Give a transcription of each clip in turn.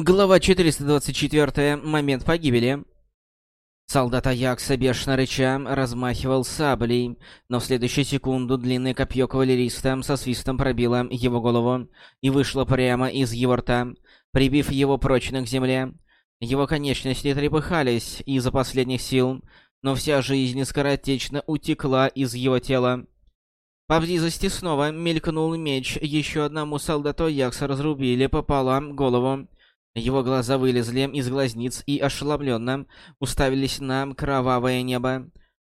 Глава 424. Момент погибели. Солдат Аякса, бешено рыча, размахивал саблей, но в следующую секунду длинное копье кавалериста со свистом пробило его голову и вышло прямо из его рта, прибив его прочно к земле. Его конечности трепыхались из-за последних сил, но вся жизнь скоротечно утекла из его тела. Поблизости снова мелькнул меч, еще одному солдату Аякса разрубили пополам голову. Его глаза вылезли из глазниц и ошеломленно уставились на кровавое небо.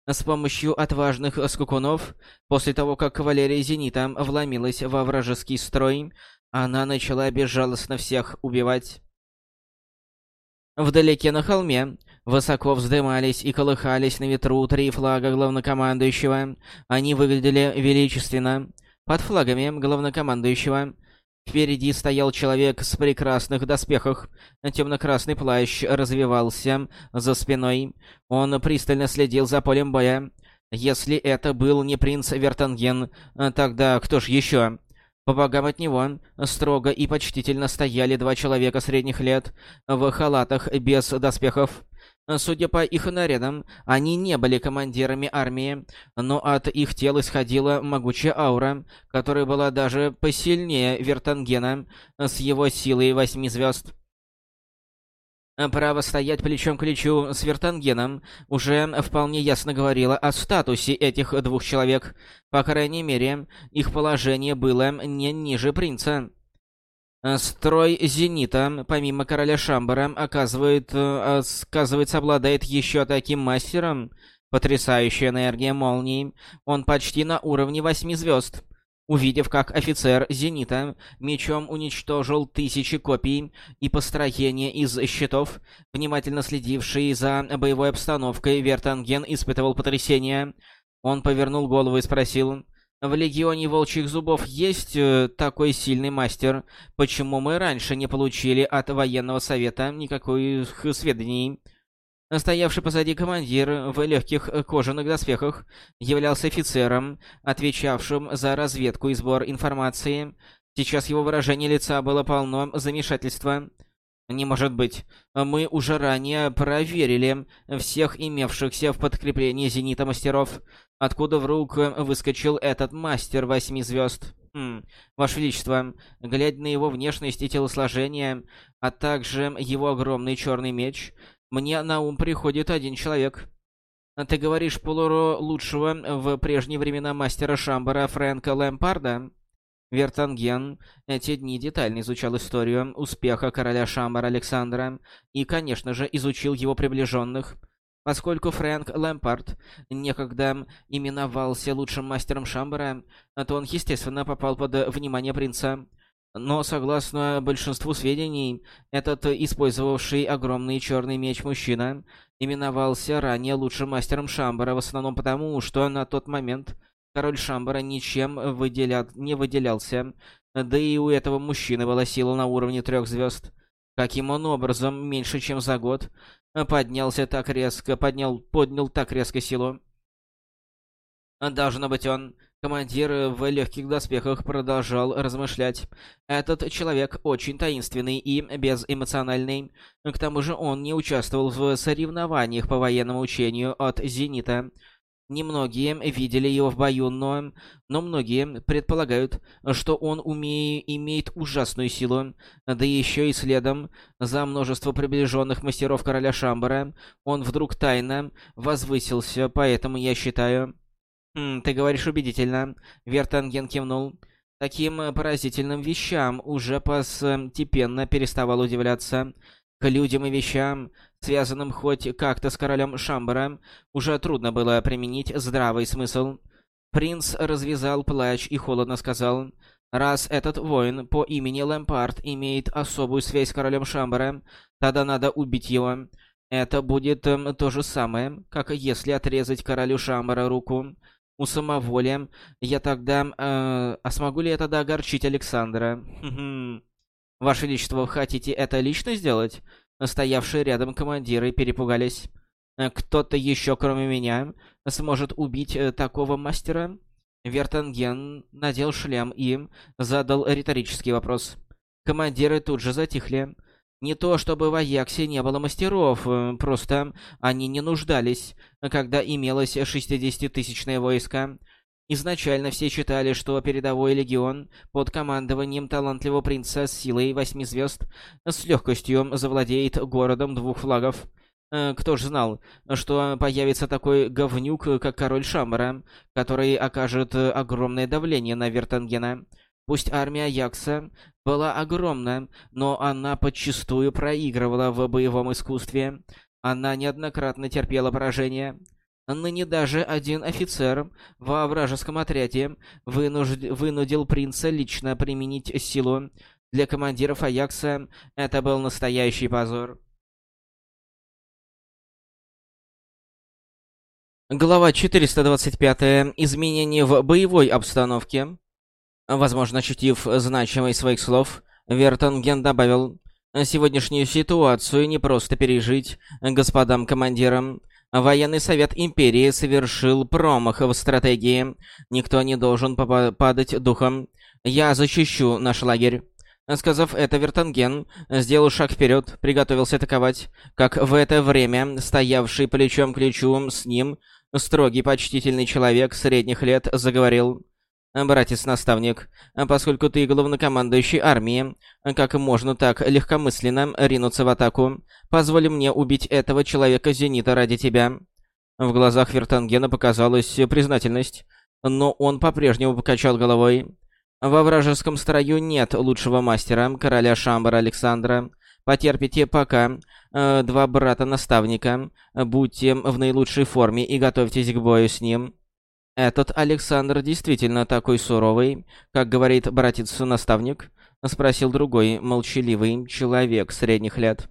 С помощью отважных скукунов, после того, как кавалерия Зенита вломилась во вражеский строй, она начала безжалостно всех убивать. Вдалеке на холме высоко вздымались и колыхались на ветру три флага главнокомандующего. Они выглядели величественно. Под флагами главнокомандующего Впереди стоял человек с прекрасных доспехах. Темно-красный плащ развивался за спиной. Он пристально следил за полем боя. Если это был не принц Вертанген, тогда кто ж еще? По богам от него строго и почтительно стояли два человека средних лет в халатах без доспехов. Судя по их нарядам, они не были командирами армии, но от их тел исходила могучая аура, которая была даже посильнее Вертангена с его силой восьми звезд. Право стоять плечом к плечу с Вертангеном уже вполне ясно говорило о статусе этих двух человек. По крайней мере, их положение было не ниже принца. Э, строй Зенита, помимо короля Шамбара, оказывает, э, оказывается, обладает еще таким мастером. Потрясающая энергия молнии. Он почти на уровне восьми звезд. Увидев, как офицер Зенита мечом уничтожил тысячи копий и построения из щитов, внимательно следивший за боевой обстановкой, Вертанген испытывал потрясение. Он повернул голову и спросил, в Легионе Волчьих Зубов есть э, такой сильный мастер. Почему мы раньше не получили от военного совета никаких сведений? Стоявший позади командир в легких кожаных доспехах являлся офицером, отвечавшим за разведку и сбор информации. Сейчас его выражение лица было полно замешательства. «Не может быть. Мы уже ранее проверили всех имевшихся в подкреплении зенита мастеров. Откуда вдруг выскочил этот мастер восьми звезд?» хм, «Ваше Величество, глядя на его внешность и телосложение, а также его огромный черный меч, мне на ум приходит один человек». «Ты говоришь полуро лучшего в прежние времена мастера Шамбара Фрэнка Лэмпарда?» Вертанген эти дни детально изучал историю успеха короля Шамбара Александра и, конечно же, изучил его приближенных. Поскольку Фрэнк Лэмпард некогда именовался лучшим мастером Шамбара, то он, естественно, попал под внимание принца. Но, согласно большинству сведений, этот использовавший огромный черный меч мужчина именовался ранее лучшим мастером Шамбара в основном потому, что на тот момент Король Шамбара ничем выделя... не выделялся, да и у этого мужчины была сила на уровне трех звезд. Каким он образом меньше чем за год поднялся так резко, поднял, поднял так резко силу? Должно быть он. Командир в легких доспехах продолжал размышлять. Этот человек очень таинственный и безэмоциональный. К тому же он не участвовал в соревнованиях по военному учению от «Зенита». Немногие видели его в бою, но, но многие предполагают, что он уме... имеет ужасную силу, да еще и следом за множество приближенных мастеров короля Шамбара он вдруг тайно возвысился, поэтому я считаю... «Хм, ты говоришь убедительно», — Вертанген кивнул. Таким поразительным вещам уже постепенно переставал удивляться. К людям и вещам связанным хоть как-то с королем Шамбара, уже трудно было применить здравый смысл. Принц развязал плащ и холодно сказал, «Раз этот воин по имени Лэмпард имеет особую связь с королем Шамбара, тогда надо убить его. Это будет э, то же самое, как если отрезать королю Шамбара руку. У самоволия я тогда... Э, а смогу ли я тогда огорчить Александра? Ваше Величество, хотите это лично сделать?» Стоявшие рядом командиры перепугались. «Э, «Кто-то еще, кроме меня, сможет убить э, такого мастера?» Вертанген надел шлем и задал риторический вопрос. Командиры тут же затихли. Не то чтобы в Аяксе не было мастеров, э, просто они не нуждались, когда имелось 60-тысячное войско. Изначально все считали, что передовой легион под командованием талантливого принца с силой восьми звезд с легкостью завладеет городом двух флагов. Э, кто ж знал, что появится такой говнюк, как король Шамбара, который окажет огромное давление на Вертангена. Пусть армия Якса была огромна, но она подчастую проигрывала в боевом искусстве. Она неоднократно терпела поражение. Ныне даже один офицер во вражеском отряде вынужд... вынудил принца лично применить силу. Для командиров Аякса это был настоящий позор. Глава 425. Изменения в боевой обстановке. Возможно, ощутив значимость своих слов, Вертонген добавил, «Сегодняшнюю ситуацию не просто пережить господам командирам. Военный совет Империи совершил промах в стратегии. Никто не должен падать духом. Я защищу наш лагерь». Сказав это, Вертанген сделал шаг вперед, приготовился атаковать, как в это время стоявший плечом к плечу с ним строгий почтительный человек средних лет заговорил. «Братец-наставник, поскольку ты главнокомандующий армии, как можно так легкомысленно ринуться в атаку? Позволь мне убить этого человека-зенита ради тебя». В глазах Вертангена показалась признательность, но он по-прежнему покачал головой. «Во вражеском строю нет лучшего мастера, короля Шамбара Александра. Потерпите пока, э, два брата-наставника. Будьте в наилучшей форме и готовьтесь к бою с ним». «Этот Александр действительно такой суровый, как говорит братец-наставник?» — спросил другой, молчаливый человек средних лет.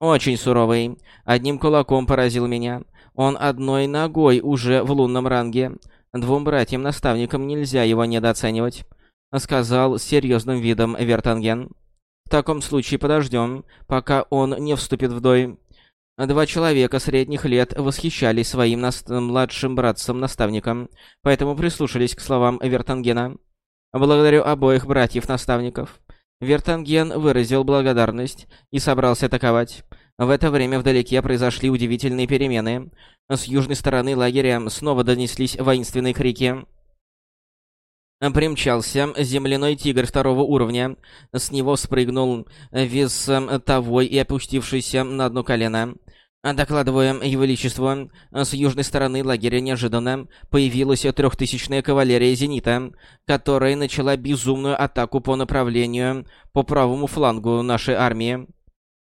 «Очень суровый. Одним кулаком поразил меня. Он одной ногой уже в лунном ранге. Двум братьям-наставникам нельзя его недооценивать», — сказал с серьезным видом Вертанген. «В таком случае подождем, пока он не вступит в дой. Два человека средних лет восхищались своим наст... младшим братцем-наставником, поэтому прислушались к словам Вертангена. «Благодарю обоих братьев-наставников». Вертанген выразил благодарность и собрался атаковать. В это время вдалеке произошли удивительные перемены. С южной стороны лагеря снова донеслись воинственные крики. Примчался земляной тигр второго уровня. С него спрыгнул весовой и опустившийся на одно колено. Докладывая Его Величеству, с южной стороны лагеря неожиданно появилась трехтысячная кавалерия «Зенита», которая начала безумную атаку по направлению по правому флангу нашей армии.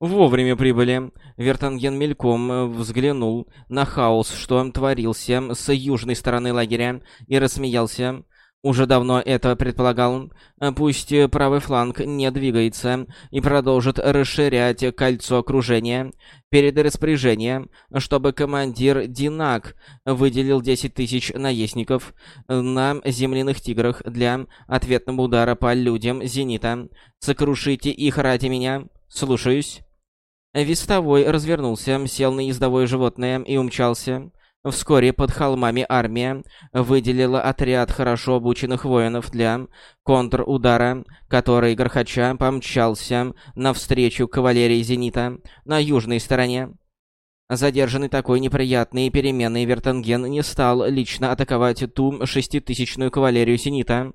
Вовремя прибыли. Вертанген мельком взглянул на хаос, что творился с южной стороны лагеря, и рассмеялся. Уже давно это предполагал. Пусть правый фланг не двигается и продолжит расширять кольцо окружения. Перед распоряжением, чтобы командир Динак выделил 10 тысяч наездников на земляных тиграх для ответного удара по людям Зенита. Сокрушите их ради меня. Слушаюсь. Вестовой развернулся, сел на ездовое животное и умчался. Вскоре под холмами армия выделила отряд хорошо обученных воинов для контрудара, который Горхача помчался навстречу кавалерии «Зенита» на южной стороне. Задержанный такой неприятной переменой Вертанген не стал лично атаковать ту шеститысячную кавалерию «Зенита».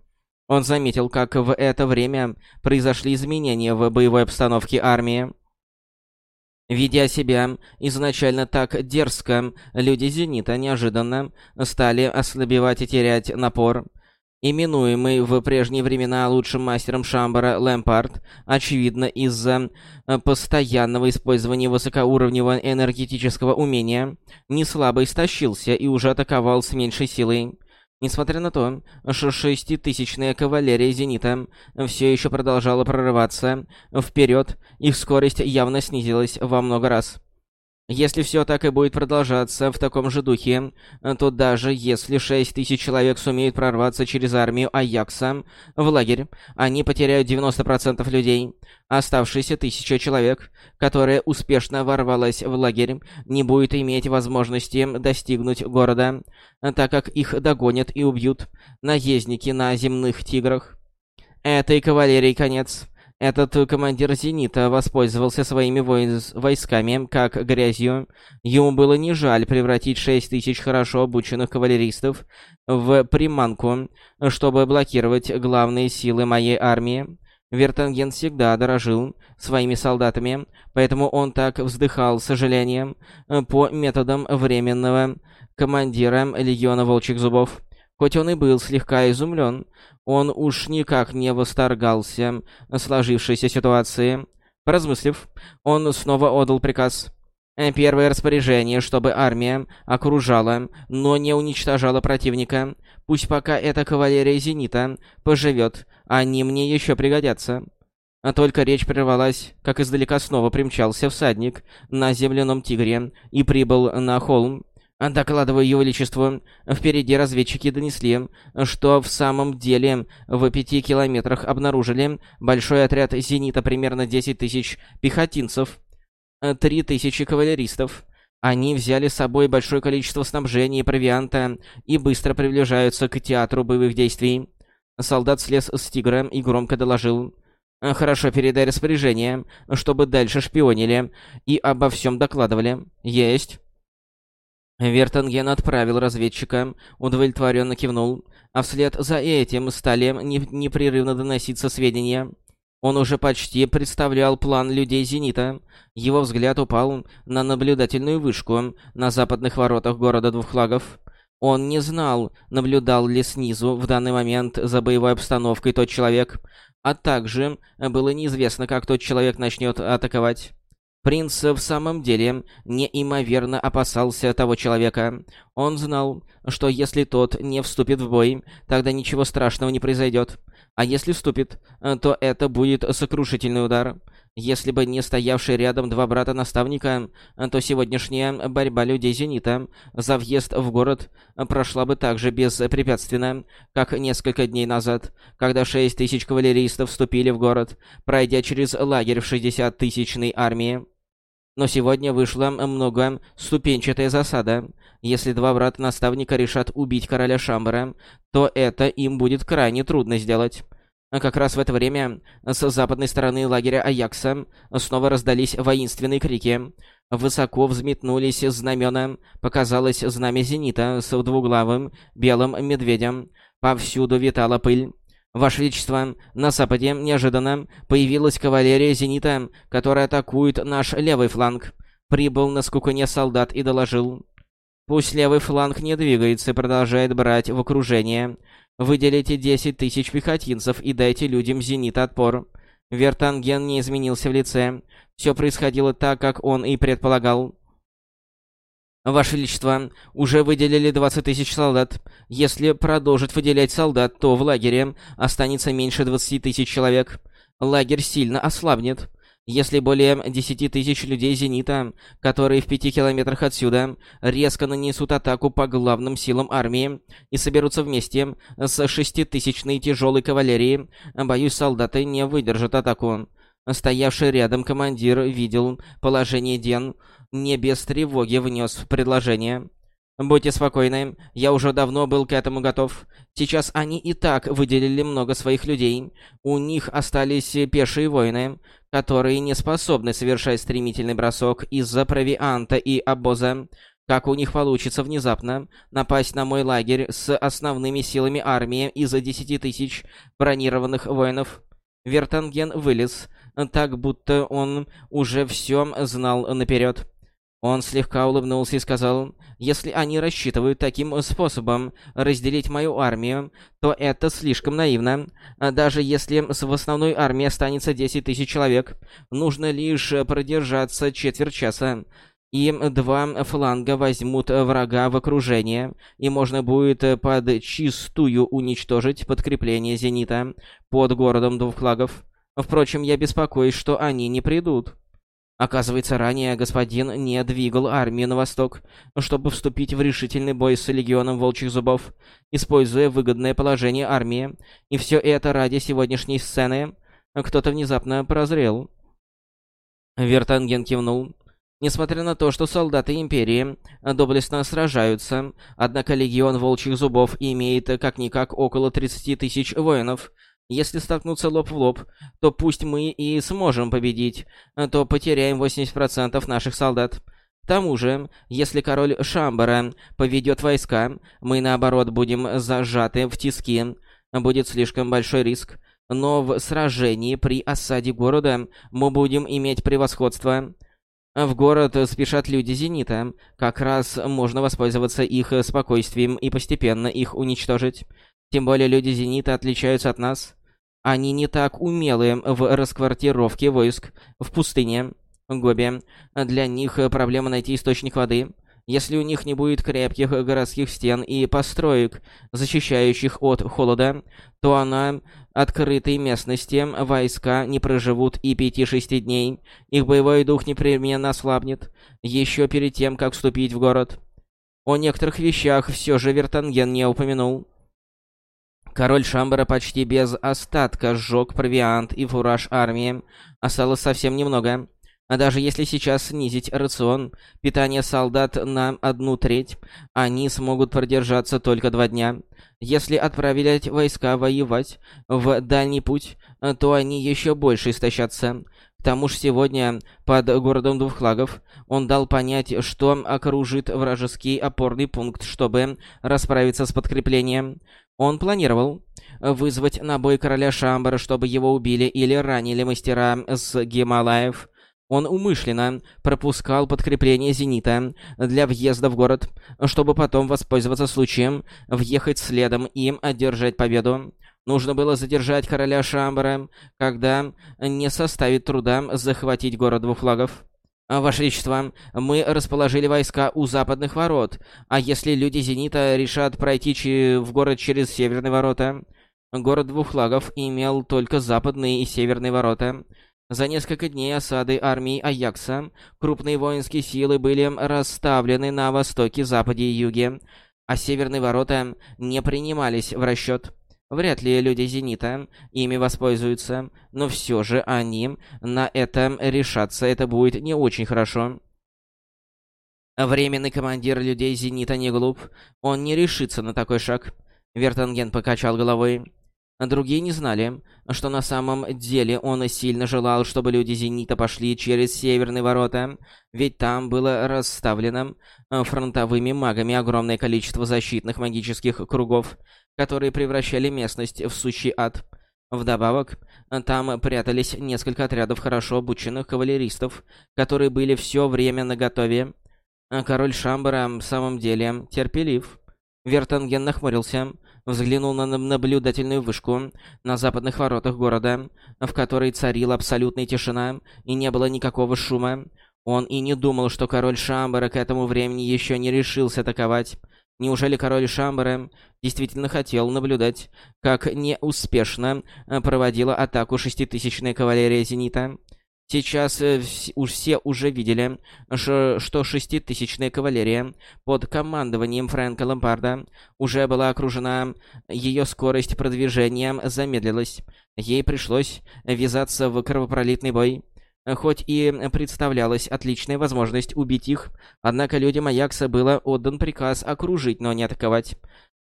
Он заметил, как в это время произошли изменения в боевой обстановке армии. Ведя себя изначально так дерзко, люди «Зенита» неожиданно стали ослабевать и терять напор. Именуемый в прежние времена лучшим мастером Шамбара Лэмпард, очевидно из-за постоянного использования высокоуровневого энергетического умения, не слабо истощился и уже атаковал с меньшей силой. Несмотря на то, что шеститысячная кавалерия «Зенита» все еще продолжала прорываться вперед, их скорость явно снизилась во много раз. Если все так и будет продолжаться в таком же духе, то даже если 6 тысяч человек сумеют прорваться через армию Аякса в лагерь, они потеряют 90% людей. Оставшиеся тысяча человек, которая успешно ворвалась в лагерь, не будет иметь возможности достигнуть города, так как их догонят и убьют наездники на земных тиграх. Этой кавалерии конец. Этот командир «Зенита» воспользовался своими войсками как грязью. Ему было не жаль превратить шесть тысяч хорошо обученных кавалеристов в приманку, чтобы блокировать главные силы моей армии. Вертанген всегда дорожил своими солдатами, поэтому он так вздыхал сожалением по методам временного командира Легиона Волчьих Зубов. Хоть он и был слегка изумлен, он уж никак не восторгался сложившейся ситуации. Поразмыслив, он снова отдал приказ. Первое распоряжение, чтобы армия окружала, но не уничтожала противника. Пусть пока эта кавалерия Зенита поживет, они мне еще пригодятся. А только речь прервалась, как издалека снова примчался всадник на земляном тигре и прибыл на холм. Докладываю Его Величеству, впереди разведчики донесли, что в самом деле в пяти километрах обнаружили большой отряд «Зенита», примерно 10 тысяч пехотинцев, 3 тысячи кавалеристов. Они взяли с собой большое количество снабжения и провианта и быстро приближаются к театру боевых действий. Солдат слез с тигра и громко доложил. «Хорошо, передай распоряжение, чтобы дальше шпионили и обо всем докладывали. Есть». Вертанген отправил разведчика, удовлетворенно кивнул, а вслед за этим стали непрерывно доноситься сведения. Он уже почти представлял план людей «Зенита». Его взгляд упал на наблюдательную вышку на западных воротах города Двух Флагов. Он не знал, наблюдал ли снизу в данный момент за боевой обстановкой тот человек, а также было неизвестно, как тот человек начнет атаковать. Принц в самом деле неимоверно опасался того человека. Он знал, что если тот не вступит в бой, тогда ничего страшного не произойдет. А если вступит, то это будет сокрушительный удар. Если бы не стоявшие рядом два брата-наставника, то сегодняшняя борьба людей Зенита за въезд в город прошла бы так же беспрепятственно, как несколько дней назад, когда шесть тысяч кавалеристов вступили в город, пройдя через лагерь в 60-тысячной армии. Но сегодня вышла много ступенчатая засада. Если два брата-наставника решат убить короля Шамбара, то это им будет крайне трудно сделать. А как раз в это время с западной стороны лагеря Аякса снова раздались воинственные крики. Высоко взметнулись знамена, показалось знамя зенита с двуглавым белым медведем. Повсюду витала пыль. Ваше Величество, на западе неожиданно появилась кавалерия зенита, которая атакует наш левый фланг. Прибыл на скукуне солдат и доложил. Пусть левый фланг не двигается и продолжает брать в окружение. Выделите 10 тысяч пехотинцев и дайте людям зенит отпор. Вертанген не изменился в лице. Все происходило так, как он и предполагал. Ваше Величество, уже выделили 20 тысяч солдат. Если продолжить выделять солдат, то в лагере останется меньше 20 тысяч человек. Лагерь сильно ослабнет. Если более 10 тысяч людей «Зенита», которые в пяти километрах отсюда, резко нанесут атаку по главным силам армии и соберутся вместе с шеститысячной тяжелой кавалерией, боюсь, солдаты не выдержат атаку. Стоявший рядом командир видел положение Ден, не без тревоги внес предложение. «Будьте спокойны, я уже давно был к этому готов. Сейчас они и так выделили много своих людей. У них остались пешие воины, которые не способны совершать стремительный бросок из-за провианта и обоза. Как у них получится внезапно напасть на мой лагерь с основными силами армии из-за десяти тысяч бронированных воинов? Вертанген вылез, так будто он уже все знал наперед. Он слегка улыбнулся и сказал, «Если они рассчитывают таким способом разделить мою армию, то это слишком наивно. Даже если в основной армии останется 10 тысяч человек, нужно лишь продержаться четверть часа, и два фланга возьмут врага в окружение, и можно будет под чистую уничтожить подкрепление «Зенита» под городом двух флагов. Впрочем, я беспокоюсь, что они не придут». Оказывается, ранее господин не двигал армию на восток, чтобы вступить в решительный бой с легионом волчьих зубов, используя выгодное положение армии, и все это ради сегодняшней сцены. Кто-то внезапно прозрел. Вертанген кивнул. Несмотря на то, что солдаты Империи доблестно сражаются, однако Легион Волчьих Зубов имеет как-никак около 30 тысяч воинов, Если столкнуться лоб в лоб, то пусть мы и сможем победить, то потеряем 80% наших солдат. К тому же, если король Шамбара поведет войска, мы наоборот будем зажаты в тиски. Будет слишком большой риск. Но в сражении при осаде города мы будем иметь превосходство. В город спешат люди Зенита. Как раз можно воспользоваться их спокойствием и постепенно их уничтожить. Тем более люди Зенита отличаются от нас. Они не так умелы в расквартировке войск в пустыне. Гоби. Для них проблема найти источник воды. Если у них не будет крепких городских стен и построек, защищающих от холода, то на открытой местности войска не проживут и пяти-шести дней. Их боевой дух непременно ослабнет, еще перед тем, как вступить в город. О некоторых вещах все же Вертанген не упомянул. Король Шамбара почти без остатка сжег провиант и фураж армии. Осталось совсем немного. А даже если сейчас снизить рацион питания солдат на одну треть, они смогут продержаться только два дня. Если отправить войска воевать в дальний путь, то они еще больше истощатся. К тому же сегодня под городом двух флагов он дал понять, что окружит вражеский опорный пункт, чтобы расправиться с подкреплением. Он планировал вызвать на бой короля Шамбара, чтобы его убили или ранили мастера с Гималаев. Он умышленно пропускал подкрепление «Зенита» для въезда в город, чтобы потом воспользоваться случаем, въехать следом и одержать победу. Нужно было задержать короля Шамбара, когда не составит труда захватить город двух флагов. «Ваше Величество, мы расположили войска у западных ворот, а если люди «Зенита» решат пройти в город через северные ворота?» Город двух флагов имел только западные и северные ворота. За несколько дней осады армии Аякса крупные воинские силы были расставлены на востоке, западе и юге, а северные ворота не принимались в расчет. Вряд ли люди Зенита ими воспользуются, но все же они на это решатся, это будет не очень хорошо. Временный командир людей Зенита не глуп, он не решится на такой шаг. Вертанген покачал головой. Другие не знали, что на самом деле он сильно желал, чтобы люди Зенита пошли через северные ворота, ведь там было расставлено э, фронтовыми магами огромное количество защитных магических кругов, которые превращали местность в сущий ад. Вдобавок, там прятались несколько отрядов хорошо обученных кавалеристов, которые были все время наготове. Король Шамбара в самом деле терпелив. Вертанген нахмурился взглянул на наблюдательную вышку на западных воротах города, в которой царила абсолютная тишина и не было никакого шума. Он и не думал, что король Шамбара к этому времени еще не решился атаковать. Неужели король Шамбара действительно хотел наблюдать, как неуспешно проводила атаку шеститысячная кавалерия Зенита? Сейчас э, все уже видели, что шеститысячная кавалерия под командованием Фрэнка Лампарда уже была окружена, ее скорость продвижения замедлилась. Ей пришлось ввязаться в кровопролитный бой. Хоть и представлялась отличная возможность убить их, однако людям Аякса было отдан приказ окружить, но не атаковать.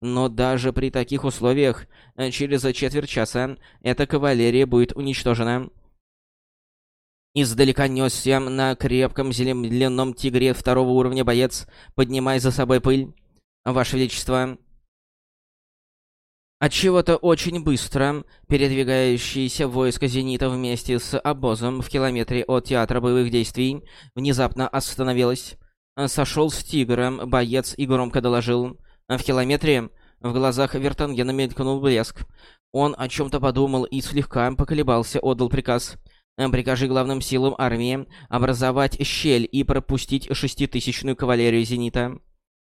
Но даже при таких условиях, э, через четверть часа, эта кавалерия будет уничтожена. Издалека несся на крепком земляном тигре второго уровня боец, поднимая за собой пыль. Ваше Величество... Отчего-то очень быстро передвигающееся войско «Зенита» вместе с обозом в километре от театра боевых действий внезапно остановилось. Сошел с тигром боец и громко доложил. В километре в глазах Вертангена мелькнул блеск. Он о чем-то подумал и слегка поколебался, отдал приказ — прикажи главным силам армии образовать щель и пропустить шеститысячную кавалерию «Зенита».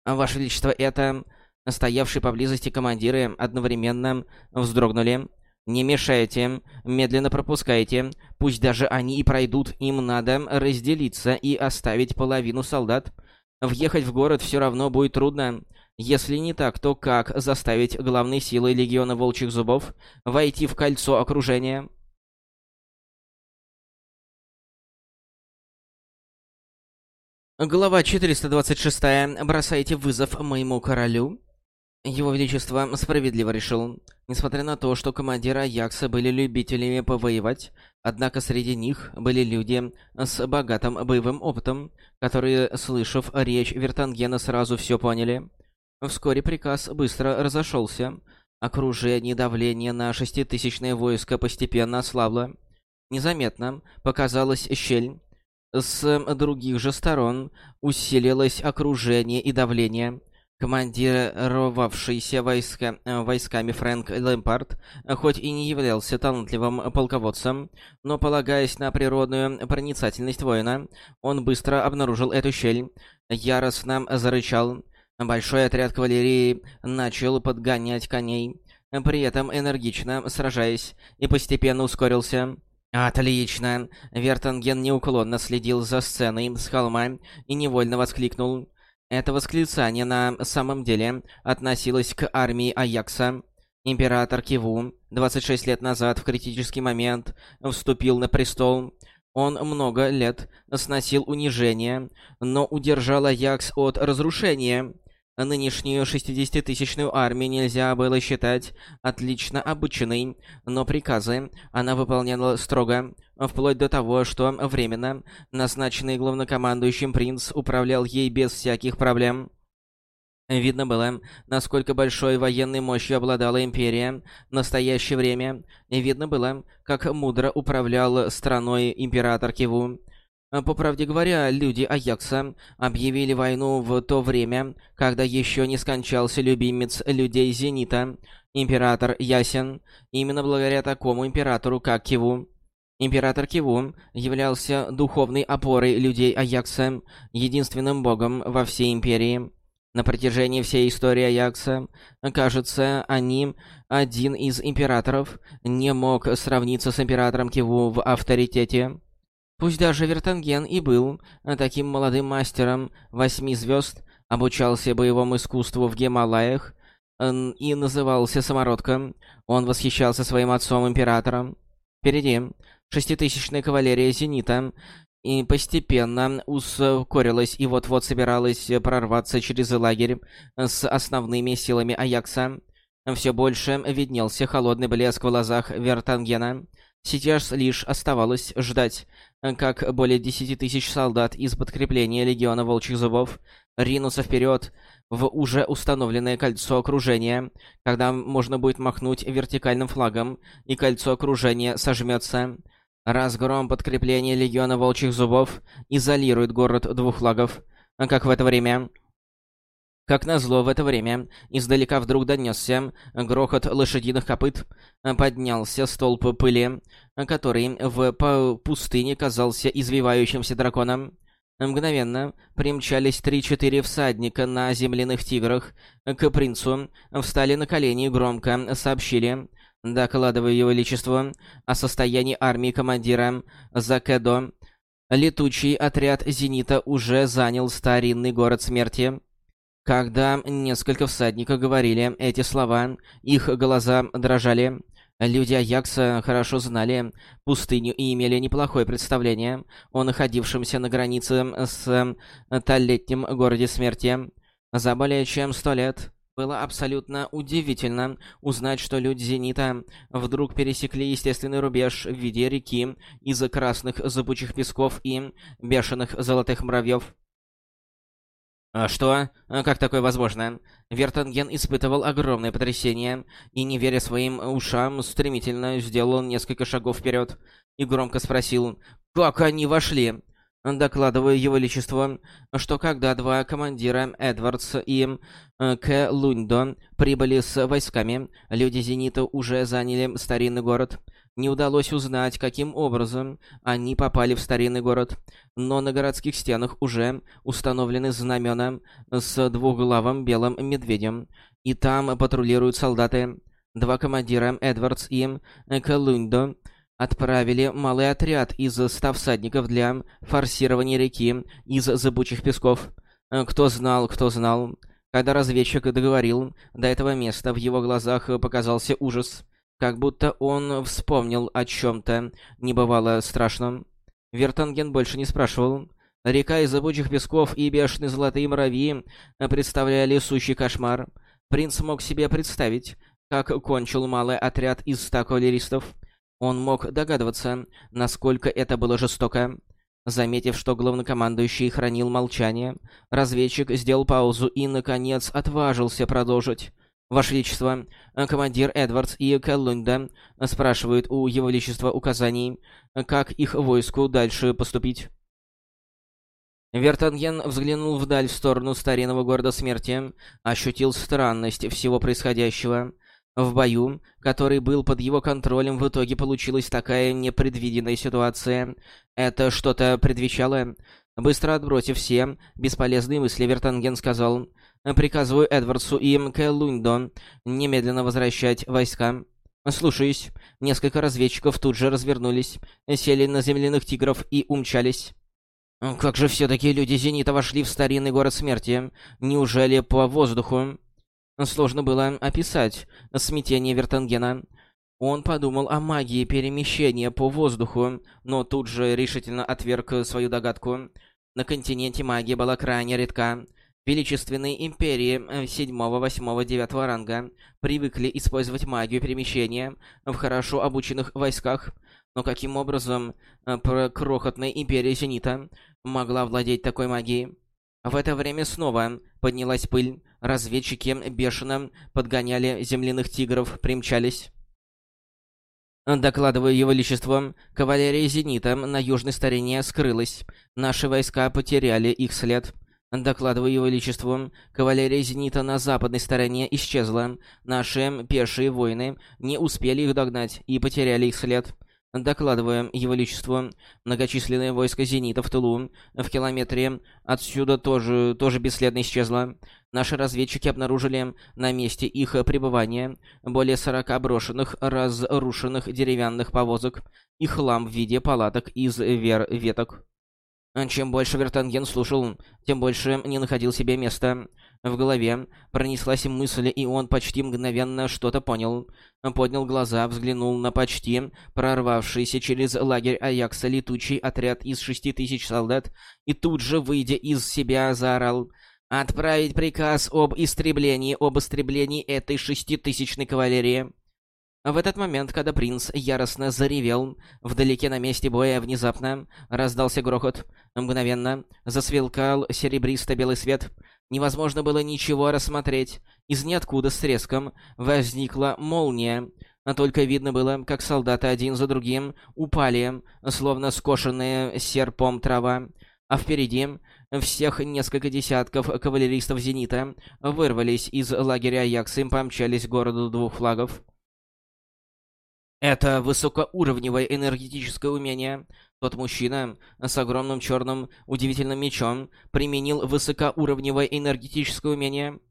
Ваше Величество, это... Стоявшие поблизости командиры одновременно вздрогнули. «Не мешайте, медленно пропускайте. Пусть даже они и пройдут, им надо разделиться и оставить половину солдат. Въехать в город все равно будет трудно. Если не так, то как заставить главные силы Легиона Волчьих Зубов войти в кольцо окружения?» Глава 426. Бросайте вызов моему королю. Его Величество справедливо решил. Несмотря на то, что командиры Аякса были любителями повоевать, однако среди них были люди с богатым боевым опытом, которые, слышав речь Вертангена, сразу все поняли. Вскоре приказ быстро разошелся. Окружение давление на шеститысячное войско постепенно ослабло. Незаметно показалась щель. С других же сторон усилилось окружение и давление – Командировавшийся войска, э, войсками Фрэнк Лэмпард, хоть и не являлся талантливым полководцем, но, полагаясь на природную проницательность воина, он быстро обнаружил эту щель, яростно зарычал. Большой отряд кавалерии начал подгонять коней, при этом энергично сражаясь, и постепенно ускорился. «Отлично!» Вертанген неуклонно следил за сценой с холма и невольно воскликнул. Это восклицание на самом деле относилось к армии Аякса. Император Киву 26 лет назад в критический момент вступил на престол. Он много лет сносил унижение, но удержал Аякс от разрушения. Нынешнюю 60-тысячную армию нельзя было считать отлично обученной, но приказы она выполняла строго, вплоть до того, что временно назначенный главнокомандующим принц управлял ей без всяких проблем. Видно было, насколько большой военной мощью обладала империя в настоящее время, видно было, как мудро управлял страной император Киву. По правде говоря, люди Аякса объявили войну в то время, когда еще не скончался любимец людей Зенита, император Ясен, именно благодаря такому императору, как Киву. Император Киву являлся духовной опорой людей Аякса, единственным богом во всей империи. На протяжении всей истории Аякса, кажется, они, один из императоров, не мог сравниться с императором Киву в авторитете. Пусть даже Вертанген и был таким молодым мастером восьми звезд, обучался боевому искусству в Гималаях и назывался Самородком, он восхищался своим отцом-императором. Впереди шеститысячная кавалерия Зенита и постепенно ускорилась и вот-вот собиралась прорваться через лагерь с основными силами Аякса. Все больше виднелся холодный блеск в глазах Вертангена. Сейчас лишь оставалось ждать, как более десяти тысяч солдат из подкрепления Легиона Волчьих Зубов ринутся вперед в уже установленное кольцо окружения, когда можно будет махнуть вертикальным флагом, и кольцо окружения сожмется. Разгром подкрепления Легиона Волчьих Зубов изолирует город двух флагов, как в это время как назло, в это время издалека вдруг донесся грохот лошадиных копыт. Поднялся столб пыли, который в пустыне казался извивающимся драконом. Мгновенно примчались три-четыре всадника на земляных тиграх к принцу, встали на колени и громко сообщили, докладывая его величеству, о состоянии армии командира Закедо. Летучий отряд «Зенита» уже занял старинный город смерти. Когда несколько всадников говорили эти слова, их глаза дрожали. Люди Аякса хорошо знали пустыню и имели неплохое представление о находившемся на границе с Таллетним городе смерти. За более чем сто лет было абсолютно удивительно узнать, что люди Зенита вдруг пересекли естественный рубеж в виде реки из красных зыбучих песков и бешеных золотых муравьев. А «Что? А как такое возможно?» Вертанген испытывал огромное потрясение и, не веря своим ушам, стремительно сделал несколько шагов вперед и громко спросил «Как они вошли?» Докладываю его величество, что когда два командира Эдвардс и э, К. Лундо прибыли с войсками, люди Зенита уже заняли старинный город. Не удалось узнать, каким образом они попали в старинный город, но на городских стенах уже установлены знамена с двухглавым белым медведем, и там патрулируют солдаты. Два командира, Эдвардс и Колундо, отправили малый отряд из ста всадников для форсирования реки из зыбучих песков. Кто знал, кто знал. Когда разведчик договорил, до этого места в его глазах показался ужас. Как будто он вспомнил о чем-то небывало страшном. Вертанген больше не спрашивал. Река из зыбучих песков и бешеные золотые муравьи представляли сущий кошмар. Принц мог себе представить, как кончил малый отряд из ста кавалеристов. Он мог догадываться, насколько это было жестоко. Заметив, что главнокомандующий хранил молчание, разведчик сделал паузу и, наконец, отважился продолжить. «Ваше Величество, командир Эдвардс и Келлунда спрашивают у Его Величества указаний, как их войску дальше поступить». Вертанген взглянул вдаль в сторону старинного города смерти, ощутил странность всего происходящего. В бою, который был под его контролем, в итоге получилась такая непредвиденная ситуация. Это что-то предвещало? Быстро отбросив все бесполезные мысли, Вертанген сказал, «Приказываю Эдвардсу и М.К. Луньдо немедленно возвращать войска». «Слушаюсь». Несколько разведчиков тут же развернулись, сели на земляных тигров и умчались. Как же все-таки люди Зенита вошли в старинный город смерти? Неужели по воздуху? Сложно было описать смятение Вертангена. Он подумал о магии перемещения по воздуху, но тут же решительно отверг свою догадку. На континенте магия была крайне редка. Величественные империи 7, 8, 9 ранга привыкли использовать магию перемещения в хорошо обученных войсках, но каким образом э, крохотная империя Зенита могла владеть такой магией? В это время снова поднялась пыль. Разведчики бешено подгоняли земляных тигров, примчались. Докладываю его величеству, кавалерия «Зенита» на южной стороне скрылась. Наши войска потеряли их след. Докладываю его величеству, кавалерия «Зенита» на западной стороне исчезла. Наши пешие воины не успели их догнать и потеряли их след. Докладывая Его Величеству, многочисленное войско «Зенита» в тылу, в километре отсюда тоже, тоже бесследно исчезло. Наши разведчики обнаружили на месте их пребывания более 40 брошенных, разрушенных деревянных повозок и хлам в виде палаток из вер веток. Чем больше Вертанген слушал, тем больше не находил себе места. В голове пронеслась мысль, и он почти мгновенно что-то понял. Поднял глаза, взглянул на почти прорвавшийся через лагерь Аякса летучий отряд из шести тысяч солдат, и тут же, выйдя из себя, заорал «Отправить приказ об истреблении, об истреблении этой шеститысячной кавалерии». В этот момент, когда принц яростно заревел, вдалеке на месте боя внезапно раздался грохот. Мгновенно засвелкал серебристо-белый свет — Невозможно было ничего рассмотреть. Из ниоткуда с треском возникла молния, а только видно было, как солдаты один за другим упали, словно скошенные серпом трава. А впереди всех несколько десятков кавалеристов «Зенита» вырвались из лагеря Аякса и помчались к городу двух флагов. Это высокоуровневое энергетическое умение. Тот мужчина с огромным черным удивительным мечом применил высокоуровневое энергетическое умение.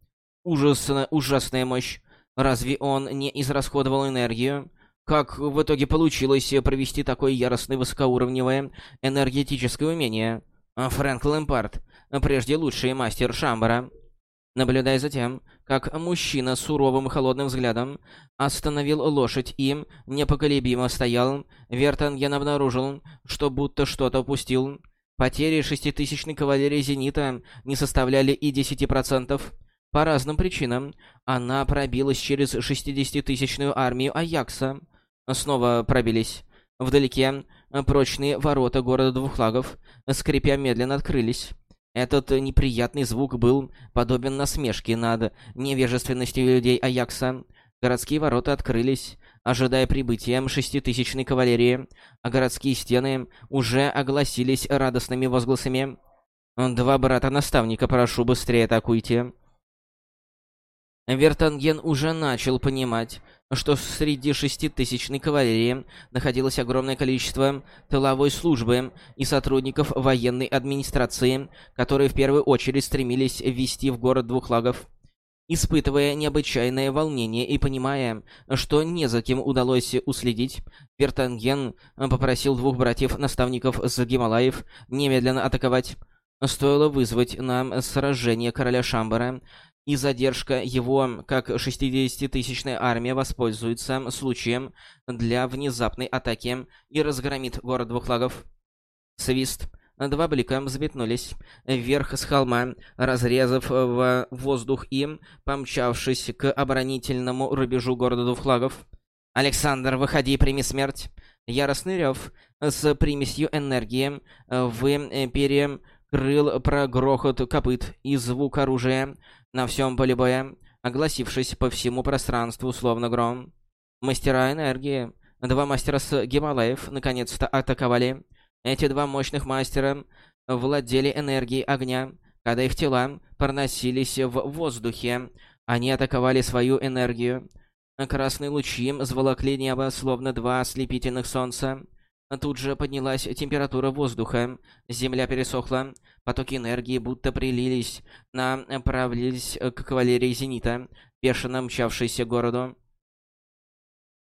Ужасно, ужасная мощь. Разве он не израсходовал энергию? Как в итоге получилось провести такое яростное высокоуровневое энергетическое умение? Фрэнк Лэмпард, прежде лучший мастер Шамбара. Наблюдая за тем, как мужчина с суровым холодным взглядом остановил лошадь и непоколебимо стоял, Вертанген обнаружил, что будто что-то упустил. Потери шеститысячной кавалерии «Зенита» не составляли и 10%. По разным причинам она пробилась через 60-тысячную армию Аякса. Снова пробились. Вдалеке прочные ворота города двух флагов, скрипя медленно открылись. Этот неприятный звук был подобен насмешке над невежественностью людей Аякса. Городские ворота открылись, ожидая прибытия шеститысячной кавалерии, а городские стены уже огласились радостными возгласами. «Два брата-наставника, прошу, быстрее атакуйте!» Вертанген уже начал понимать, что среди шеститысячной кавалерии находилось огромное количество тыловой службы и сотрудников военной администрации, которые в первую очередь стремились ввести в город двух лагов. Испытывая необычайное волнение и понимая, что не за кем удалось уследить, Вертанген попросил двух братьев-наставников с Гималаев немедленно атаковать. Стоило вызвать на сражение короля Шамбара, и задержка его, как 60-тысячная армия, воспользуется случаем для внезапной атаки и разгромит город двух лагов. Свист. Два блика взметнулись вверх с холма, разрезав в воздух им, помчавшись к оборонительному рубежу города двух флагов. «Александр, выходи, прими смерть!» Яростный рев с примесью энергии в перекрыл про грохот копыт и звук оружия на всем поле боя, огласившись по всему пространству, словно гром. Мастера энергии. Два мастера с Гималаев наконец-то атаковали. Эти два мощных мастера владели энергией огня. Когда их тела проносились в воздухе, они атаковали свою энергию. Красные лучи заволокли небо, словно два ослепительных солнца. Тут же поднялась температура воздуха, земля пересохла, потоки энергии будто прилились, направились к кавалерии Зенита, бешено мчавшейся городу.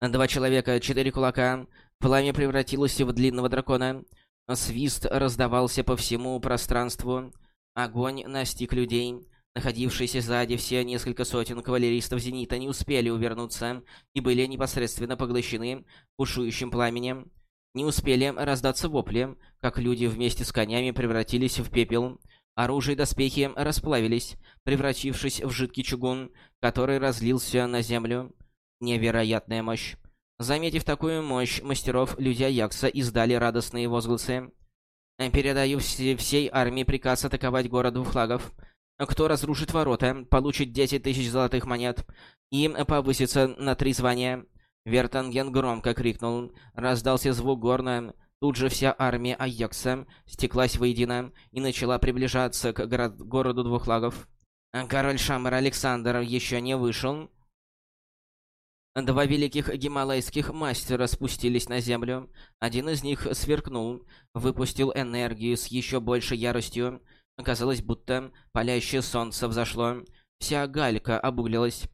Два человека, четыре кулака, пламя превратилось в длинного дракона. Свист раздавался по всему пространству. Огонь настиг людей. Находившиеся сзади все несколько сотен кавалеристов Зенита не успели увернуться и были непосредственно поглощены бушующим пламенем. Не успели раздаться вопли, как люди вместе с конями превратились в пепел. Оружие и доспехи расплавились, превратившись в жидкий чугун, который разлился на землю. Невероятная мощь. Заметив такую мощь мастеров, люди Аякса издали радостные возгласы. «Передаю всей армии приказ атаковать город двух флагов. Кто разрушит ворота, получит 10 тысяч золотых монет и повысится на три звания. Вертанген громко крикнул. Раздался звук горна. Тут же вся армия Аякса стеклась воедино и начала приближаться к город городу двух лагов. Король Шамар Александр еще не вышел. Два великих гималайских мастера спустились на землю. Один из них сверкнул, выпустил энергию с еще большей яростью. Казалось, будто палящее солнце взошло. Вся галька обуглилась.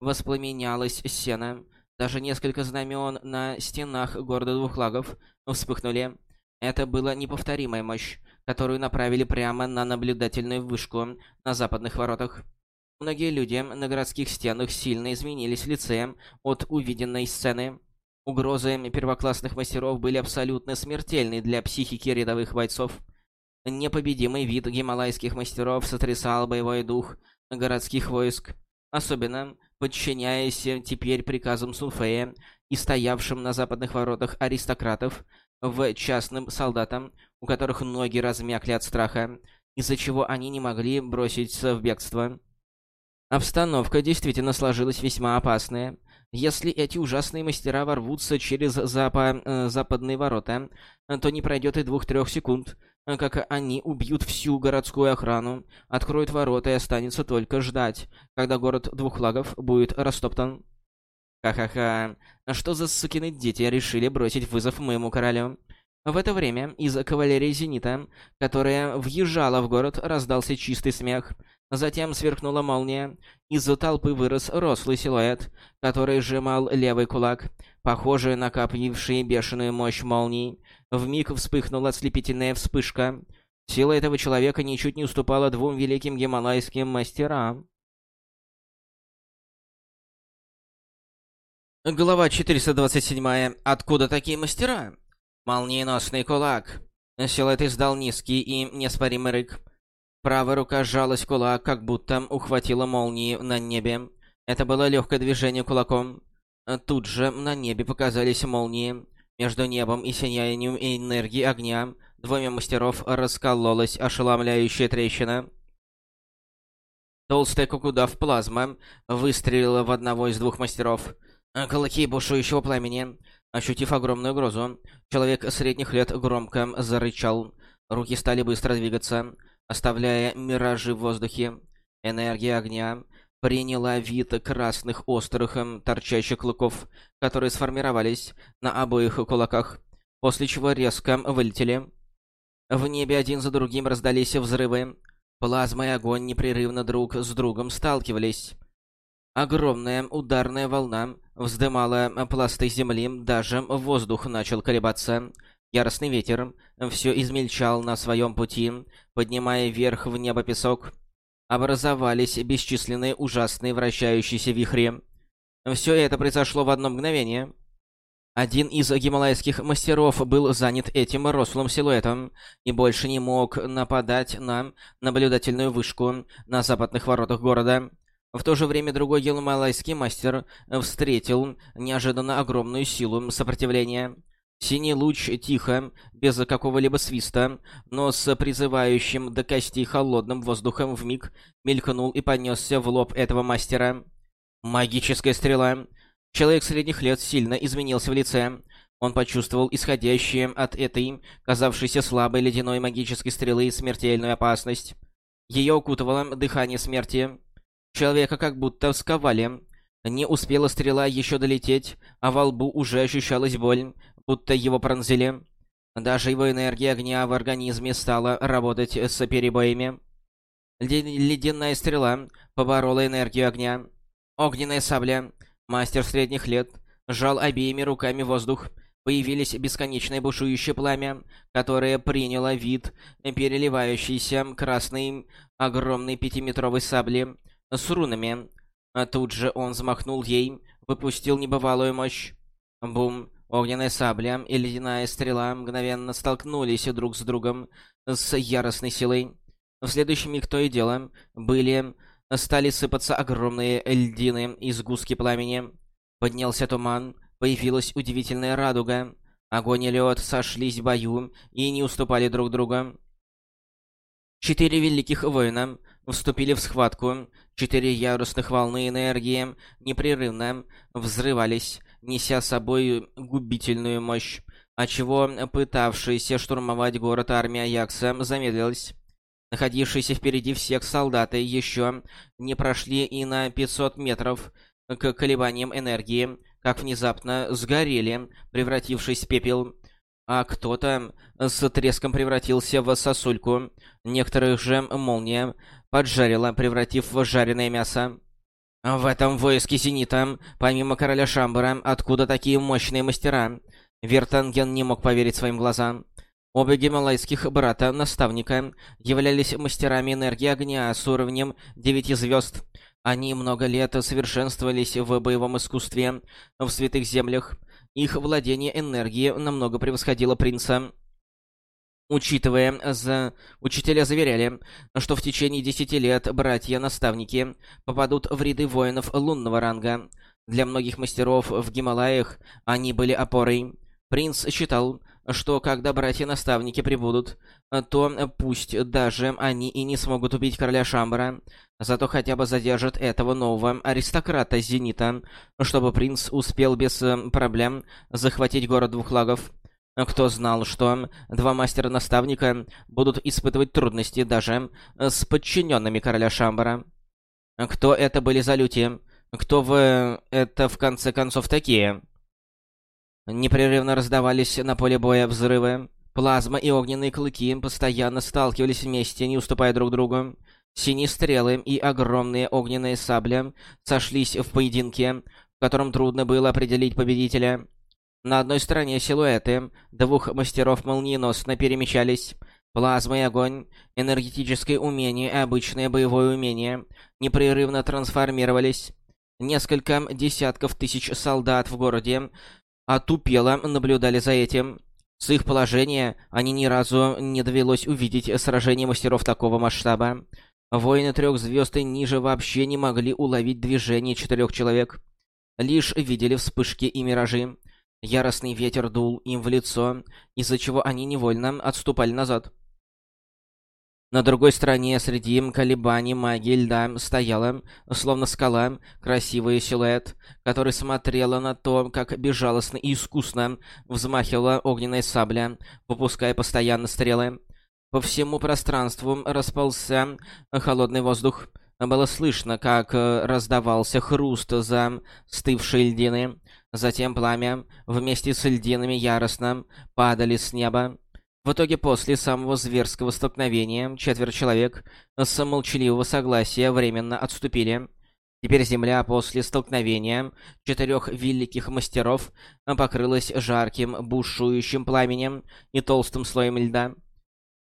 Воспламенялась сено. Даже несколько знамен на стенах города Двухлагов вспыхнули. Это была неповторимая мощь, которую направили прямо на наблюдательную вышку на западных воротах. Многие люди на городских стенах сильно изменились в лице от увиденной сцены. Угрозы первоклассных мастеров были абсолютно смертельны для психики рядовых бойцов. Непобедимый вид гималайских мастеров сотрясал боевой дух городских войск. Особенно подчиняясь теперь приказам Сунфея и стоявшим на западных воротах аристократов, в частным солдатам, у которых ноги размякли от страха, из-за чего они не могли броситься в бегство. Обстановка действительно сложилась весьма опасная. Если эти ужасные мастера ворвутся через запа э, западные ворота, то не пройдет и двух-трех секунд, как они убьют всю городскую охрану, откроют ворота и останется только ждать, когда город двух флагов будет растоптан. Ха-ха-ха, что за сукины дети решили бросить вызов моему королю? В это время из кавалерии Зенита, которая въезжала в город, раздался чистый смех. Затем сверкнула молния. Из-за толпы вырос рослый силуэт, который сжимал левый кулак, похожий на копивший бешеную мощь молний. Вмиг вспыхнула ослепительная вспышка. Сила этого человека ничуть не уступала двум великим гималайским мастерам. Глава 427. Откуда такие мастера? Молниеносный кулак. Силуэт издал низкий и неоспоримый рык. Правая рука сжалась в кулак, как будто ухватила молнии на небе. Это было легкое движение кулаком. Тут же на небе показались молнии. Между небом и сиянием энергии огня двумя мастеров раскололась ошеломляющая трещина. Толстая кукудав плазма выстрелила в одного из двух мастеров. Кулаки бушующего пламени. Ощутив огромную угрозу, человек средних лет громко зарычал. Руки стали быстро двигаться, оставляя миражи в воздухе. Энергия огня приняла вид красных острых эм, торчащих клыков, которые сформировались на обоих кулаках, после чего резко вылетели. В небе один за другим раздались взрывы. Плазма и огонь непрерывно друг с другом сталкивались. Огромная ударная волна вздымала пласты земли, даже воздух начал колебаться. Яростный ветер все измельчал на своем пути, поднимая вверх в небо песок образовались бесчисленные ужасные вращающиеся вихри. Все это произошло в одно мгновение. Один из гималайских мастеров был занят этим рослым силуэтом и больше не мог нападать на наблюдательную вышку на западных воротах города. В то же время другой гималайский мастер встретил неожиданно огромную силу сопротивления. Синий луч тихо, без какого-либо свиста, но с призывающим до костей холодным воздухом вмиг мелькнул и понесся в лоб этого мастера. Магическая стрела. Человек средних лет сильно изменился в лице. Он почувствовал исходящее от этой, казавшейся слабой ледяной магической стрелы, смертельную опасность. Ее укутывало дыхание смерти. Человека как будто сковали. Не успела стрела еще долететь, а во лбу уже ощущалась боль, будто его пронзили. Даже его энергия огня в организме стала работать с перебоями. Ледяная стрела поборола энергию огня. Огненная сабля. Мастер средних лет сжал обеими руками воздух. Появились бесконечное бушующее пламя, которое приняло вид переливающейся красной огромной пятиметровой сабли с рунами. А тут же он взмахнул ей, выпустил небывалую мощь. Бум! Огненная сабля и ледяная стрела мгновенно столкнулись друг с другом с яростной силой. В следующий миг то и дело были... Стали сыпаться огромные льдины из гуски пламени. Поднялся туман, появилась удивительная радуга. Огонь и лед сошлись в бою и не уступали друг другу. Четыре великих воина вступили в схватку. Четыре ярусных волны энергии непрерывно взрывались, неся с собой губительную мощь, отчего пытавшаяся штурмовать город армия Аякса замедлилась. Находившиеся впереди всех солдаты еще не прошли и на 500 метров к колебаниям энергии, как внезапно сгорели, превратившись в пепел а кто-то с треском превратился в сосульку. Некоторых же молния поджарила, превратив в жареное мясо. В этом войске Зенита, помимо короля Шамбара, откуда такие мощные мастера? Вертанген не мог поверить своим глазам. Оба гималайских брата-наставника являлись мастерами энергии огня с уровнем девяти звезд. Они много лет совершенствовались в боевом искусстве в святых землях. Их владение энергией намного превосходило принца. Учитывая, за... учителя заверяли, что в течение десяти лет братья-наставники попадут в ряды воинов лунного ранга. Для многих мастеров в Гималаях они были опорой. Принц считал, что когда братья-наставники прибудут, то пусть даже они и не смогут убить короля Шамбара, зато хотя бы задержат этого нового аристократа Зенита, чтобы принц успел без э, проблем захватить город двух лагов. Кто знал, что два мастера-наставника будут испытывать трудности даже с подчиненными короля Шамбара? Кто это были за люди? Кто вы это в конце концов такие? Непрерывно раздавались на поле боя взрывы. Плазма и огненные клыки постоянно сталкивались вместе, не уступая друг другу. Синие стрелы и огромные огненные сабли сошлись в поединке, в котором трудно было определить победителя. На одной стороне силуэты двух мастеров молниеносно перемещались. Плазма и огонь, энергетическое умение и обычное боевое умение непрерывно трансформировались. Несколько десятков тысяч солдат в городе отупело наблюдали за этим. С их положения они ни разу не довелось увидеть сражение мастеров такого масштаба. Воины трех звезд и ниже вообще не могли уловить движение четырех человек. Лишь видели вспышки и миражи. Яростный ветер дул им в лицо, из-за чего они невольно отступали назад. На другой стороне, среди колебаний магии льда, стояла, словно скала, красивый силуэт, который смотрела на то, как безжалостно и искусно взмахивала огненная сабля, выпуская постоянно стрелы. По всему пространству расползся холодный воздух. Было слышно, как раздавался хруст за стывшей льдины. Затем пламя вместе с льдинами яростно падали с неба. В итоге, после самого зверского столкновения, четверо человек с молчаливого согласия временно отступили. Теперь земля после столкновения четырех великих мастеров покрылась жарким, бушующим пламенем и толстым слоем льда.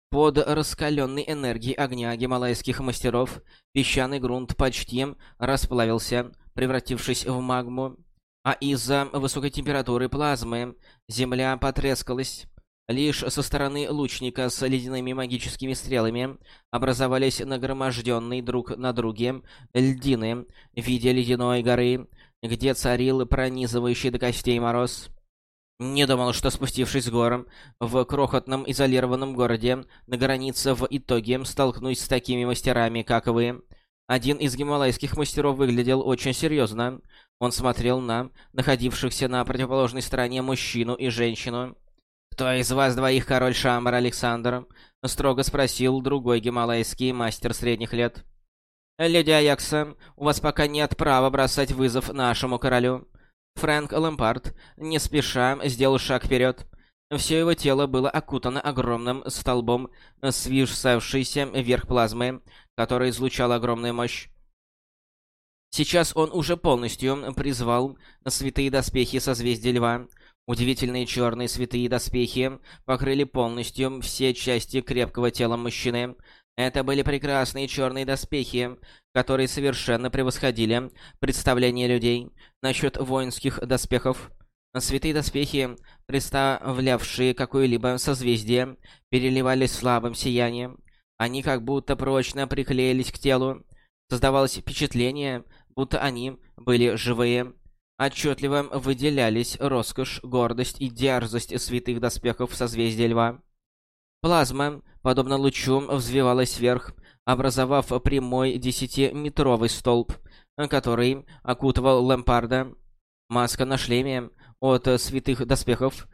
Под раскаленной энергией огня гималайских мастеров песчаный грунт почти расплавился, превратившись в магму. а из-за высокой температуры плазмы земля потрескалась. Лишь со стороны лучника с ледяными магическими стрелами образовались нагроможденные друг на друге льдины в виде ледяной горы, где царил пронизывающий до костей мороз. Не думал, что спустившись с гор в крохотном изолированном городе на границе в итоге столкнусь с такими мастерами, как вы. Один из гималайских мастеров выглядел очень серьезно. Он смотрел на находившихся на противоположной стороне мужчину и женщину. «Кто из вас двоих король Шамбар, Александр?» — строго спросил другой гималайский мастер средних лет. «Леди Аякса, у вас пока нет права бросать вызов нашему королю». Фрэнк Лэмпард, не спеша, сделал шаг вперед. Все его тело было окутано огромным столбом свисавшейся вверх плазмы, которая излучала огромную мощь. Сейчас он уже полностью призвал святые доспехи созвездия Льва. Удивительные черные святые доспехи покрыли полностью все части крепкого тела мужчины. Это были прекрасные черные доспехи, которые совершенно превосходили представление людей насчет воинских доспехов. Святые доспехи, представлявшие какое-либо созвездие, переливались слабым сиянием. Они как будто прочно приклеились к телу. Создавалось впечатление, будто они были живые. Отчетливо выделялись роскошь, гордость и дерзость святых доспехов созвездия Льва. Плазма, подобно лучу, взвивалась вверх, образовав прямой десятиметровый столб, который окутывал Лэмпарда. Маска на шлеме от святых доспехов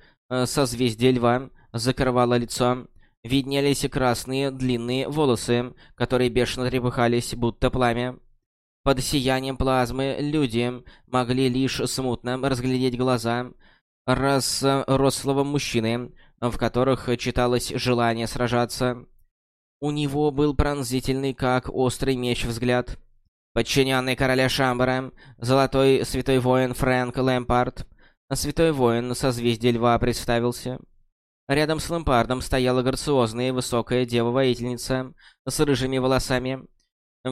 созвездия Льва закрывала лицо. Виднелись красные длинные волосы, которые бешено трепыхались, будто пламя. Под сиянием плазмы люди могли лишь смутно разглядеть глаза разрослого мужчины, в которых читалось желание сражаться. У него был пронзительный, как острый меч, взгляд. Подчиненный короля Шамбара, золотой святой воин Фрэнк Лэмпард, святой воин созвездия льва представился. Рядом с Лэмпардом стояла грациозная высокая дева-воительница с рыжими волосами,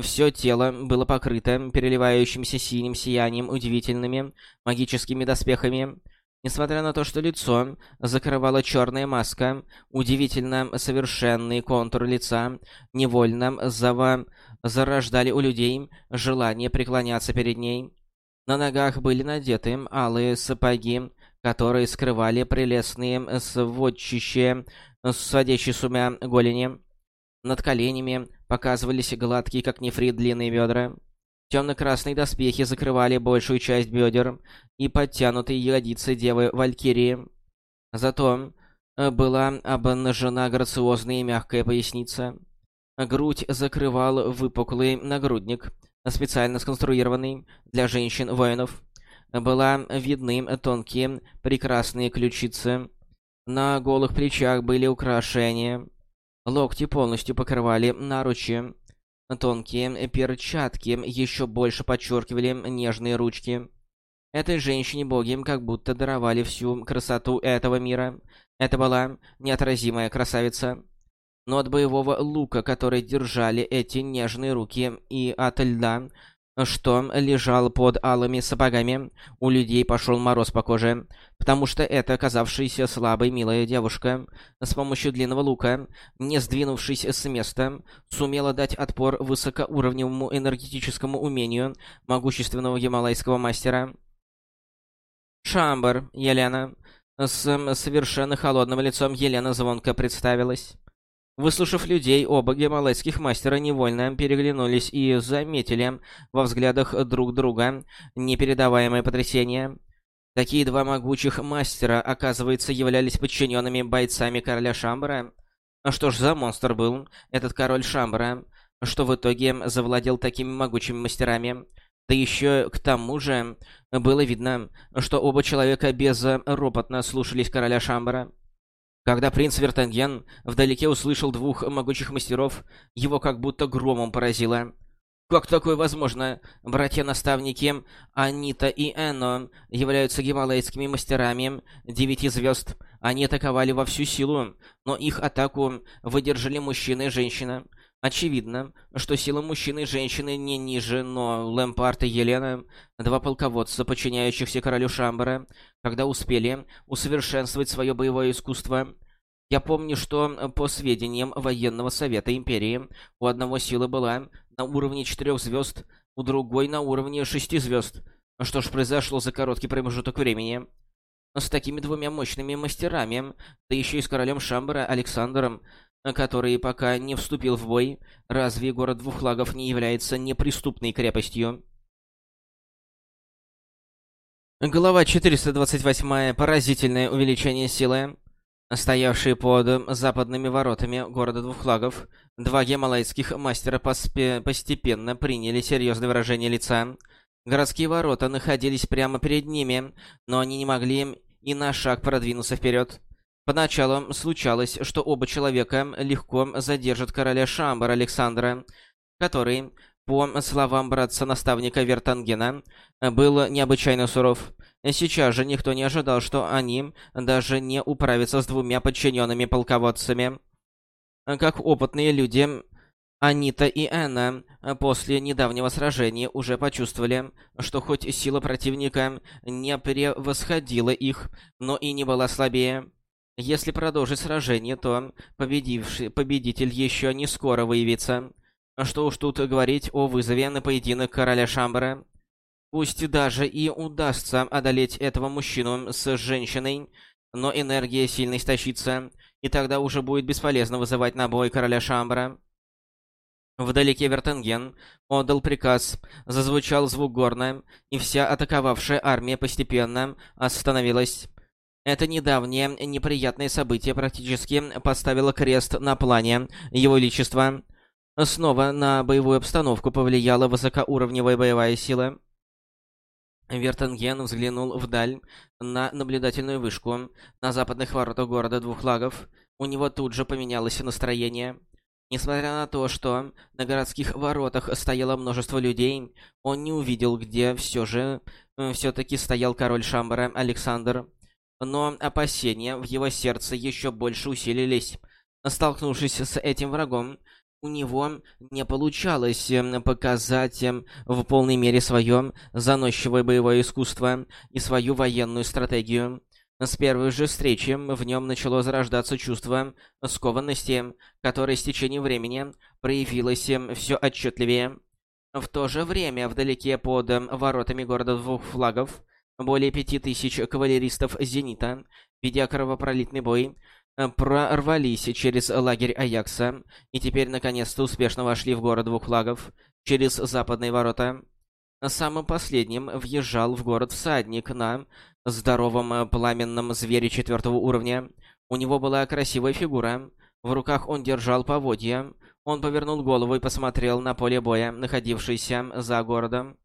все тело было покрыто переливающимся синим сиянием удивительными магическими доспехами. Несмотря на то, что лицо закрывала черная маска, удивительно совершенный контур лица невольно зава... зарождали у людей желание преклоняться перед ней. На ногах были надеты алые сапоги, которые скрывали прелестные сводчищие, сводящие с ума голени. Над коленями показывались гладкие, как нефрит, длинные бедра. Темно-красные доспехи закрывали большую часть бедер и подтянутые ягодицы девы Валькирии. Зато э, была обнажена грациозная и мягкая поясница. Грудь закрывал выпуклый нагрудник, специально сконструированный для женщин-воинов. Была видны тонкие, прекрасные ключицы. На голых плечах были украшения. Локти полностью покрывали наручи. Тонкие перчатки еще больше подчеркивали нежные ручки. Этой женщине-боги как будто даровали всю красоту этого мира. Это была неотразимая красавица. Но от боевого лука, который держали эти нежные руки, и от льда, что лежал под алыми сапогами, у людей пошел мороз по коже, потому что эта оказавшаяся слабой милая девушка с помощью длинного лука, не сдвинувшись с места, сумела дать отпор высокоуровневому энергетическому умению могущественного гималайского мастера. Шамбар, Елена. С совершенно холодным лицом Елена звонко представилась. Выслушав людей, оба гималайских мастера невольно переглянулись и заметили во взглядах друг друга непередаваемое потрясение. Такие два могучих мастера, оказывается, являлись подчиненными бойцами короля Шамбара. А что ж за монстр был этот король Шамбара, что в итоге завладел такими могучими мастерами? Да еще к тому же было видно, что оба человека безропотно слушались короля Шамбара. Когда принц Вертанген вдалеке услышал двух могучих мастеров, его как будто громом поразило. Как такое возможно? Братья-наставники Анита и Эно являются гималайскими мастерами девяти звезд. Они атаковали во всю силу, но их атаку выдержали мужчина и женщина. Очевидно, что сила мужчины и женщины не ниже, но Лэмпард и Елена, два полководца, подчиняющихся королю Шамбара, когда успели усовершенствовать свое боевое искусство. Я помню, что, по сведениям военного совета империи, у одного сила была на уровне четырех звезд, у другой на уровне шести звезд. Что ж произошло за короткий промежуток времени? С такими двумя мощными мастерами, да еще и с королем Шамбара Александром, который пока не вступил в бой, разве город двух флагов не является неприступной крепостью? Глава 428. Поразительное увеличение силы. Стоявшие под западными воротами города двух флагов, два гималайских мастера постепенно приняли серьезное выражение лица. Городские ворота находились прямо перед ними, но они не могли и на шаг продвинуться вперед. Поначалу случалось, что оба человека легко задержат короля Шамбара Александра, который, по словам братца-наставника Вертангена, был необычайно суров. Сейчас же никто не ожидал, что они даже не управятся с двумя подчиненными полководцами. Как опытные люди, Анита и Энна после недавнего сражения уже почувствовали, что хоть сила противника не превосходила их, но и не была слабее. Если продолжить сражение, то победивший победитель еще не скоро выявится. Что уж тут говорить о вызове на поединок короля Шамбара. Пусть даже и удастся одолеть этого мужчину с женщиной, но энергия сильно истощится, и тогда уже будет бесполезно вызывать на бой короля Шамбара. Вдалеке Вертенген отдал приказ, зазвучал звук горна, и вся атаковавшая армия постепенно остановилась. Это недавнее неприятное событие практически поставило крест на плане Его Величества. Снова на боевую обстановку повлияла высокоуровневая боевая сила. Вертенген взглянул вдаль на наблюдательную вышку на западных воротах города Двух Лагов. У него тут же поменялось настроение. Несмотря на то, что на городских воротах стояло множество людей, он не увидел, где все же э, все-таки стоял король Шамбара Александр но опасения в его сердце еще больше усилились. Столкнувшись с этим врагом, у него не получалось эм, показать эм, в полной мере свое заносчивое боевое искусство и свою военную стратегию. С первой же встречи в нем начало зарождаться чувство скованности, которое с течением времени проявилось эм, все отчетливее. В то же время, вдалеке под воротами города двух флагов, более пяти тысяч кавалеристов «Зенита», ведя кровопролитный бой, прорвались через лагерь Аякса и теперь наконец-то успешно вошли в город двух флагов через западные ворота. Самым последним въезжал в город всадник на здоровом э, пламенном звере четвертого уровня. У него была красивая фигура. В руках он держал поводья. Он повернул голову и посмотрел на поле боя, находившееся за городом.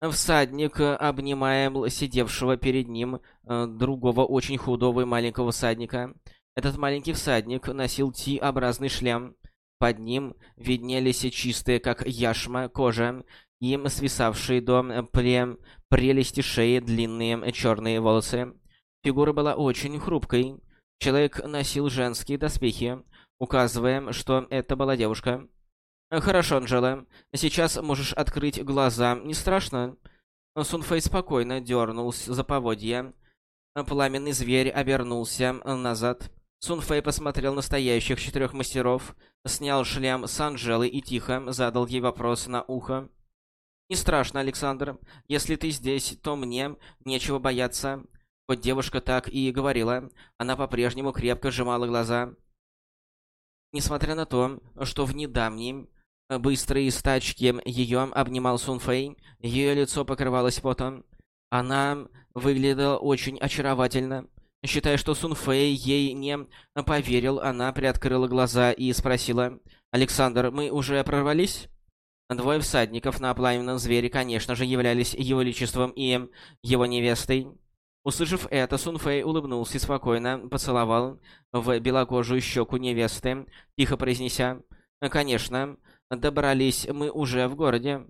Всадник, э, обнимая сидевшего перед ним э, другого очень худого и маленького всадника. Этот маленький всадник носил Ти-образный шлем. Под ним виднелись чистые, как яшма, кожа и свисавшие до пре прелести шеи длинные черные волосы. Фигура была очень хрупкой. Человек носил женские доспехи, указывая, что это была девушка. «Хорошо, Анжела. Сейчас можешь открыть глаза. Не страшно?» Сунфэй спокойно дернулся за поводья. Пламенный зверь обернулся назад. Сунфэй посмотрел на стоящих четырех мастеров, снял шлем с Анжелы и тихо задал ей вопрос на ухо. «Не страшно, Александр. Если ты здесь, то мне нечего бояться». Хоть девушка так и говорила, она по-прежнему крепко сжимала глаза. Несмотря на то, что в недавнем быстрые стачки ее обнимал Сунфэй, ее лицо покрывалось потом. Она выглядела очень очаровательно. Считая, что Сунфэй ей не поверил, она приоткрыла глаза и спросила, «Александр, мы уже прорвались?» Двое всадников на пламенном звере, конечно же, являлись его величеством и его невестой. Услышав это, Сунфэй улыбнулся и спокойно поцеловал в белокожую щеку невесты, тихо произнеся, «Конечно, Добрались мы уже в городе.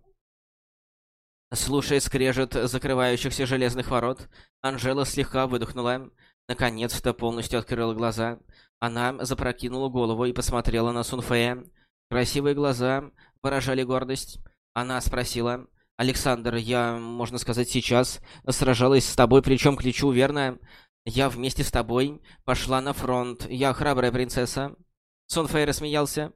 Слушая скрежет закрывающихся железных ворот, Анжела слегка выдохнула. Наконец-то полностью открыла глаза. Она запрокинула голову и посмотрела на Сунфея. Красивые глаза выражали гордость. Она спросила, «Александр, я, можно сказать, сейчас сражалась с тобой плечом к плечу, верно? Я вместе с тобой пошла на фронт. Я храбрая принцесса». Сунфэй рассмеялся.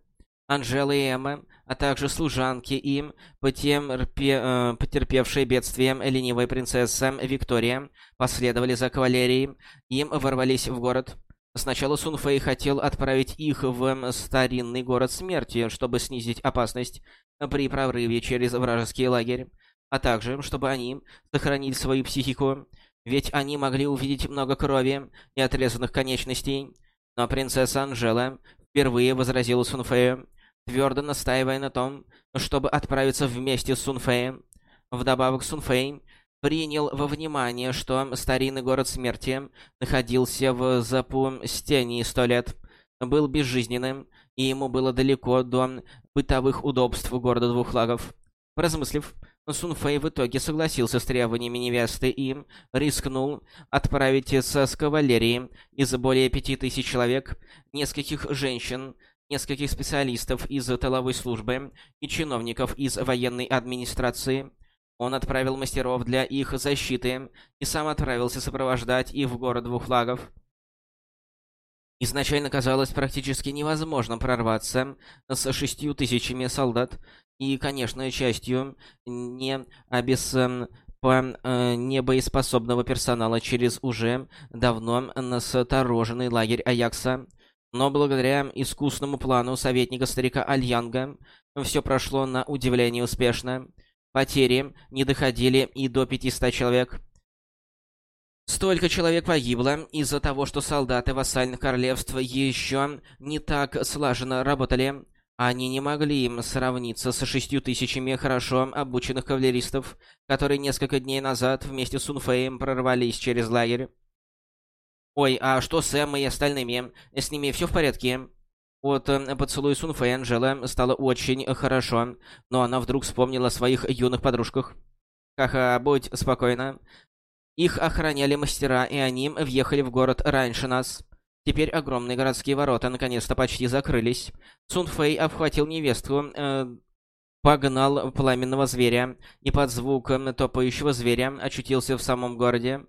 Анжела и Эмма, а также служанки им, потерпе, э, потерпевшие бедствие ленивая принцесса Виктория, последовали за кавалерией, им ворвались в город. Сначала Сун Фэй хотел отправить их в старинный город смерти, чтобы снизить опасность при прорыве через вражеский лагерь, а также, чтобы они сохранили свою психику, ведь они могли увидеть много крови и отрезанных конечностей. Но принцесса Анжела впервые возразила Сун Фэю, твердо настаивая на том, чтобы отправиться вместе с Сунфеем. Вдобавок Сунфей принял во внимание, что старинный город смерти находился в запустении сто лет, был безжизненным, и ему было далеко до бытовых удобств города двух флагов. Поразмыслив, Сунфэй в итоге согласился с требованиями невесты и рискнул отправиться с кавалерией из более пяти тысяч человек, нескольких женщин, нескольких специалистов из тыловой службы и чиновников из военной администрации. Он отправил мастеров для их защиты и сам отправился сопровождать их в город двух флагов. Изначально казалось практически невозможно прорваться с шестью тысячами солдат и, конечно, частью не обес по э, небоеспособного персонала через уже давно настороженный лагерь Аякса. Но благодаря искусному плану советника старика Альянга все прошло на удивление успешно. Потери не доходили и до 500 человек. Столько человек погибло из-за того, что солдаты вассальных королевств еще не так слаженно работали. Они не могли им сравниться с шестью тысячами хорошо обученных кавалеристов, которые несколько дней назад вместе с Унфеем прорвались через лагерь. Ой, а что с Эммой и остальными? С ними все в порядке? От э, поцелуя Сунфэй Анжела стало очень хорошо, но она вдруг вспомнила о своих юных подружках. Ха-ха, будь спокойна. Их охраняли мастера, и они въехали в город раньше нас. Теперь огромные городские ворота наконец-то почти закрылись. Сунфэй обхватил невестку, э, погнал пламенного зверя, и под звук топающего зверя очутился в самом городе.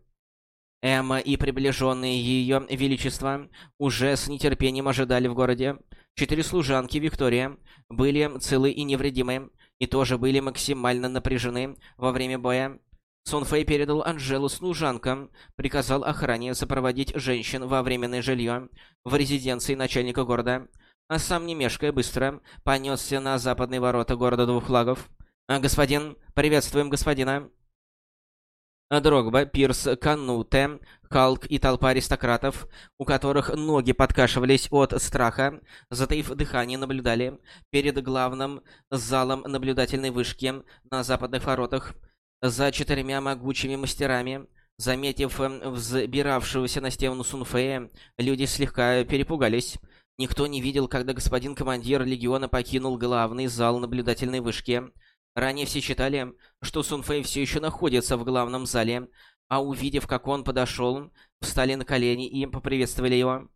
Эмма и приближенные ее величества уже с нетерпением ожидали в городе. Четыре служанки Виктория были целы и невредимы, и тоже были максимально напряжены во время боя. Сон Фэй передал Анжелу служанкам, приказал охране сопроводить женщин во временное жилье в резиденции начальника города, а сам, не мешкая быстро, понесся на западные ворота города двух флагов. «Господин, приветствуем господина!» Дрогба, Пирс, Кануте, Халк и толпа аристократов, у которых ноги подкашивались от страха, затаив дыхание, наблюдали перед главным залом наблюдательной вышки на западных воротах за четырьмя могучими мастерами. Заметив эм, взбиравшегося на стену Сунфея, люди слегка перепугались. Никто не видел, когда господин командир легиона покинул главный зал наблюдательной вышки. Ранее все считали, что Сун Фэй все еще находится в главном зале, а увидев, как он подошел, встали на колени и поприветствовали его.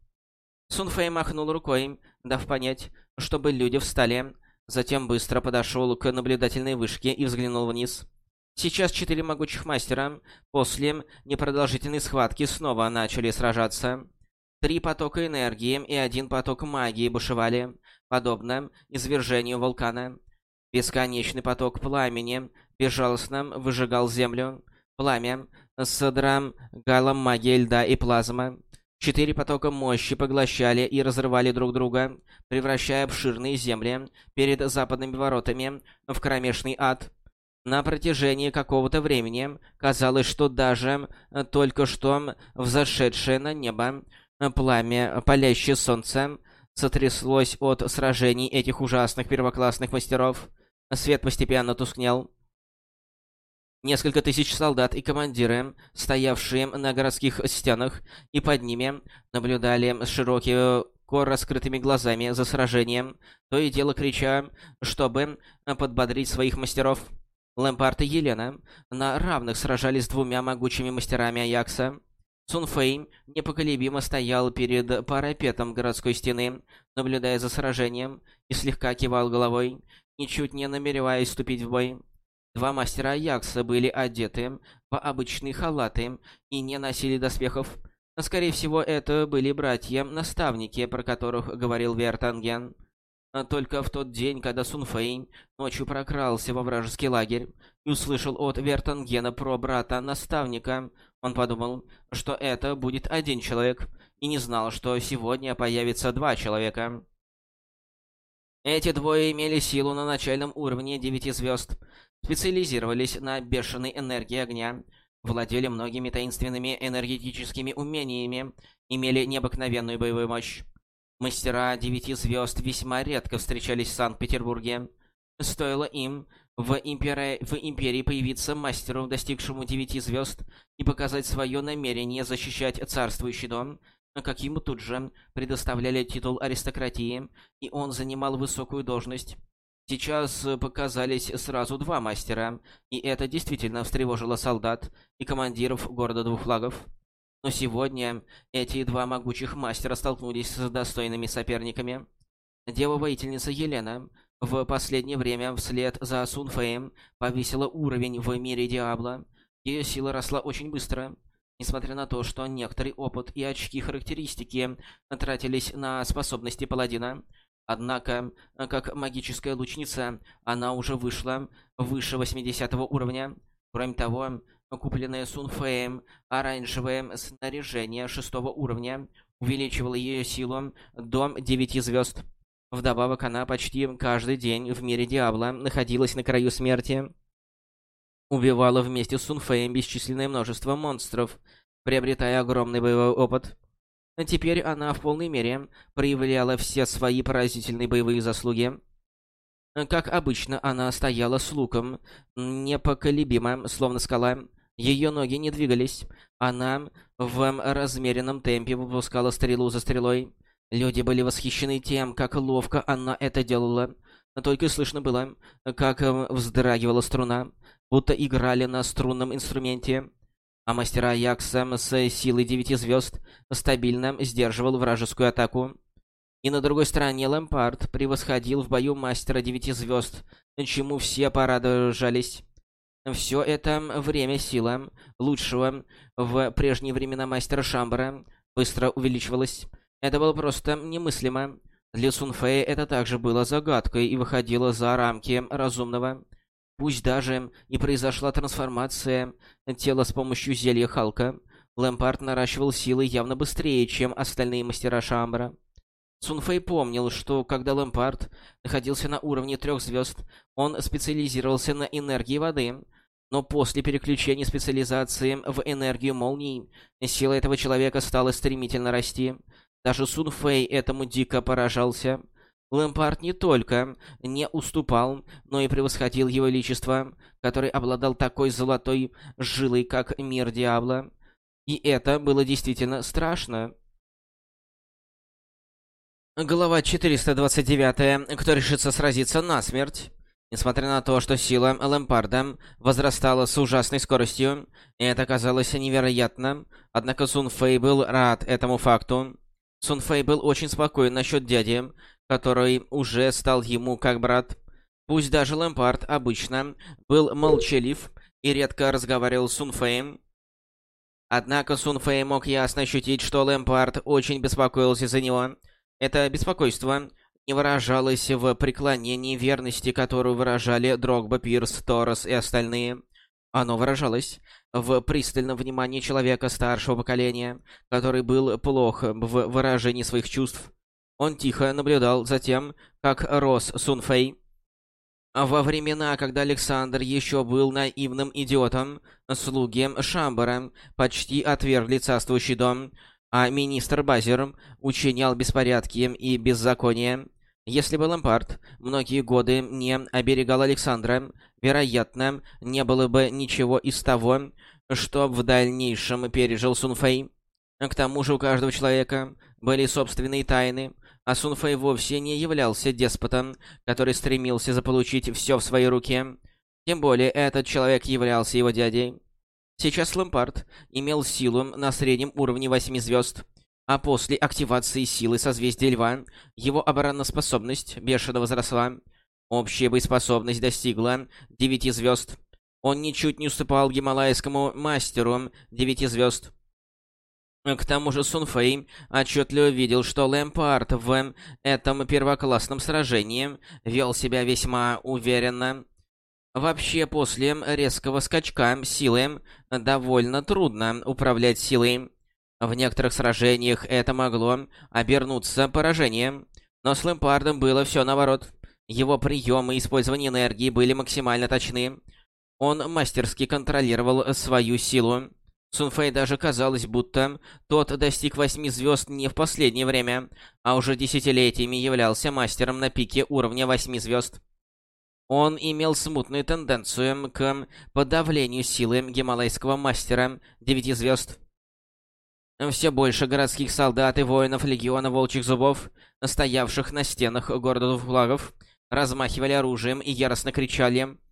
Сун Фэй махнул рукой, дав понять, чтобы люди встали. Затем быстро подошел к наблюдательной вышке и взглянул вниз. Сейчас четыре могучих мастера после непродолжительной схватки снова начали сражаться. Три потока энергии и один поток магии бушевали, подобно извержению вулкана. Бесконечный поток пламени безжалостно выжигал землю. Пламя с галом магии льда и плазмы. Четыре потока мощи поглощали и разрывали друг друга, превращая обширные земли перед западными воротами в кромешный ад. На протяжении какого-то времени казалось, что даже только что взошедшее на небо пламя, палящее солнце, сотряслось от сражений этих ужасных первоклассных мастеров — Свет постепенно тускнел. Несколько тысяч солдат и командиры, стоявшие на городских стенах и под ними, наблюдали с широкими раскрытыми глазами за сражением, то и дело крича, чтобы подбодрить своих мастеров. Лэмпард и Елена на равных сражались с двумя могучими мастерами Аякса. Сун Фэй непоколебимо стоял перед парапетом городской стены, наблюдая за сражением, и слегка кивал головой, ничуть не намереваясь вступить в бой. Два мастера Аякса были одеты в обычные халаты и не носили доспехов. Скорее всего, это были братья-наставники, про которых говорил Вертанген. Только в тот день, когда Сун Фэй ночью прокрался во вражеский лагерь и услышал от Вертангена про брата-наставника, он подумал, что это будет один человек, и не знал, что сегодня появится два человека. Эти двое имели силу на начальном уровне девяти звезд, специализировались на бешеной энергии огня, владели многими таинственными энергетическими умениями, имели необыкновенную боевую мощь. Мастера девяти звезд весьма редко встречались в Санкт-Петербурге. Стоило им в, импери... в Империи появиться мастеру, достигшему девяти звезд, и показать свое намерение защищать царствующий дом, как ему тут же предоставляли титул аристократии, и он занимал высокую должность. Сейчас показались сразу два мастера, и это действительно встревожило солдат и командиров города двух флагов. Но сегодня эти два могучих мастера столкнулись с достойными соперниками. Дева-воительница Елена в последнее время вслед за Сунфеем повысила уровень в мире Диабло. Ее сила росла очень быстро. Несмотря на то, что некоторый опыт и очки характеристики тратились на способности паладина, однако, как магическая лучница, она уже вышла выше 80 уровня. Кроме того, Купленное Сунфеем оранжевое снаряжение шестого уровня увеличивало ее силу до 9 звезд. Вдобавок, она почти каждый день в мире Диабло находилась на краю смерти. Убивала вместе с Сунфеем бесчисленное множество монстров, приобретая огромный боевой опыт. Теперь она в полной мере проявляла все свои поразительные боевые заслуги. Как обычно, она стояла с луком, непоколебимо, словно скала, ее ноги не двигались. Она в размеренном темпе выпускала стрелу за стрелой. Люди были восхищены тем, как ловко она это делала. Только слышно было, как вздрагивала струна, будто играли на струнном инструменте. А мастера Якса с силой девяти звезд стабильно сдерживал вражескую атаку. И на другой стороне Лэмпард превосходил в бою мастера девяти звезд, чему все порадовались. Все это время сила лучшего в прежние времена мастера Шамбара быстро увеличивалась. Это было просто немыслимо. Для Сунфея это также было загадкой и выходило за рамки разумного. Пусть даже и произошла трансформация тела с помощью зелья Халка, Лэмпард наращивал силы явно быстрее, чем остальные мастера Шамбара. Сунфэй помнил, что когда Лэмпард находился на уровне трех звезд, он специализировался на энергии воды, но после переключения специализации в энергию молний, сила этого человека стала стремительно расти. Даже Сунфэй этому дико поражался. Лэмпард не только не уступал, но и превосходил его величество, который обладал такой золотой жилой, как мир Диабло. И это было действительно страшно. Глава 429. Кто решится сразиться насмерть? Несмотря на то, что сила Лэмпарда возрастала с ужасной скоростью, и это казалось невероятно, однако Сун Фэй был рад этому факту. Сун Фэй был очень спокоен насчет дяди, который уже стал ему как брат. Пусть даже Лэмпард обычно был молчалив и редко разговаривал с Сун Фэем, Однако Сун Фэй мог ясно ощутить, что Лэмпард очень беспокоился за него. Это беспокойство не выражалось в преклонении верности, которую выражали Дрогба, Пирс, Торос и остальные. Оно выражалось в пристальном внимании человека старшего поколения, который был плох в выражении своих чувств. Он тихо наблюдал за тем, как рос Сунфэй. Во времена, когда Александр еще был наивным идиотом, слуги Шамбара почти отвергли царствующий дом, а министр Базер учинял беспорядки и беззаконие. Если бы Лампард многие годы не оберегал Александра, вероятно, не было бы ничего из того, что в дальнейшем пережил Сунфэй. К тому же у каждого человека были собственные тайны, а Сунфэй вовсе не являлся деспотом, который стремился заполучить все в свои руки. Тем более этот человек являлся его дядей. Сейчас Лэмпард имел силу на среднем уровне 8 звезд, а после активации силы созвездия Льва его обороноспособность бешено возросла. Общая боеспособность достигла 9 звезд. Он ничуть не уступал гималайскому мастеру 9 звезд. К тому же Сун Фэй отчетливо видел, что Лэмпард в этом первоклассном сражении вел себя весьма уверенно. Вообще, после резкого скачка силы довольно трудно управлять силой. В некоторых сражениях это могло обернуться поражением, но с Лэмпардом было все наоборот. Его приемы и использование энергии были максимально точны. Он мастерски контролировал свою силу. Сунфэй даже казалось, будто тот достиг восьми звезд не в последнее время, а уже десятилетиями являлся мастером на пике уровня восьми звезд. Он имел смутную тенденцию к подавлению силы гималайского мастера девяти звезд. Все больше городских солдат и воинов Легиона Волчьих Зубов, стоявших на стенах города флагов, размахивали оружием и яростно кричали —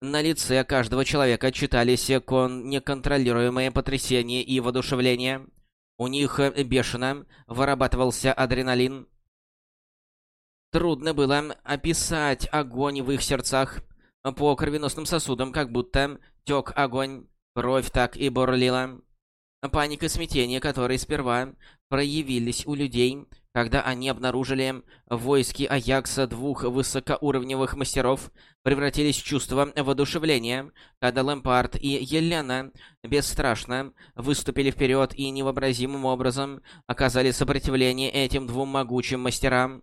на лице каждого человека читались кон неконтролируемые потрясения и воодушевление. У них бешено вырабатывался адреналин. Трудно было описать огонь в их сердцах. По кровеносным сосудам как будто тёк огонь, кровь так и бурлила. Паника и смятение, которые сперва проявились у людей, когда они обнаружили войски Аякса двух высокоуровневых мастеров, превратились в чувство воодушевления, когда Лэмпард и Елена бесстрашно выступили вперед и невообразимым образом оказали сопротивление этим двум могучим мастерам.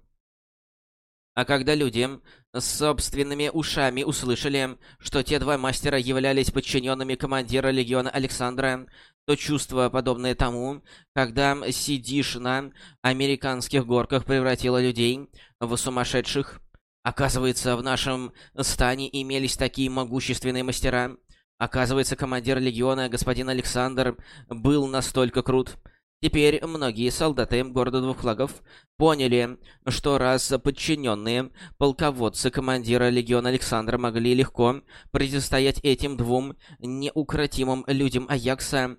А когда люди с собственными ушами услышали, что те два мастера являлись подчиненными командира легиона Александра, то чувство, подобное тому, когда сидишь на американских горках, превратило людей в сумасшедших. Оказывается, в нашем стане имелись такие могущественные мастера. Оказывается, командир легиона, господин Александр, был настолько крут. Теперь многие солдаты города двух флагов поняли, что раз подчиненные полководцы командира легиона Александра могли легко противостоять этим двум неукротимым людям Аякса,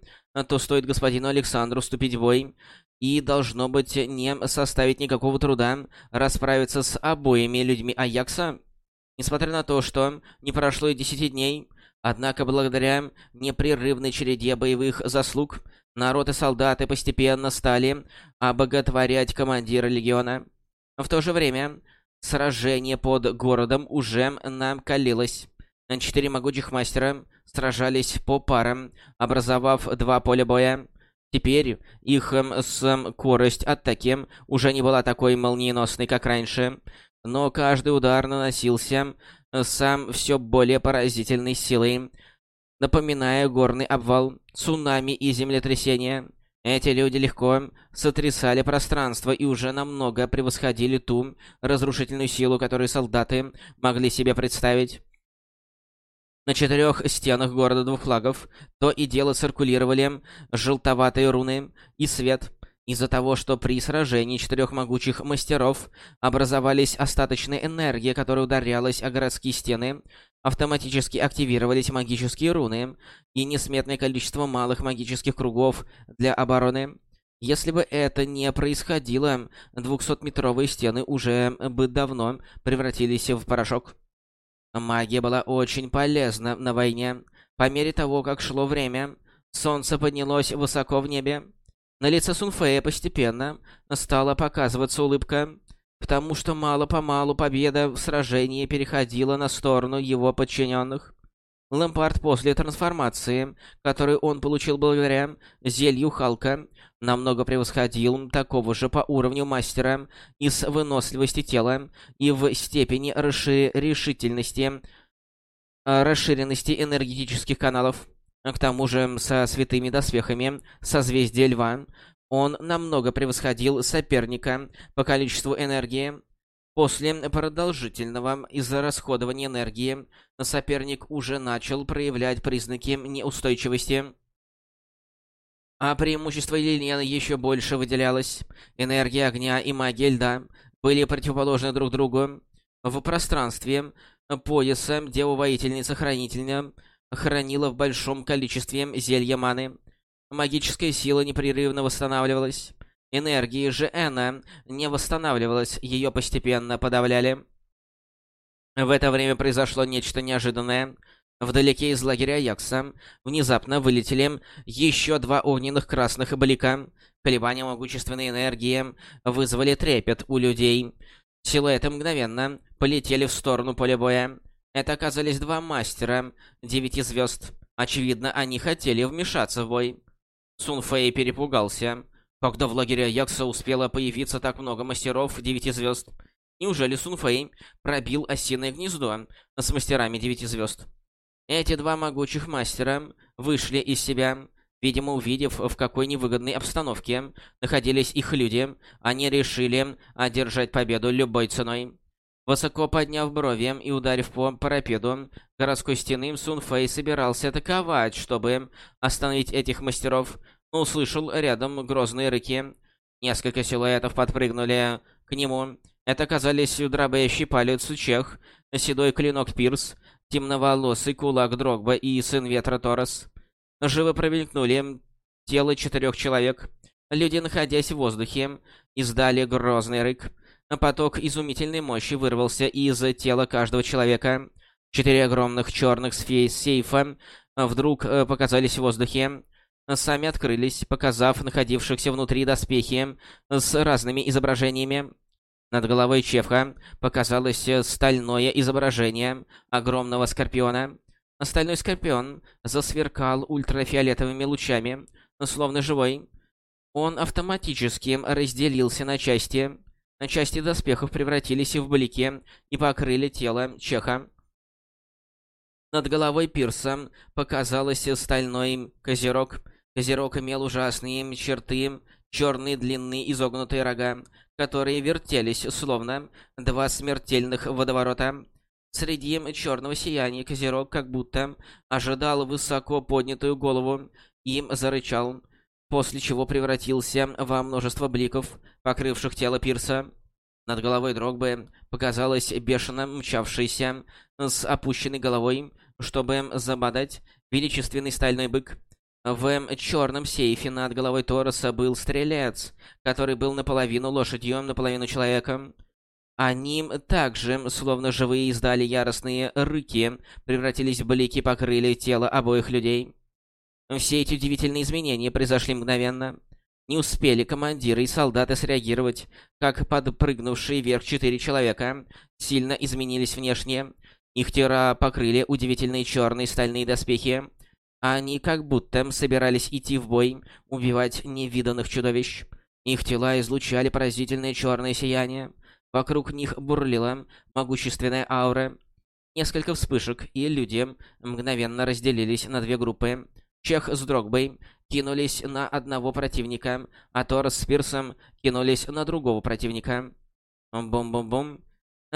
то стоит господину Александру вступить в бой, и должно быть не составить никакого труда расправиться с обоими людьми Аякса. Несмотря на то, что не прошло и десяти дней, однако благодаря непрерывной череде боевых заслуг, Народ и солдаты постепенно стали обоготворять командира легиона. В то же время сражение под городом уже накалилось. Четыре могучих мастера сражались по парам, образовав два поля боя. Теперь их скорость атаки уже не была такой молниеносной, как раньше, но каждый удар наносился сам все более поразительной силой, напоминая горный обвал, цунами и землетрясения. Эти люди легко сотрясали пространство и уже намного превосходили ту разрушительную силу, которую солдаты могли себе представить. На четырех стенах города двух флагов то и дело циркулировали желтоватые руны и свет. Из-за того, что при сражении четырех могучих мастеров образовались остаточные энергии, которая ударялась о городские стены, автоматически активировались магические руны и несметное количество малых магических кругов для обороны. Если бы это не происходило, 200-метровые стены уже бы давно превратились в порошок. Магия была очень полезна на войне. По мере того, как шло время, солнце поднялось высоко в небе. На лице Сунфея постепенно стала показываться улыбка потому что мало-помалу победа в сражении переходила на сторону его подчиненных. Лэмпард после трансформации, которую он получил благодаря зелью Халка, намного превосходил такого же по уровню мастера и с выносливости тела, и в степени расши решительности, а, расширенности энергетических каналов. К тому же со святыми доспехами созвездия Льва он намного превосходил соперника по количеству энергии. После продолжительного израсходования энергии соперник уже начал проявлять признаки неустойчивости. А преимущество Елены еще больше выделялось. Энергия огня и магия льда были противоположны друг другу. В пространстве пояса Дева-воительница-хранительня хранила в большом количестве зелья маны. Магическая сила непрерывно восстанавливалась. Энергии же Эна не восстанавливалась, ее постепенно подавляли. В это время произошло нечто неожиданное. Вдалеке из лагеря Якса внезапно вылетели еще два огненных красных блика. Колебания могущественной энергии вызвали трепет у людей. Силуэты мгновенно полетели в сторону поля боя. Это оказались два мастера девяти звезд. Очевидно, они хотели вмешаться в бой. Сун Фэй перепугался. Когда в лагере Якса успело появиться так много мастеров девяти звезд? Неужели Сун Фэй пробил осиное гнездо с мастерами девяти звезд? Эти два могучих мастера вышли из себя. Видимо, увидев, в какой невыгодной обстановке находились их люди, они решили одержать победу любой ценой. Высоко подняв брови и ударив по парапету городской стены, Сун Фэй собирался атаковать, чтобы остановить этих мастеров, но услышал рядом грозные рыки. Несколько силуэтов подпрыгнули к нему. Это оказались дробящий палец Чех, седой клинок Пирс, темноволосый кулак Дрогба и сын ветра Торос. Живо промелькнули тело четырех человек. Люди, находясь в воздухе, издали грозный рык. Поток изумительной мощи вырвался из тела каждого человека. Четыре огромных черных сфей сейфа вдруг э, показались в воздухе. Сами открылись, показав находившихся внутри доспехи с разными изображениями. Над головой Чевха показалось стальное изображение огромного скорпиона. Стальной скорпион засверкал ультрафиолетовыми лучами, словно живой. Он автоматически разделился на части. Части доспехов превратились в блики и покрыли тело Чеха. Над головой Пирса показалось стальной козерог. Козерог имел ужасные черты, черные длинные изогнутые рога, которые вертелись, словно два смертельных водоворота. Среди черного сияния Козерог как будто ожидал высоко поднятую голову, им зарычал, после чего превратился во множество бликов, покрывших тело Пирса. Над головой Дрогбы показалось бешено мчавшийся с опущенной головой, чтобы забодать величественный стальной бык. В черном сейфе над головой Тороса был стрелец, который был наполовину лошадью, наполовину человеком. Они также, словно живые, издали яростные рыки, превратились в блики, покрыли тело обоих людей. Все эти удивительные изменения произошли мгновенно. Не успели командиры и солдаты среагировать, как подпрыгнувшие вверх четыре человека сильно изменились внешне. Их тела покрыли удивительные черные стальные доспехи. Они как будто собирались идти в бой, убивать невиданных чудовищ. Их тела излучали поразительное черное сияние. Вокруг них бурлила могущественная аура. Несколько вспышек, и люди мгновенно разделились на две группы. Чех с Дрогбой кинулись на одного противника, а Тор с Пирсом кинулись на другого противника. Бум-бум-бум.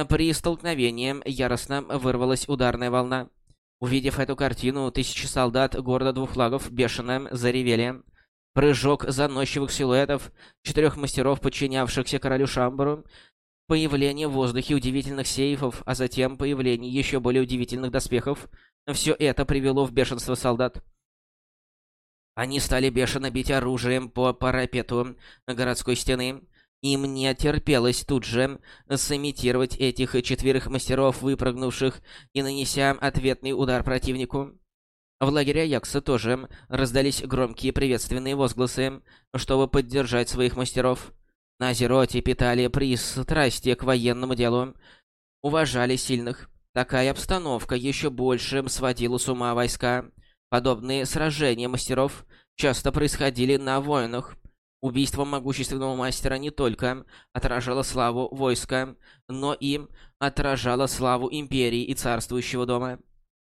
При столкновении яростно вырвалась ударная волна. Увидев эту картину, тысячи солдат города двух флагов бешено заревели. Прыжок заносчивых силуэтов, четырех мастеров, подчинявшихся королю Шамбару, появление в воздухе удивительных сейфов, а затем появление еще более удивительных доспехов. Все это привело в бешенство солдат. Они стали бешено бить оружием по парапету городской стены. Им не терпелось тут же сымитировать этих четверых мастеров, выпрыгнувших и нанеся ответный удар противнику. В лагере Аякса тоже раздались громкие приветственные возгласы, чтобы поддержать своих мастеров. На Зероте питали пристрастие к военному делу, уважали сильных. Такая обстановка еще больше сводила с ума войска. Подобные сражения мастеров часто происходили на войнах, Убийство могущественного мастера не только отражало славу войска, но и отражало славу империи и царствующего дома.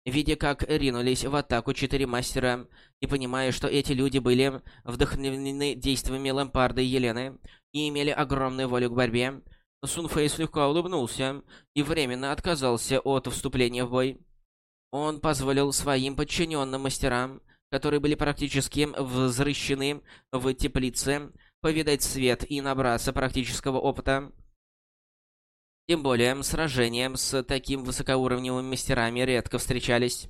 Видя, как ринулись в атаку четыре мастера, и понимая, что эти люди были вдохновлены действиями Лампарда и Елены и имели огромную волю к борьбе, Сунфэй слегка улыбнулся и временно отказался от вступления в бой. Он позволил своим подчиненным мастерам которые были практически взрыщены в теплице, повидать свет и набраться практического опыта. Тем более, сражения с таким высокоуровневыми мастерами редко встречались.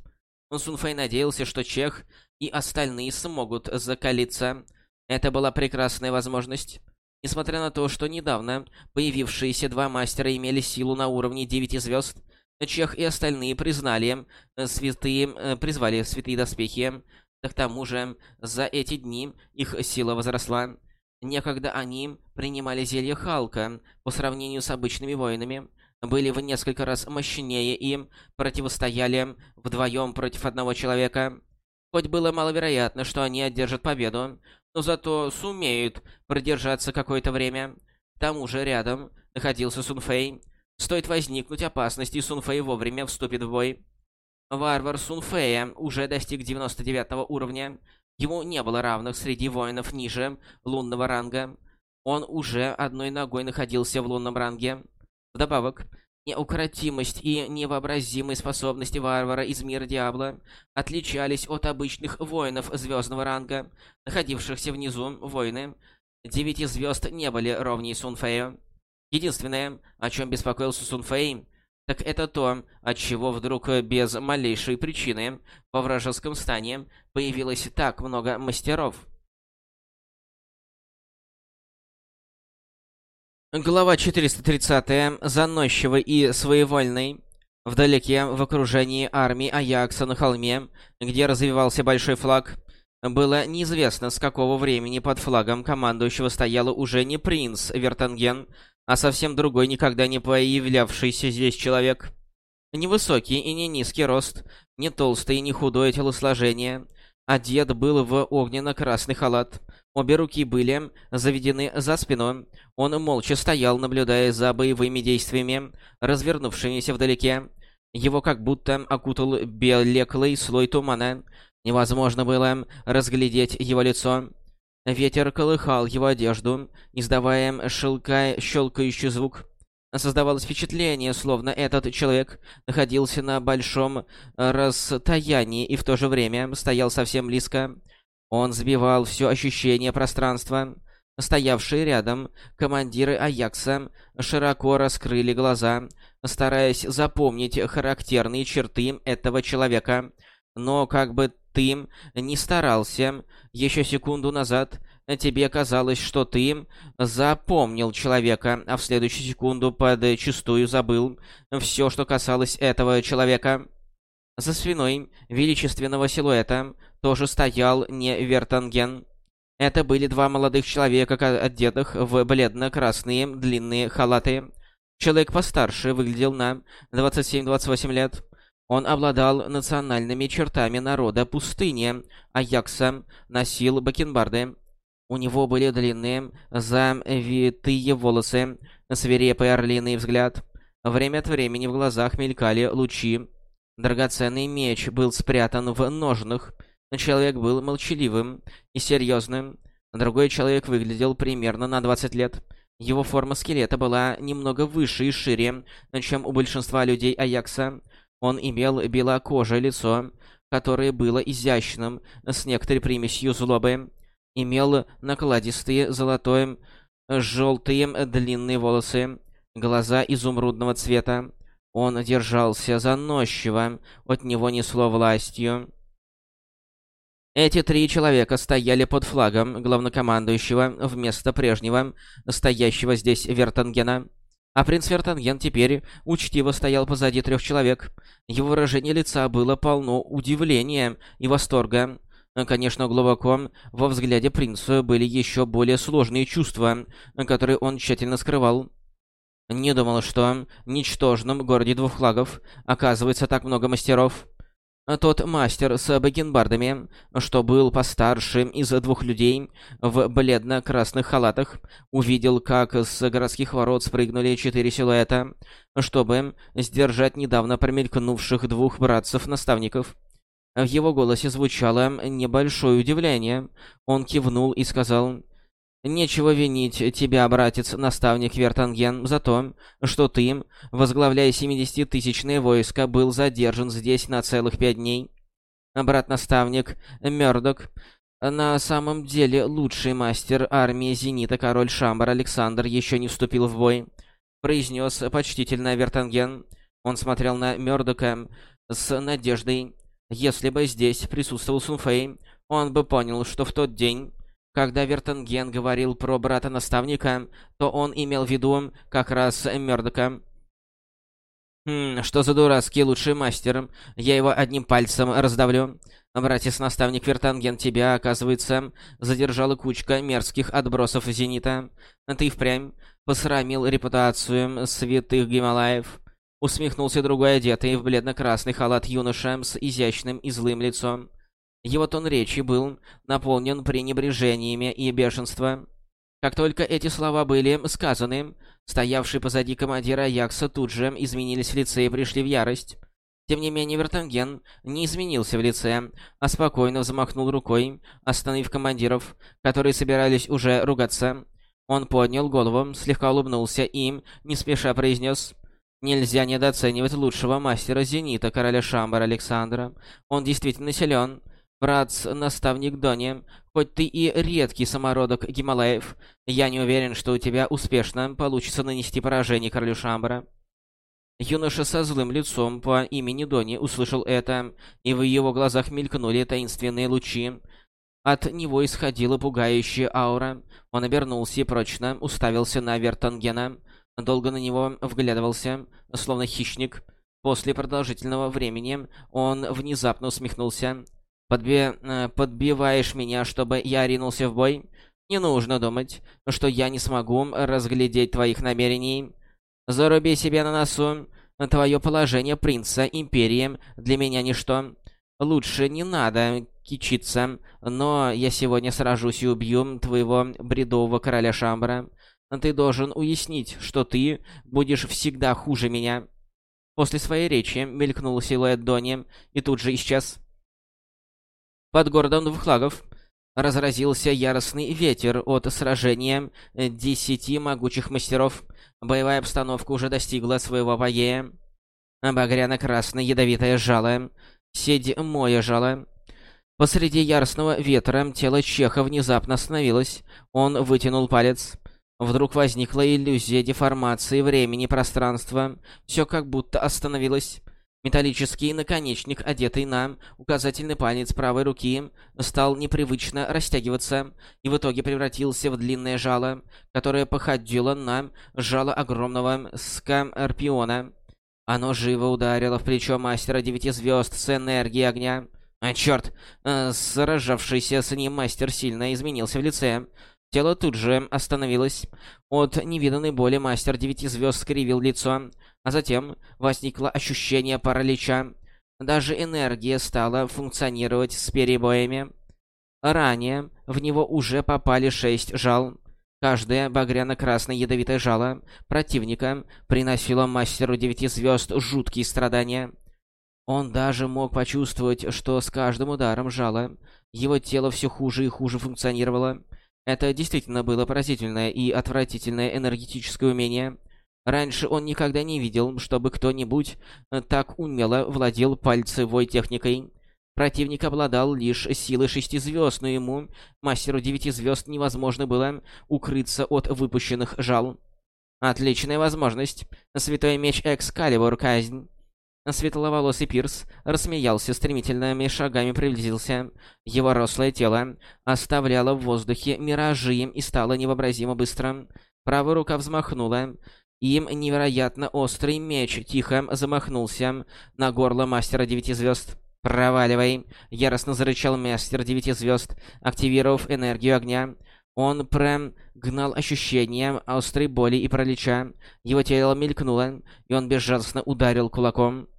Сунфэй надеялся, что Чех и остальные смогут закалиться. Это была прекрасная возможность. Несмотря на то, что недавно появившиеся два мастера имели силу на уровне девяти звезд, Чех и остальные признали э, святые, э, призвали святые доспехи. К тому же, за эти дни их сила возросла. Некогда они принимали зелье Халка по сравнению с обычными воинами, были в несколько раз мощнее и противостояли вдвоем против одного человека. Хоть было маловероятно, что они одержат победу, но зато сумеют продержаться какое-то время. К тому же рядом находился Сунфэй. Стоит возникнуть опасность, и Сунфэй вовремя вступит в бой. Варвар Сунфэя уже достиг 99 уровня. Ему не было равных среди воинов ниже лунного ранга. Он уже одной ногой находился в лунном ранге. Вдобавок, неукротимость и невообразимые способности варвара из мира Диабло отличались от обычных воинов звездного ранга, находившихся внизу воины. Девяти звезд не были ровней Сунфею. Единственное, о чем беспокоился Сунфэй, так это то, от чего вдруг без малейшей причины во вражеском стане появилось так много мастеров. Глава 430. Заносчивый и своевольный. Вдалеке, в окружении армии Аякса на холме, где развивался большой флаг, было неизвестно, с какого времени под флагом командующего стоял уже не принц Вертанген, а совсем другой, никогда не появлявшийся здесь человек. Невысокий и не низкий рост, не толстый и не худое телосложение. Одет был в огненно-красный халат. Обе руки были заведены за спину. Он молча стоял, наблюдая за боевыми действиями, развернувшимися вдалеке. Его как будто окутал белеклый слой тумана. Невозможно было разглядеть его лицо. Ветер колыхал его одежду, издавая шелка... щелкающий звук. Создавалось впечатление, словно этот человек находился на большом расстоянии и в то же время стоял совсем близко. Он сбивал все ощущение пространства. Стоявшие рядом командиры Аякса широко раскрыли глаза, стараясь запомнить характерные черты этого человека. Но как бы ты не старался еще секунду назад, тебе казалось, что ты запомнил человека, а в следующую секунду подчистую забыл все, что касалось этого человека. За спиной величественного силуэта тоже стоял не Вертанген. Это были два молодых человека, одетых в бледно-красные длинные халаты. Человек постарше выглядел на 27-28 лет. Он обладал национальными чертами народа пустыни, Аякса, носил бакенбарды. У него были длинные, завитые волосы, свирепый орлиный взгляд. Время от времени в глазах мелькали лучи. Драгоценный меч был спрятан в ножнах. Человек был молчаливым и серьезным. Другой человек выглядел примерно на 20 лет. Его форма скелета была немного выше и шире, чем у большинства людей Аякса. Он имел белокожее лицо, которое было изящным, с некоторой примесью злобы. Имел накладистые, золотые, желтые длинные волосы, глаза изумрудного цвета. Он держался заносчиво, от него несло властью. Эти три человека стояли под флагом главнокомандующего вместо прежнего, стоящего здесь Вертангена. А принц Вертанген теперь учтиво стоял позади трех человек. Его выражение лица было полно удивления и восторга. Конечно, глубоко во взгляде принца были еще более сложные чувства, которые он тщательно скрывал. Не думал, что в ничтожном городе двух флагов оказывается так много мастеров. Тот мастер с бакенбардами, что был постарше из двух людей в бледно-красных халатах, увидел, как с городских ворот спрыгнули четыре силуэта, чтобы сдержать недавно промелькнувших двух братцев-наставников. В его голосе звучало небольшое удивление. Он кивнул и сказал... Нечего винить тебя, братец-наставник Вертанген, за то, что ты, возглавляя 70-тысячное войско, был задержан здесь на целых пять дней. Брат-наставник Мёрдок, на самом деле лучший мастер армии Зенита король Шамбар Александр еще не вступил в бой, произнес почтительно Вертанген. Он смотрел на Мёрдока с надеждой. Если бы здесь присутствовал Сунфэй, он бы понял, что в тот день, когда Вертенген говорил про брата-наставника, то он имел в виду как раз Мёрдока. «Хм, что за дурацкий лучший мастер? Я его одним пальцем раздавлю». Братец-наставник Вертанген, тебя, оказывается, задержала кучка мерзких отбросов Зенита. Ты впрямь посрамил репутацию святых Гималаев. Усмехнулся другой одетый в бледно-красный халат юноша с изящным и злым лицом. Его тон речи был наполнен пренебрежениями и бешенством. Как только эти слова были сказаны, стоявшие позади командира Якса тут же изменились в лице и пришли в ярость. Тем не менее, Вертанген не изменился в лице, а спокойно взмахнул рукой, остановив командиров, которые собирались уже ругаться. Он поднял голову, слегка улыбнулся и, не спеша произнес Нельзя недооценивать лучшего мастера Зенита, короля Шамбара Александра. Он действительно силен. Брат-наставник Дони, хоть ты и редкий самородок Гималаев, я не уверен, что у тебя успешно получится нанести поражение королю Шамбара. Юноша со злым лицом по имени Дони услышал это, и в его глазах мелькнули таинственные лучи. От него исходила пугающая аура. Он обернулся и прочно уставился на Вертангена долго на него вглядывался, словно хищник. После продолжительного времени он внезапно усмехнулся. «Подби... Э, «Подбиваешь меня, чтобы я ринулся в бой? Не нужно думать, что я не смогу разглядеть твоих намерений. Заруби себе на носу. Твое положение принца Империи для меня ничто. Лучше не надо кичиться, но я сегодня сражусь и убью твоего бредового короля Шамбара. Ты должен уяснить, что ты будешь всегда хуже меня». После своей речи мелькнул силуэт Дони и тут же исчез. Под городом двух флагов разразился яростный ветер от сражения десяти могучих мастеров. Боевая обстановка уже достигла своего апогея. Багряно-красное ядовитое жало, седьмое жало. Посреди яростного ветра тело Чеха внезапно остановилось. Он вытянул палец. Вдруг возникла иллюзия деформации времени пространства. Все как будто остановилось. Металлический наконечник, одетый на указательный палец правой руки, стал непривычно растягиваться и в итоге превратился в длинное жало, которое походило на жало огромного скорпиона. Оно живо ударило в плечо мастера девяти звезд с энергией огня. А, черт! Э, сражавшийся с ним мастер сильно изменился в лице. Тело тут же остановилось. От невиданной боли мастер девяти звезд скривил лицо, а затем возникло ощущение паралича. Даже энергия стала функционировать с перебоями. Ранее в него уже попали шесть жал. Каждое багряно-красное ядовитое жало противника приносило мастеру девяти звезд жуткие страдания. Он даже мог почувствовать, что с каждым ударом жала его тело все хуже и хуже функционировало. Это действительно было поразительное и отвратительное энергетическое умение. Раньше он никогда не видел, чтобы кто-нибудь э, так умело владел пальцевой техникой. Противник обладал лишь силой шести звезд, но ему, мастеру девяти звезд, невозможно было укрыться от выпущенных жал. Отличная возможность. Святой меч Экскалибур казнь. Светловолосый Пирс рассмеялся, стремительными шагами приблизился. Его рослое тело оставляло в воздухе миражи и стало невообразимо быстро. Правая рука взмахнула. Им невероятно острый меч тихо замахнулся на горло Мастера Девяти Звезд. «Проваливай!» — яростно зарычал Мастер Девяти Звезд, активировав энергию огня. Он прям гнал ощущения острой боли и паралича. Его тело мелькнуло, и он безжалостно ударил кулаком.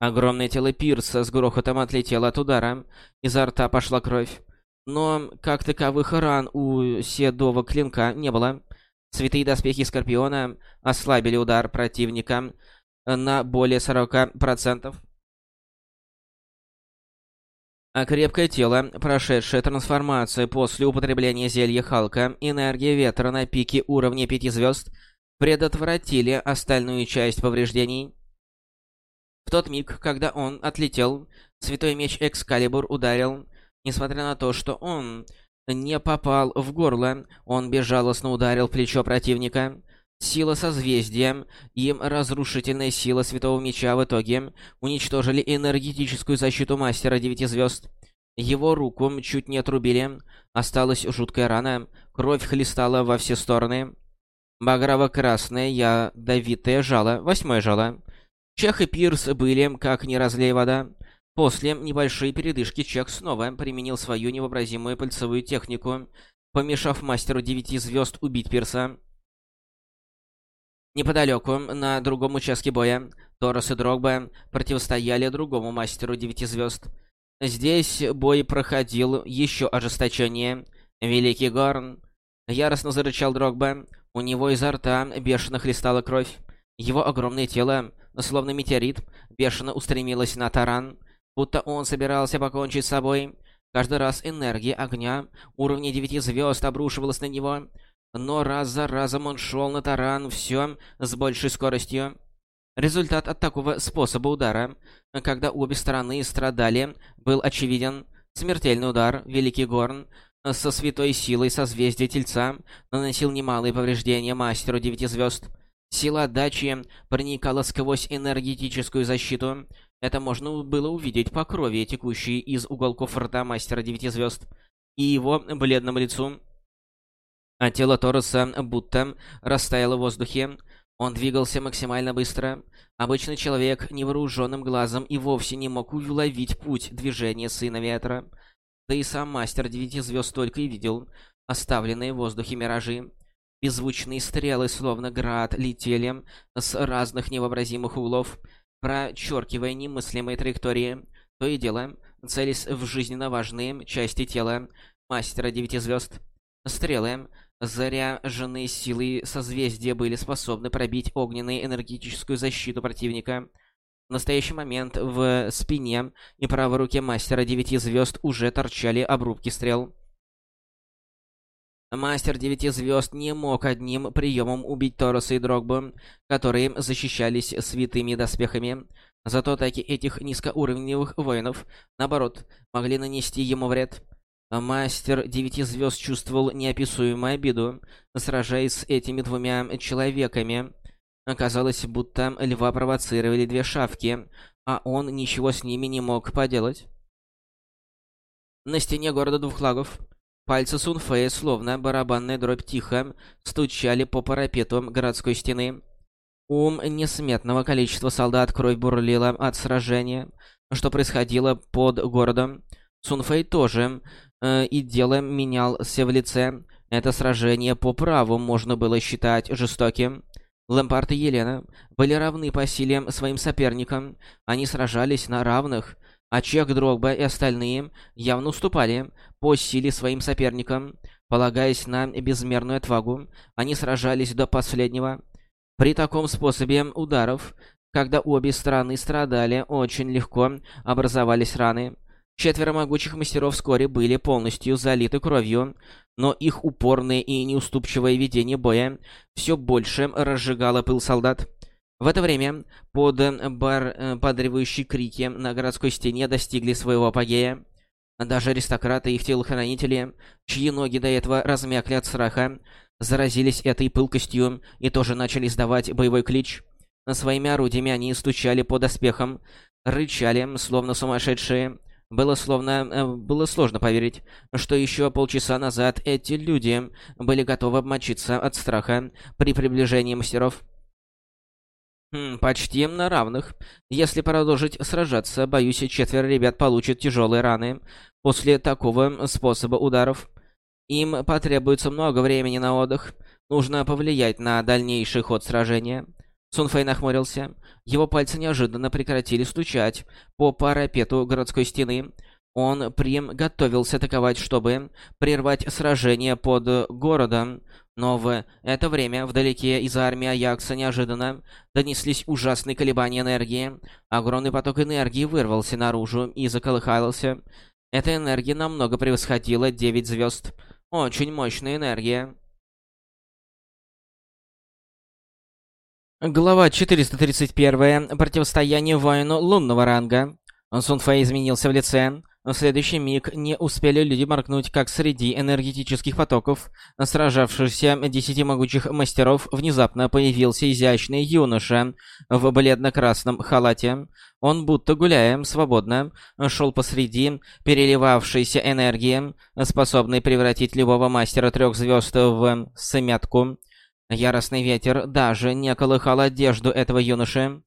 Огромное тело Пирса с грохотом отлетело от удара. Изо рта пошла кровь. Но, как таковых ран у седого клинка не было. Святые доспехи Скорпиона ослабили удар противника на более 40%. А крепкое тело, прошедшее трансформацию после употребления зелья Халка, энергия ветра на пике уровня пяти звезд, предотвратили остальную часть повреждений. В тот миг, когда он отлетел, святой меч Экскалибур ударил. Несмотря на то, что он не попал в горло, он безжалостно ударил плечо противника. Сила созвездия и разрушительная сила Святого Меча в итоге уничтожили энергетическую защиту Мастера Девяти Звезд. Его руку чуть не отрубили, осталась жуткая рана, кровь хлестала во все стороны. Багрово-красное ядовитое жало, восьмое жало. Чех и Пирс были как не разлей вода. После небольшой передышки Чех снова применил свою невообразимую пальцевую технику, помешав мастеру девяти звезд убить Пирса. Неподалеку, на другом участке боя, Торос и Дрогба противостояли другому мастеру девяти звезд. Здесь бой проходил еще ожесточение. Великий Горн. Яростно зарычал Дрогба. У него изо рта бешено хлестала кровь. Его огромное тело, словно метеорит, бешено устремилось на таран, будто он собирался покончить с собой. Каждый раз энергия огня уровня девяти звезд обрушивалась на него, но раз за разом он шел на таран все с большей скоростью. Результат от такого способа удара, когда обе стороны страдали, был очевиден. Смертельный удар, Великий Горн, со святой силой созвездия Тельца, наносил немалые повреждения Мастеру Девяти Звезд. Сила отдачи проникала сквозь энергетическую защиту. Это можно было увидеть по крови, текущей из уголков рта Мастера Девяти Звезд, и его бледному лицу а тело Тороса будто растаяло в воздухе. Он двигался максимально быстро. Обычный человек невооруженным глазом и вовсе не мог уловить путь движения Сына Ветра. Да и сам Мастер Девяти Звезд только и видел оставленные в воздухе миражи. Беззвучные стрелы, словно град, летели с разных невообразимых углов, прочеркивая немыслимые траектории. То и дело, целясь в жизненно важные части тела Мастера Девяти Звезд. Стрелы Заряженные силы созвездия были способны пробить огненную энергетическую защиту противника. В настоящий момент в спине и правой руке мастера девяти звезд уже торчали обрубки стрел. Мастер девяти звезд не мог одним приемом убить Тороса и Дрогбу, которые защищались святыми доспехами. Зато атаки этих низкоуровневых воинов, наоборот, могли нанести ему вред. Мастер Девяти Звезд чувствовал неописуемую обиду, сражаясь с этими двумя человеками. Оказалось, будто льва провоцировали две шавки, а он ничего с ними не мог поделать. На стене города Двухлагов пальцы Сунфея, словно барабанная дробь тихо, стучали по парапету городской стены. Ум несметного количества солдат кровь бурлила от сражения, что происходило под городом. Сунфэй тоже э, и дело менялся в лице. Это сражение по праву можно было считать жестоким. Лэмпард и Елена были равны по силе своим соперникам. Они сражались на равных, а Чех, Дрогба и остальные явно уступали по силе своим соперникам. Полагаясь на безмерную отвагу, они сражались до последнего. При таком способе ударов, когда обе стороны страдали, очень легко образовались раны. Четверо могучих мастеров вскоре были полностью залиты кровью, но их упорное и неуступчивое ведение боя все больше разжигало пыл солдат. В это время под бар подривающие крики на городской стене достигли своего апогея. Даже аристократы и их телохранители, чьи ноги до этого размякли от страха, заразились этой пылкостью и тоже начали издавать боевой клич. Своими орудиями они стучали по доспехам, рычали, словно сумасшедшие, было словно... Э, было сложно поверить, что еще полчаса назад эти люди были готовы обмочиться от страха при приближении мастеров. Почти на равных. Если продолжить сражаться, боюсь, четверо ребят получат тяжелые раны после такого способа ударов. Им потребуется много времени на отдых. Нужно повлиять на дальнейший ход сражения. Сунфэй нахмурился. Его пальцы неожиданно прекратили стучать по парапету городской стены. Он прим готовился атаковать, чтобы прервать сражение под городом. Но в это время вдалеке из армии Аякса неожиданно донеслись ужасные колебания энергии. Огромный поток энергии вырвался наружу и заколыхался. Эта энергия намного превосходила 9 звезд. Очень мощная энергия. Глава 431. Противостояние воину лунного ранга. Сун Фэй изменился в лице. В следующий миг не успели люди моргнуть, как среди энергетических потоков, сражавшихся десяти могучих мастеров, внезапно появился изящный юноша в бледно-красном халате. Он, будто гуляя свободно, шел посреди переливавшейся энергии, способной превратить любого мастера трех звезд в сымятку. Яростный ветер даже не колыхал одежду этого юноши.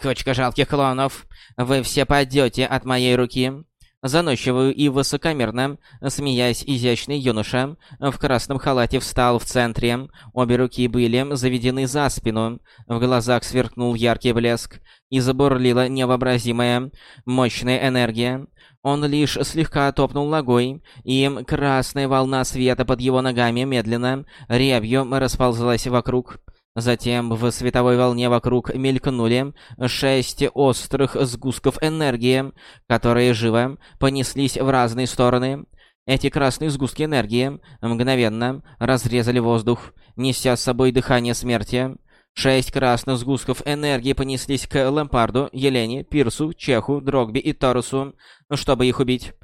«Кучка жалких клонов! Вы все падете от моей руки!» Заносчивую и высокомерно, смеясь изящный юноша, в красном халате встал в центре. Обе руки были заведены за спину. В глазах сверкнул яркий блеск и забурлила невообразимая мощная энергия. Он лишь слегка топнул ногой, и красная волна света под его ногами медленно, рябью расползлась вокруг. Затем в световой волне вокруг мелькнули шесть острых сгустков энергии, которые живо понеслись в разные стороны. Эти красные сгустки энергии мгновенно разрезали воздух, неся с собой дыхание смерти. Шесть красных сгустков энергии понеслись к Лэмпарду, Елене, Пирсу, Чеху, Дрогби и Торусу, чтобы их убить.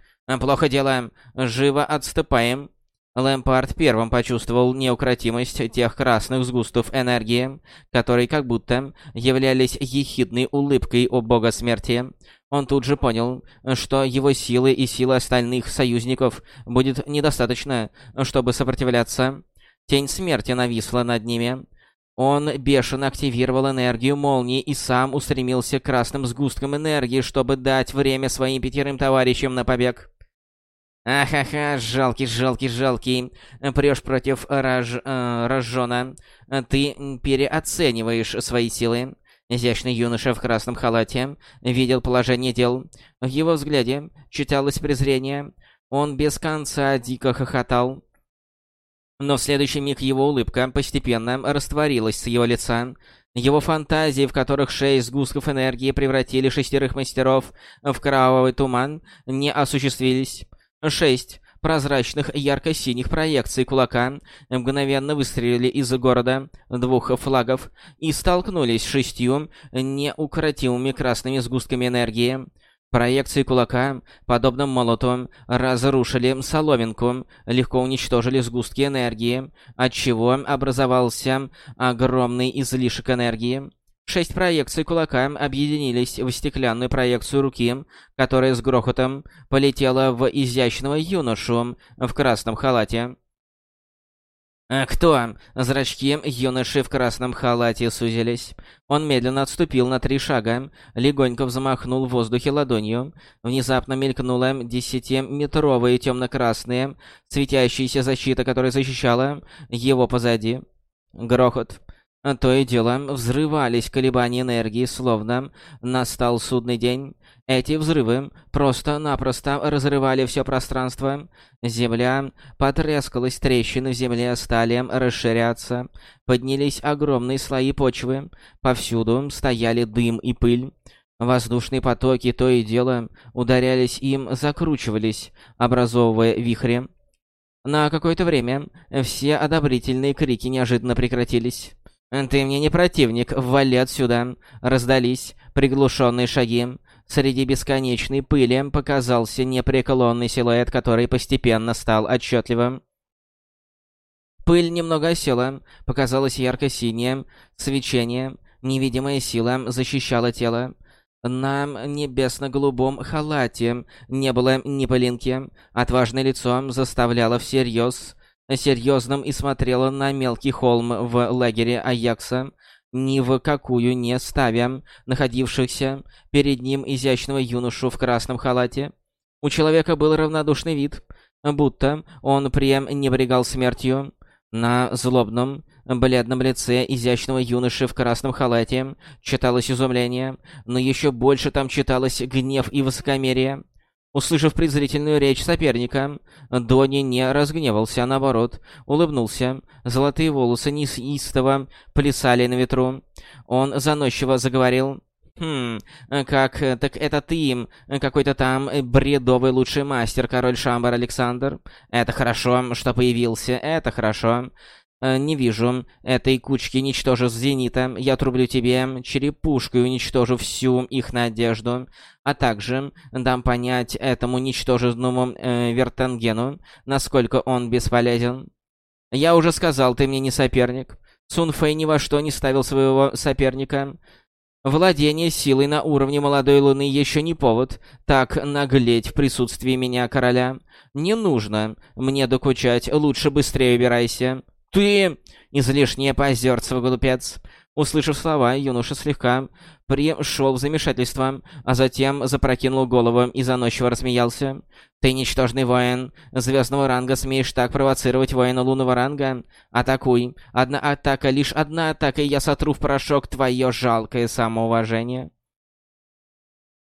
«Плохо дело. Живо отступаем. Лэмпард первым почувствовал неукротимость тех красных сгустов энергии, которые как будто являлись ехидной улыбкой у бога смерти. Он тут же понял, что его силы и силы остальных союзников будет недостаточно, чтобы сопротивляться. Тень смерти нависла над ними. Он бешено активировал энергию молнии и сам устремился к красным сгусткам энергии, чтобы дать время своим пятерым товарищам на побег. Ахаха, жалкий, жалкий, жалкий. Прешь против рож... э, Рожжона. Ты переоцениваешь свои силы. Изящный юноша в красном халате видел положение дел. В его взгляде читалось презрение. Он без конца дико хохотал. Но в следующий миг его улыбка постепенно растворилась с его лица. Его фантазии, в которых шесть сгустков энергии превратили шестерых мастеров в кровавый туман, не осуществились. Шесть прозрачных ярко-синих проекций кулака мгновенно выстрелили из города двух флагов и столкнулись с шестью неукротимыми красными сгустками энергии. Проекции кулака, подобно молоту, разрушили соломинку, легко уничтожили сгустки энергии, отчего образовался огромный излишек энергии. Шесть проекций кулака объединились в стеклянную проекцию руки, которая с грохотом полетела в изящного юношу в красном халате. «А «Кто?» Зрачки юноши в красном халате сузились. Он медленно отступил на три шага, легонько взмахнул в воздухе ладонью. Внезапно мелькнула десятиметровая темно-красная светящаяся защита, которая защищала его позади. Грохот. То и дело взрывались колебания энергии, словно настал судный день. Эти взрывы просто-напросто разрывали все пространство. Земля потрескалась, трещины в земле стали расширяться. Поднялись огромные слои почвы. Повсюду стояли дым и пыль. Воздушные потоки то и дело ударялись им, закручивались, образовывая вихри. На какое-то время все одобрительные крики неожиданно прекратились. «Ты мне не противник, вали отсюда!» Раздались приглушенные шаги. Среди бесконечной пыли показался непреклонный силуэт, который постепенно стал отчетливым. Пыль немного осела, показалось ярко-синее свечение, невидимая сила защищала тело. На небесно-голубом халате не было ни пылинки, отважное лицо заставляло всерьез серьезным и смотрела на мелкий холм в лагере Аякса, ни в какую не ставя находившихся перед ним изящного юношу в красном халате. У человека был равнодушный вид, будто он пренебрегал смертью. На злобном, бледном лице изящного юноши в красном халате читалось изумление, но еще больше там читалось гнев и высокомерие. Услышав презрительную речь соперника, Донни не разгневался, а наоборот, улыбнулся. Золотые волосы неистово плясали на ветру. Он заносчиво заговорил. «Хм, как, так это ты какой-то там бредовый лучший мастер, король Шамбар Александр? Это хорошо, что появился, это хорошо. Э, не вижу этой кучки ничтожеств Зенита. Я отрублю тебе черепушку и уничтожу всю их надежду. А также дам понять этому ничтожественному э, Вертангену, насколько он бесполезен. Я уже сказал, ты мне не соперник. Сун Фэй ни во что не ставил своего соперника. Владение силой на уровне молодой луны еще не повод так наглеть в присутствии меня, короля. Не нужно мне докучать, лучше быстрее убирайся. Ты... Излишнее позерцево, глупец. Услышав слова, юноша слегка пришел в замешательство, а затем запрокинул голову и заносчиво рассмеялся. «Ты ничтожный воин. Звездного ранга смеешь так провоцировать воина лунного ранга? Атакуй. Одна атака, лишь одна атака, и я сотру в порошок твое жалкое самоуважение».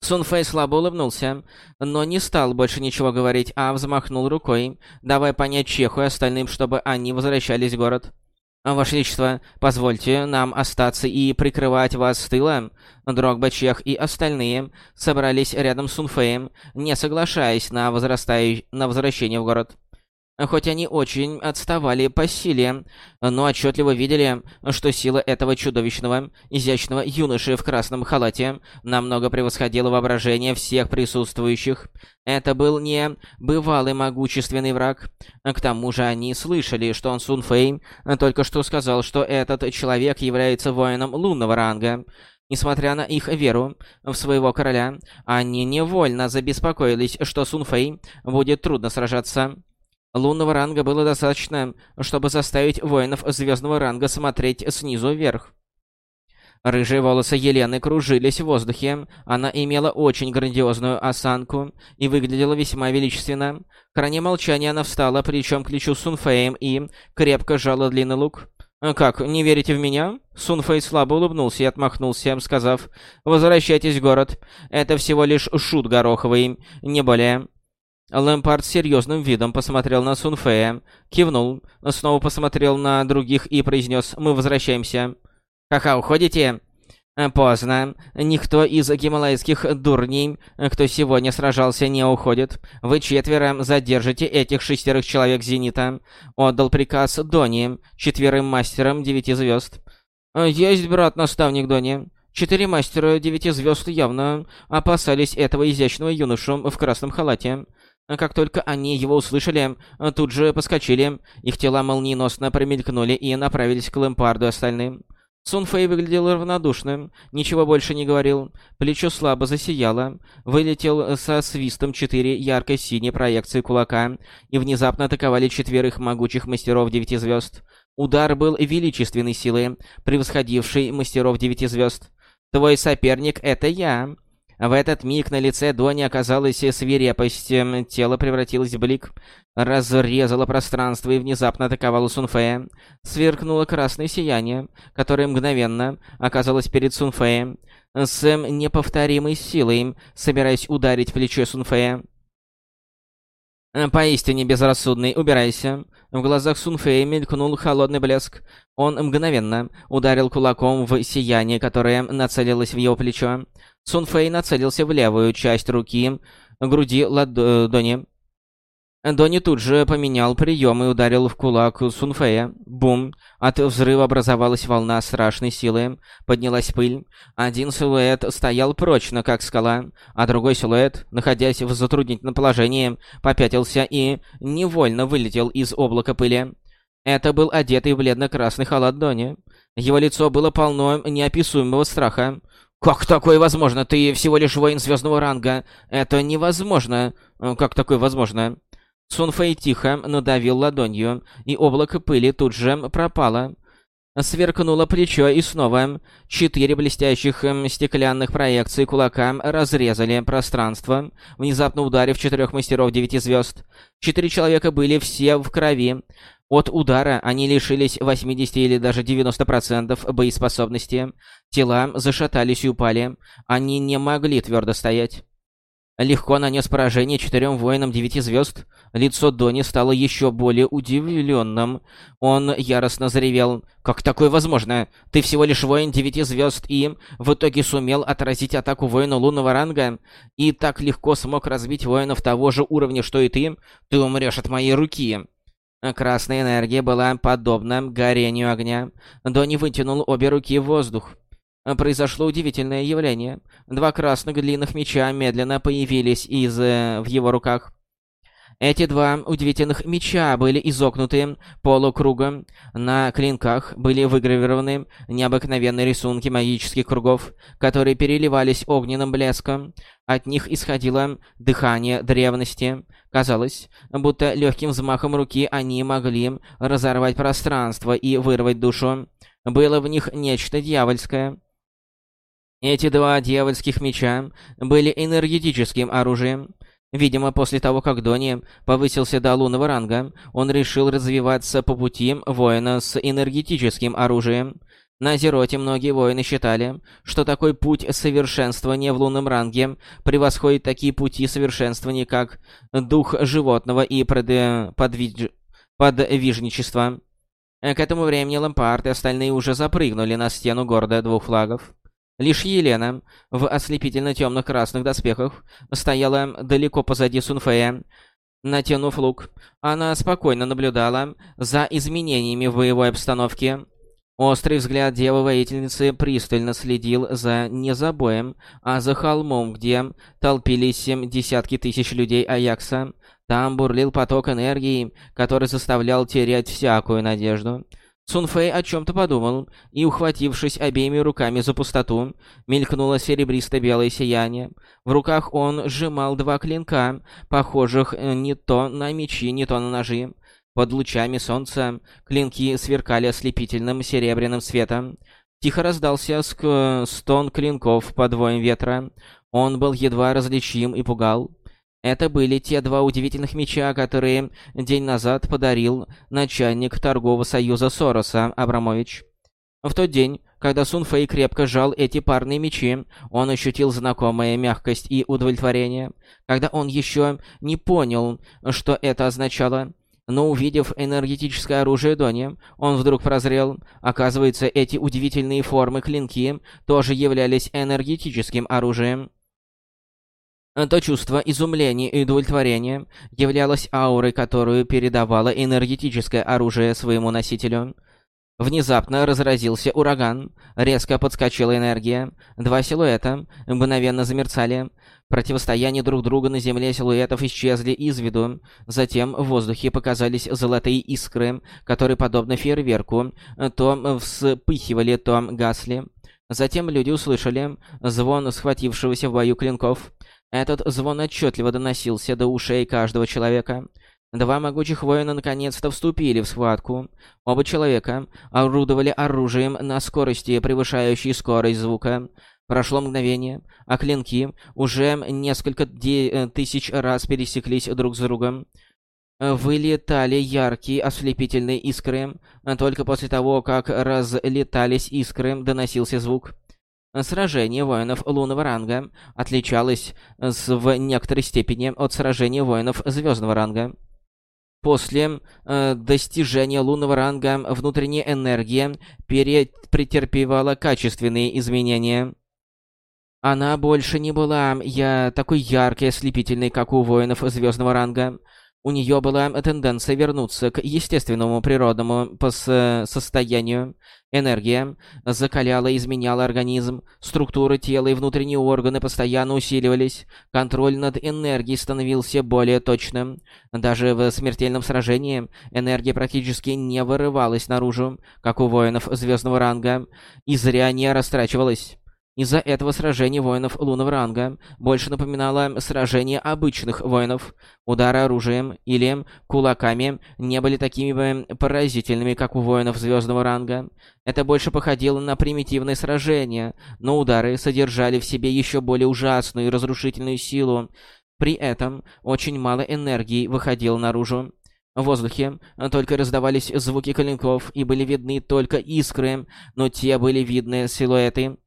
Сунфэй слабо улыбнулся, но не стал больше ничего говорить, а взмахнул рукой, давая понять Чеху и остальным, чтобы они возвращались в город. «Ваше Величество, позвольте нам остаться и прикрывать вас с тыла». Дрогба, Чех и остальные собрались рядом с Сунфеем, не соглашаясь на, возрастающ... на возвращение в город. Хоть они очень отставали по силе, но отчетливо видели, что сила этого чудовищного, изящного юноши в красном халате намного превосходила воображение всех присутствующих. Это был не бывалый могущественный враг. К тому же они слышали, что он Сун Фэй только что сказал, что этот человек является воином лунного ранга. Несмотря на их веру в своего короля, они невольно забеспокоились, что Сун Фэй будет трудно сражаться. Лунного ранга было достаточно, чтобы заставить воинов звездного ранга смотреть снизу вверх. Рыжие волосы Елены кружились в воздухе. Она имела очень грандиозную осанку и выглядела весьма величественно. Храня молчание, она встала плечом к плечу Сунфеем и крепко сжала длинный лук. «Как, не верите в меня?» Сунфэй слабо улыбнулся и отмахнулся, сказав, «Возвращайтесь в город. Это всего лишь шут гороховый, не более». Лэмпард серьезным видом посмотрел на Сунфея, кивнул, снова посмотрел на других и произнес «Мы возвращаемся». «Ха-ха, уходите?» «Поздно. Никто из гималайских дурней, кто сегодня сражался, не уходит. Вы четверо задержите этих шестерых человек Зенита». Отдал приказ Дони, четверым мастерам девяти звезд. «Есть, брат-наставник Дони». Четыре мастера девяти звезд явно опасались этого изящного юношу в красном халате. Как только они его услышали, тут же поскочили. Их тела молниеносно промелькнули и направились к Лэмпарду остальным. Сун Фэй выглядел равнодушным, ничего больше не говорил. Плечо слабо засияло. Вылетел со свистом четыре ярко-синие проекции кулака и внезапно атаковали четверых могучих мастеров девяти звезд. Удар был величественной силы, превосходивший мастеров девяти звезд. «Твой соперник — это я!» В этот миг на лице Дони оказалась свирепость, тело превратилось в блик, разрезало пространство и внезапно атаковало Сунфея. Сверкнуло красное сияние, которое мгновенно оказалось перед Сунфеем, с неповторимой силой, собираясь ударить плечо Сунфея. «Поистине безрассудный, убирайся!» В глазах Сунфея мелькнул холодный блеск. Он мгновенно ударил кулаком в сияние, которое нацелилось в его плечо. Сунфэй нацелился в левую часть руки, груди ладони. Дони тут же поменял прием и ударил в кулак Сунфея. Бум! От взрыва образовалась волна страшной силы. Поднялась пыль. Один силуэт стоял прочно, как скала, а другой силуэт, находясь в затруднительном положении, попятился и невольно вылетел из облака пыли. Это был одетый в бледно-красный халат Дони. Его лицо было полно неописуемого страха. «Как такое возможно? Ты всего лишь воин звездного ранга. Это невозможно. Как такое возможно?» Сунфэй тихо надавил ладонью, и облако пыли тут же пропало. Сверкнуло плечо, и снова четыре блестящих эм, стеклянных проекции кулака разрезали пространство, внезапно ударив четырех мастеров девяти звезд. Четыре человека были все в крови. От удара они лишились 80 или даже 90% боеспособности. Тела зашатались и упали. Они не могли твердо стоять. Легко нанес поражение четырем воинам девяти звезд. Лицо Дони стало еще более удивленным. Он яростно заревел. «Как такое возможно? Ты всего лишь воин девяти звезд и в итоге сумел отразить атаку воина лунного ранга? И так легко смог разбить воинов того же уровня, что и ты? Ты умрешь от моей руки!» Красная энергия была подобна горению огня. Донни вытянул обе руки в воздух. Произошло удивительное явление. Два красных длинных меча медленно появились из э, в его руках. Эти два удивительных меча были изогнуты полукругом. На клинках были выгравированы необыкновенные рисунки магических кругов, которые переливались огненным блеском. От них исходило дыхание древности. Казалось, будто легким взмахом руки они могли разорвать пространство и вырвать душу. Было в них нечто дьявольское. Эти два дьявольских меча были энергетическим оружием. Видимо, после того, как Дони повысился до лунного ранга, он решил развиваться по пути воина с энергетическим оружием. На Зероте многие воины считали, что такой путь совершенствования в лунном ранге превосходит такие пути совершенствования, как дух животного и подвиж... подвижничество. К этому времени Лампард и остальные уже запрыгнули на стену города двух флагов. Лишь Елена в ослепительно-темных красных доспехах стояла далеко позади Сунфея, натянув лук. Она спокойно наблюдала за изменениями в боевой обстановке. Острый взгляд девы-воительницы пристально следил за не за боем, а за холмом, где толпились десятки тысяч людей Аякса. Там бурлил поток энергии, который заставлял терять всякую надежду. Сунфэй о чем-то подумал, и, ухватившись обеими руками за пустоту, мелькнуло серебристо-белое сияние. В руках он сжимал два клинка, похожих э, не то на мечи, не то на ножи. Под лучами солнца клинки сверкали ослепительным серебряным светом. Тихо раздался ск... стон клинков под воем ветра. Он был едва различим и пугал. Это были те два удивительных меча, которые день назад подарил начальник торгового союза Сороса Абрамович. В тот день, когда Сун Фэй крепко сжал эти парные мечи, он ощутил знакомая мягкость и удовлетворение, когда он еще не понял, что это означало. Но увидев энергетическое оружие Дони, он вдруг прозрел. Оказывается, эти удивительные формы клинки тоже являлись энергетическим оружием. То чувство изумления и удовлетворения являлось аурой, которую передавало энергетическое оружие своему носителю. Внезапно разразился ураган, резко подскочила энергия, два силуэта мгновенно замерцали. Противостояние друг друга на земле силуэтов исчезли из виду. Затем в воздухе показались золотые искры, которые, подобно фейерверку, то вспыхивали, то гасли. Затем люди услышали звон схватившегося в бою клинков. Этот звон отчетливо доносился до ушей каждого человека. Два могучих воина наконец-то вступили в схватку. Оба человека орудовали оружием на скорости, превышающей скорость звука. Прошло мгновение, а клинки уже несколько э, тысяч раз пересеклись друг с другом. Вылетали яркие ослепительные искры. Только после того, как разлетались искры, доносился звук. Сражение воинов лунного ранга отличалось в некоторой степени от сражения воинов звездного ранга. После э, достижения лунного ранга внутренняя энергия претерпевала качественные изменения. Она больше не была я такой яркой ослепительной, как у воинов звездного ранга. У нее была тенденция вернуться к естественному природному состоянию. Энергия закаляла и изменяла организм, структуры тела и внутренние органы постоянно усиливались, контроль над энергией становился более точным. Даже в смертельном сражении энергия практически не вырывалась наружу, как у воинов звездного ранга, и зря не растрачивалась. Из-за этого сражение воинов лунного ранга больше напоминало сражение обычных воинов. Удары оружием или кулаками не были такими поразительными, как у воинов звездного ранга. Это больше походило на примитивное сражение, но удары содержали в себе еще более ужасную и разрушительную силу. При этом очень мало энергии выходило наружу. В воздухе только раздавались звуки клинков и были видны только искры, но те были видны силуэты.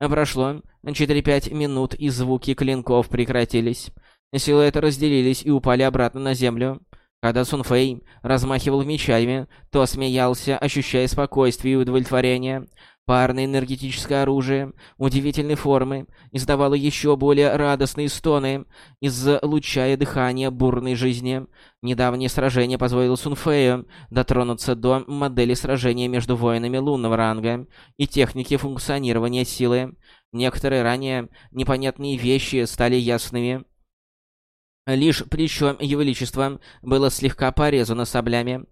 Прошло 4-5 минут, и звуки клинков прекратились. Силуэты разделились и упали обратно на землю. Когда Сунфэй размахивал мечами, то смеялся, ощущая спокойствие и удовлетворение. Парное энергетическое оружие удивительной формы издавало еще более радостные стоны, излучая дыхание бурной жизни. Недавнее сражение позволило Сунфею дотронуться до модели сражения между воинами лунного ранга и техники функционирования силы. Некоторые ранее непонятные вещи стали ясными. Лишь плечо Его Величества было слегка порезано саблями,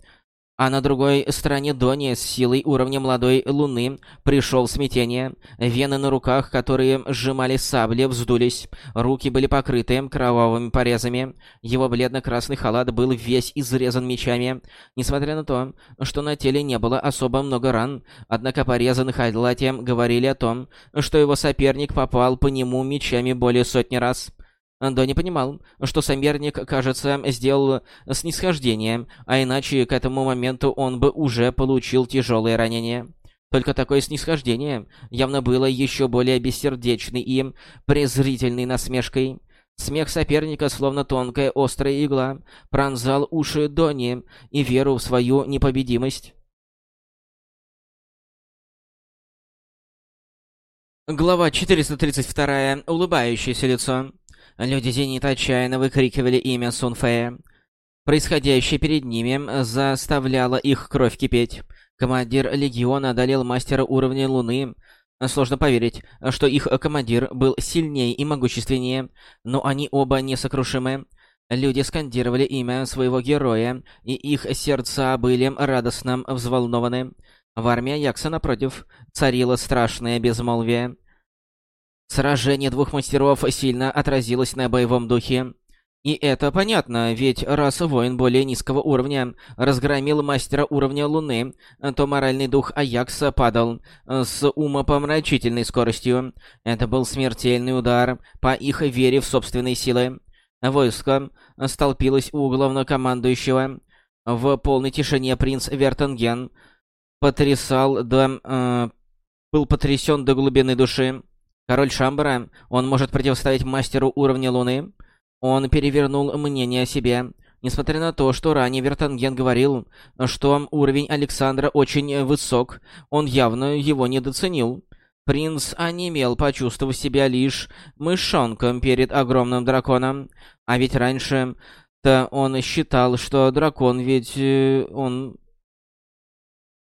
а на другой стороне Дони с силой уровня молодой луны пришел смятение. Вены на руках, которые сжимали сабли, вздулись. Руки были покрыты кровавыми порезами. Его бледно-красный халат был весь изрезан мечами. Несмотря на то, что на теле не было особо много ран, однако порезы на халате говорили о том, что его соперник попал по нему мечами более сотни раз. Донни понимал, что соперник, кажется, сделал снисхождение, а иначе к этому моменту он бы уже получил тяжелое ранение. Только такое снисхождение явно было еще более бессердечной и презрительной насмешкой. Смех соперника, словно тонкая острая игла, пронзал уши Донни и веру в свою непобедимость. Глава 432. Улыбающееся лицо. Люди Зенита отчаянно выкрикивали имя Сунфея. Происходящее перед ними заставляло их кровь кипеть. Командир Легиона одолел мастера уровня Луны. Сложно поверить, что их командир был сильнее и могущественнее, но они оба несокрушимы. Люди скандировали имя своего героя, и их сердца были радостно взволнованы. В армии Якса, напротив, царило страшное безмолвие. Сражение двух мастеров сильно отразилось на боевом духе. И это понятно, ведь раз воин более низкого уровня разгромил мастера уровня Луны, то моральный дух Аякса падал с умопомрачительной скоростью. Это был смертельный удар по их вере в собственные силы. Войско столпилось у главнокомандующего. В полной тишине принц Вертенген потрясал до... Э, был потрясен до глубины души. Король Шамбара, он может противостоять мастеру уровня Луны. Он перевернул мнение о себе. Несмотря на то, что ранее Вертанген говорил, что уровень Александра очень высок, он явно его недооценил. Принц онемел, почувствовав себя лишь мышонком перед огромным драконом. А ведь раньше-то он считал, что дракон ведь... Э, он...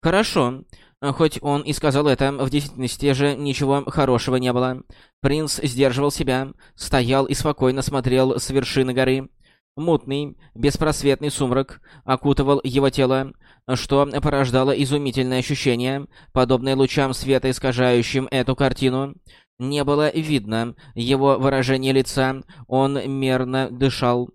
Хорошо. Хоть он и сказал это, в действительности же ничего хорошего не было. Принц сдерживал себя, стоял и спокойно смотрел с вершины горы. Мутный, беспросветный сумрак окутывал его тело, что порождало изумительное ощущение, подобное лучам света, искажающим эту картину. Не было видно его выражение лица, он мерно дышал.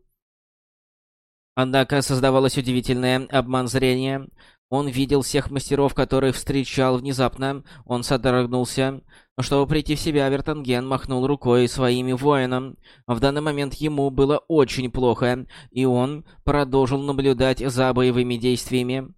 Однако создавалось удивительное обман зрения. Он видел всех мастеров, которых встречал внезапно. Он содрогнулся. Чтобы прийти в себя, Вертанген махнул рукой своими воинам. В данный момент ему было очень плохо, и он продолжил наблюдать за боевыми действиями.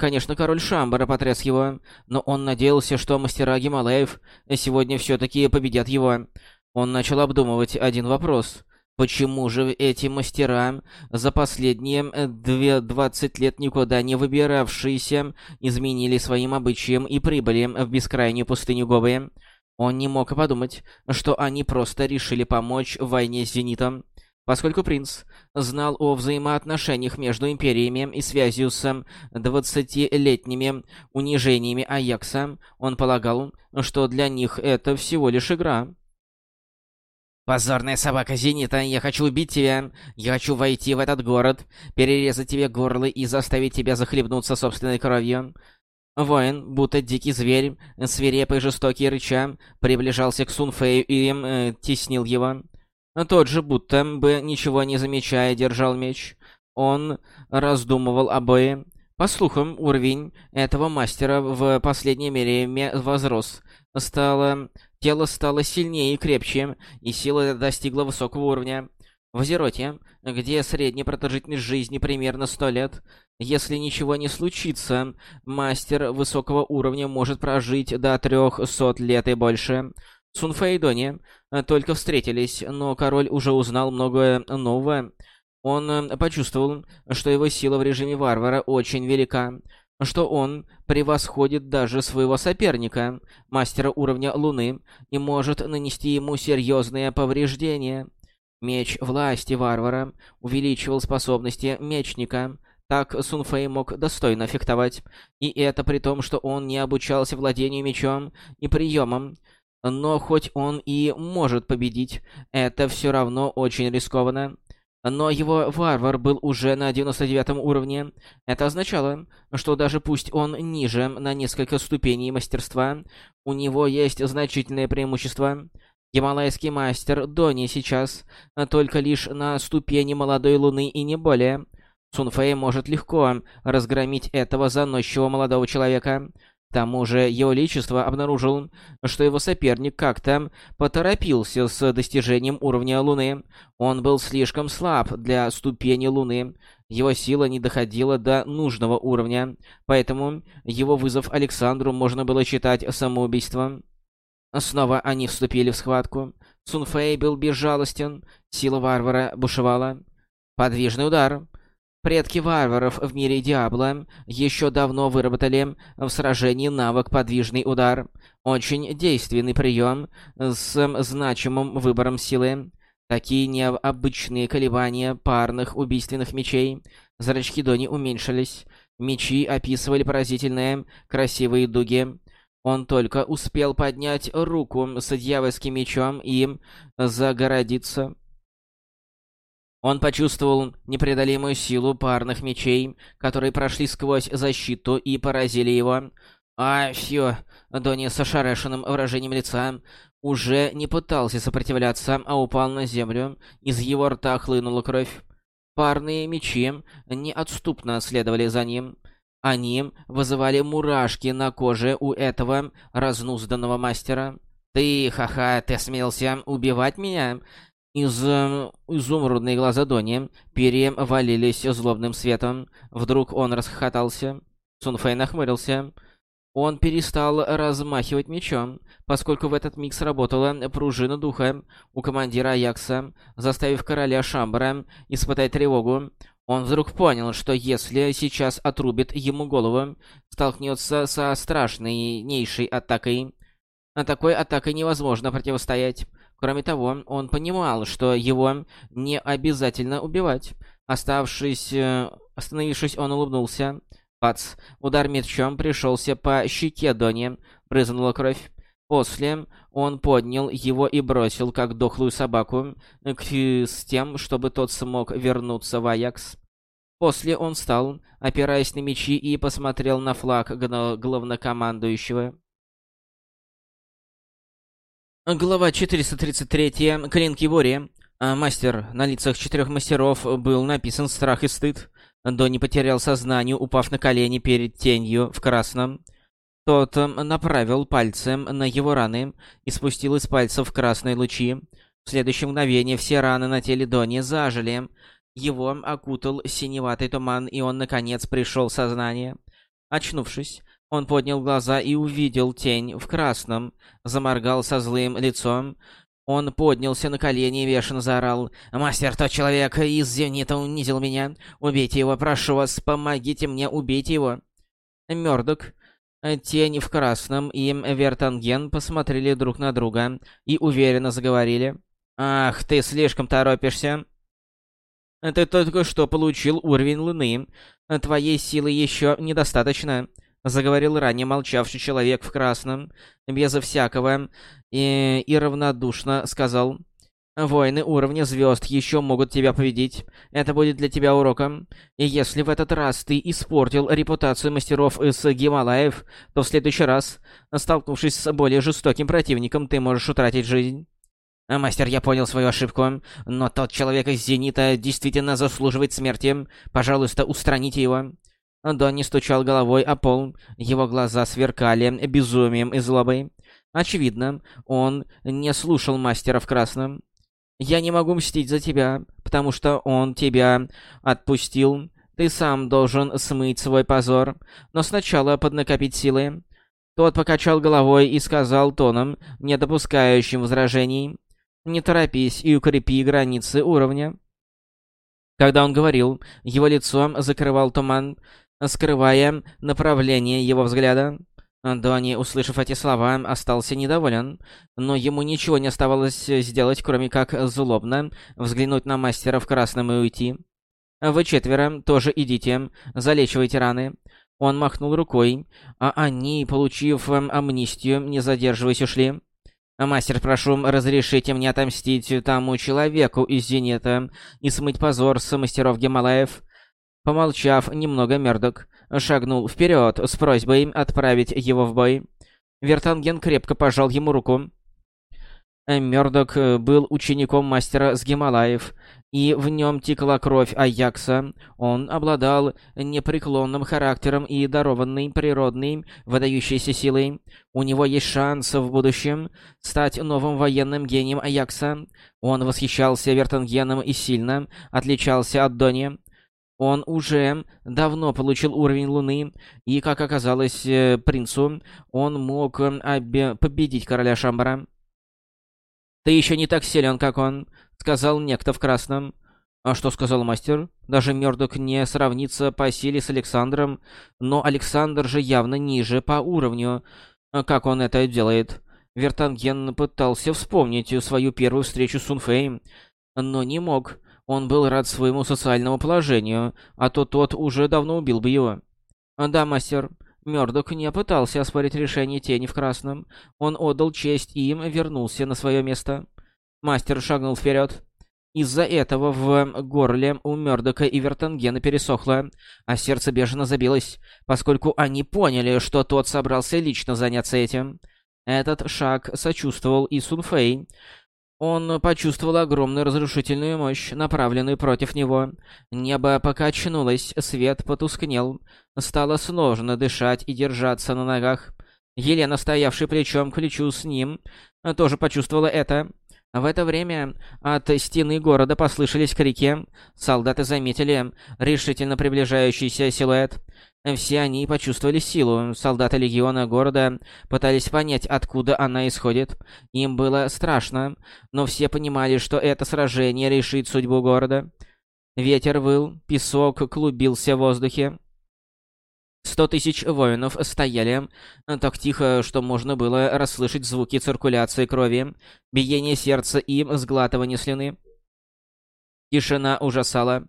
Конечно, король Шамбара потряс его, но он надеялся, что мастера Гималаев сегодня все-таки победят его. Он начал обдумывать один вопрос. Почему же эти мастера, за последние э, две двадцать лет никуда не выбиравшиеся, изменили своим обычаям и прибыли в бескрайнюю пустыню Гобы? Он не мог подумать, что они просто решили помочь в войне с Зенитом. Поскольку принц знал о взаимоотношениях между империями и связью с двадцатилетними унижениями Аякса, он полагал, что для них это всего лишь игра. «Позорная собака Зенита, я хочу убить тебя. Я хочу войти в этот город, перерезать тебе горло и заставить тебя захлебнуться собственной кровью». Воин, будто дикий зверь, свирепый жестокий рыча, приближался к Сунфею и э, теснил его. Тот же, будто бы ничего не замечая, держал меч. Он раздумывал обои. По слухам, уровень этого мастера в последнее время возрос. Стало Тело стало сильнее и крепче, и сила достигла высокого уровня. В Азероте, где средняя продолжительность жизни примерно 100 лет, если ничего не случится, мастер высокого уровня может прожить до 300 лет и больше. Сунфэй и Дони только встретились, но король уже узнал многое новое. Он почувствовал, что его сила в режиме варвара очень велика. Что он превосходит даже своего соперника, мастера уровня Луны, и может нанести ему серьезные повреждения. Меч власти варвара увеличивал способности мечника, так Сунфэй мог достойно фехтовать, и это при том, что он не обучался владению мечом и приемам. Но хоть он и может победить, это все равно очень рискованно. Но его варвар был уже на 99 уровне. Это означало, что даже пусть он ниже на несколько ступеней мастерства, у него есть значительное преимущество. Гималайский мастер Дони сейчас только лишь на ступени молодой луны и не более. Сунфэй может легко разгромить этого заносчивого молодого человека. К тому же его личество обнаружил, что его соперник как-то поторопился с достижением уровня Луны. Он был слишком слаб для ступени Луны. Его сила не доходила до нужного уровня, поэтому его вызов Александру можно было считать самоубийством. Снова они вступили в схватку. Сунфэй был безжалостен, сила варвара бушевала. Подвижный удар. Предки варваров в мире Диабло еще давно выработали в сражении навык «Подвижный удар». Очень действенный прием с значимым выбором силы. Такие необычные колебания парных убийственных мечей. Зрачки Дони уменьшились. Мечи описывали поразительные красивые дуги. Он только успел поднять руку с дьявольским мечом и загородиться. Он почувствовал непреодолимую силу парных мечей, которые прошли сквозь защиту и поразили его. А все, Донни с ошарашенным выражением лица уже не пытался сопротивляться, а упал на землю. Из его рта хлынула кровь. Парные мечи неотступно следовали за ним. Они вызывали мурашки на коже у этого разнузданного мастера. «Ты, ха-ха, ты смелся убивать меня?» Из э, изумрудные глаза Дони перевалились злобным светом. Вдруг он расхохотался. Сунфэй нахмурился. Он перестал размахивать мечом, поскольку в этот миг сработала пружина духа у командира Аякса, заставив короля Шамбара испытать тревогу. Он вдруг понял, что если сейчас отрубит ему голову, столкнется со страшнейшей атакой. А такой атакой невозможно противостоять. Кроме того, он понимал, что его не обязательно убивать. Оставшись... Э, остановившись, он улыбнулся. Пац. Удар мечом пришелся по щеке Дони. Брызнула кровь. После он поднял его и бросил, как дохлую собаку, к... с тем, чтобы тот смог вернуться в Аякс. После он встал, опираясь на мечи, и посмотрел на флаг главнокомандующего. Глава 433. Клинки Бори. Мастер. На лицах четырех мастеров был написан страх и стыд. Донни потерял сознание, упав на колени перед тенью в красном. Тот направил пальцем на его раны и спустил из пальцев красные лучи. В следующее мгновение все раны на теле Донни зажили. Его окутал синеватый туман, и он, наконец, пришел в сознание. Очнувшись, он поднял глаза и увидел тень в красном, заморгал со злым лицом. Он поднялся на колени и вешано заорал. «Мастер, тот человек из Зенита унизил меня. Убейте его, прошу вас, помогите мне, убейте его». Мёрдок, Тень в красном и Вертанген посмотрели друг на друга и уверенно заговорили. «Ах, ты слишком торопишься!» «Ты только что получил уровень Луны. Твоей силы еще недостаточно заговорил ранее молчавший человек в красном, без всякого, и, и равнодушно сказал, «Воины уровня звезд еще могут тебя победить. Это будет для тебя уроком. И если в этот раз ты испортил репутацию мастеров из Гималаев, то в следующий раз, столкнувшись с более жестоким противником, ты можешь утратить жизнь». «Мастер, я понял свою ошибку, но тот человек из Зенита действительно заслуживает смерти. Пожалуйста, устраните его». Донни стучал головой о пол, его глаза сверкали безумием и злобой. Очевидно, он не слушал мастера в красном. «Я не могу мстить за тебя, потому что он тебя отпустил. Ты сам должен смыть свой позор, но сначала поднакопить силы». Тот покачал головой и сказал тоном, не допускающим возражений, «Не торопись и укрепи границы уровня». Когда он говорил, его лицо закрывал туман, скрывая направление его взгляда. Донни, услышав эти слова, остался недоволен, но ему ничего не оставалось сделать, кроме как злобно взглянуть на мастера в красном и уйти. «Вы четверо тоже идите, залечивайте раны». Он махнул рукой, а они, получив амнистию, не задерживаясь, ушли. «Мастер, прошу, разрешите мне отомстить тому человеку из Зенита и смыть позор с мастеров Гималаев». Помолчав немного, Мёрдок шагнул вперед с просьбой отправить его в бой. Вертанген крепко пожал ему руку. Мёрдок был учеником мастера с Гималаев, и в нем текла кровь Аякса. Он обладал непреклонным характером и дарованной природной выдающейся силой. У него есть шанс в будущем стать новым военным гением Аякса. Он восхищался Вертангеном и сильно отличался от Дони. Он уже давно получил уровень Луны, и, как оказалось э, принцу, он мог э, победить короля Шамбара. «Ты еще не так силен, как он», — сказал некто в красном. «А что сказал мастер? Даже Мёрдок не сравнится по силе с Александром, но Александр же явно ниже по уровню. Как он это делает?» Вертанген пытался вспомнить свою первую встречу с Сунфеем, но не мог. Он был рад своему социальному положению, а то тот уже давно убил бы его. «Да, мастер». Мёрдок не пытался оспорить решение тени в красном. Он отдал честь и им вернулся на свое место. Мастер шагнул вперед. Из-за этого в горле у Мёрдока и Вертангена пересохло, а сердце бешено забилось, поскольку они поняли, что тот собрался лично заняться этим. Этот шаг сочувствовал и Сунфэй, он почувствовал огромную разрушительную мощь, направленную против него. Небо покачнулось, свет потускнел. Стало сложно дышать и держаться на ногах. Елена, стоявшая плечом к плечу с ним, тоже почувствовала это. В это время от стены города послышались крики. Солдаты заметили решительно приближающийся силуэт. Все они почувствовали силу. Солдаты легиона города пытались понять, откуда она исходит. Им было страшно, но все понимали, что это сражение решит судьбу города. Ветер выл, песок клубился в воздухе. Сто тысяч воинов стояли так тихо, что можно было расслышать звуки циркуляции крови, биение сердца и сглатывание слюны. Тишина ужасала.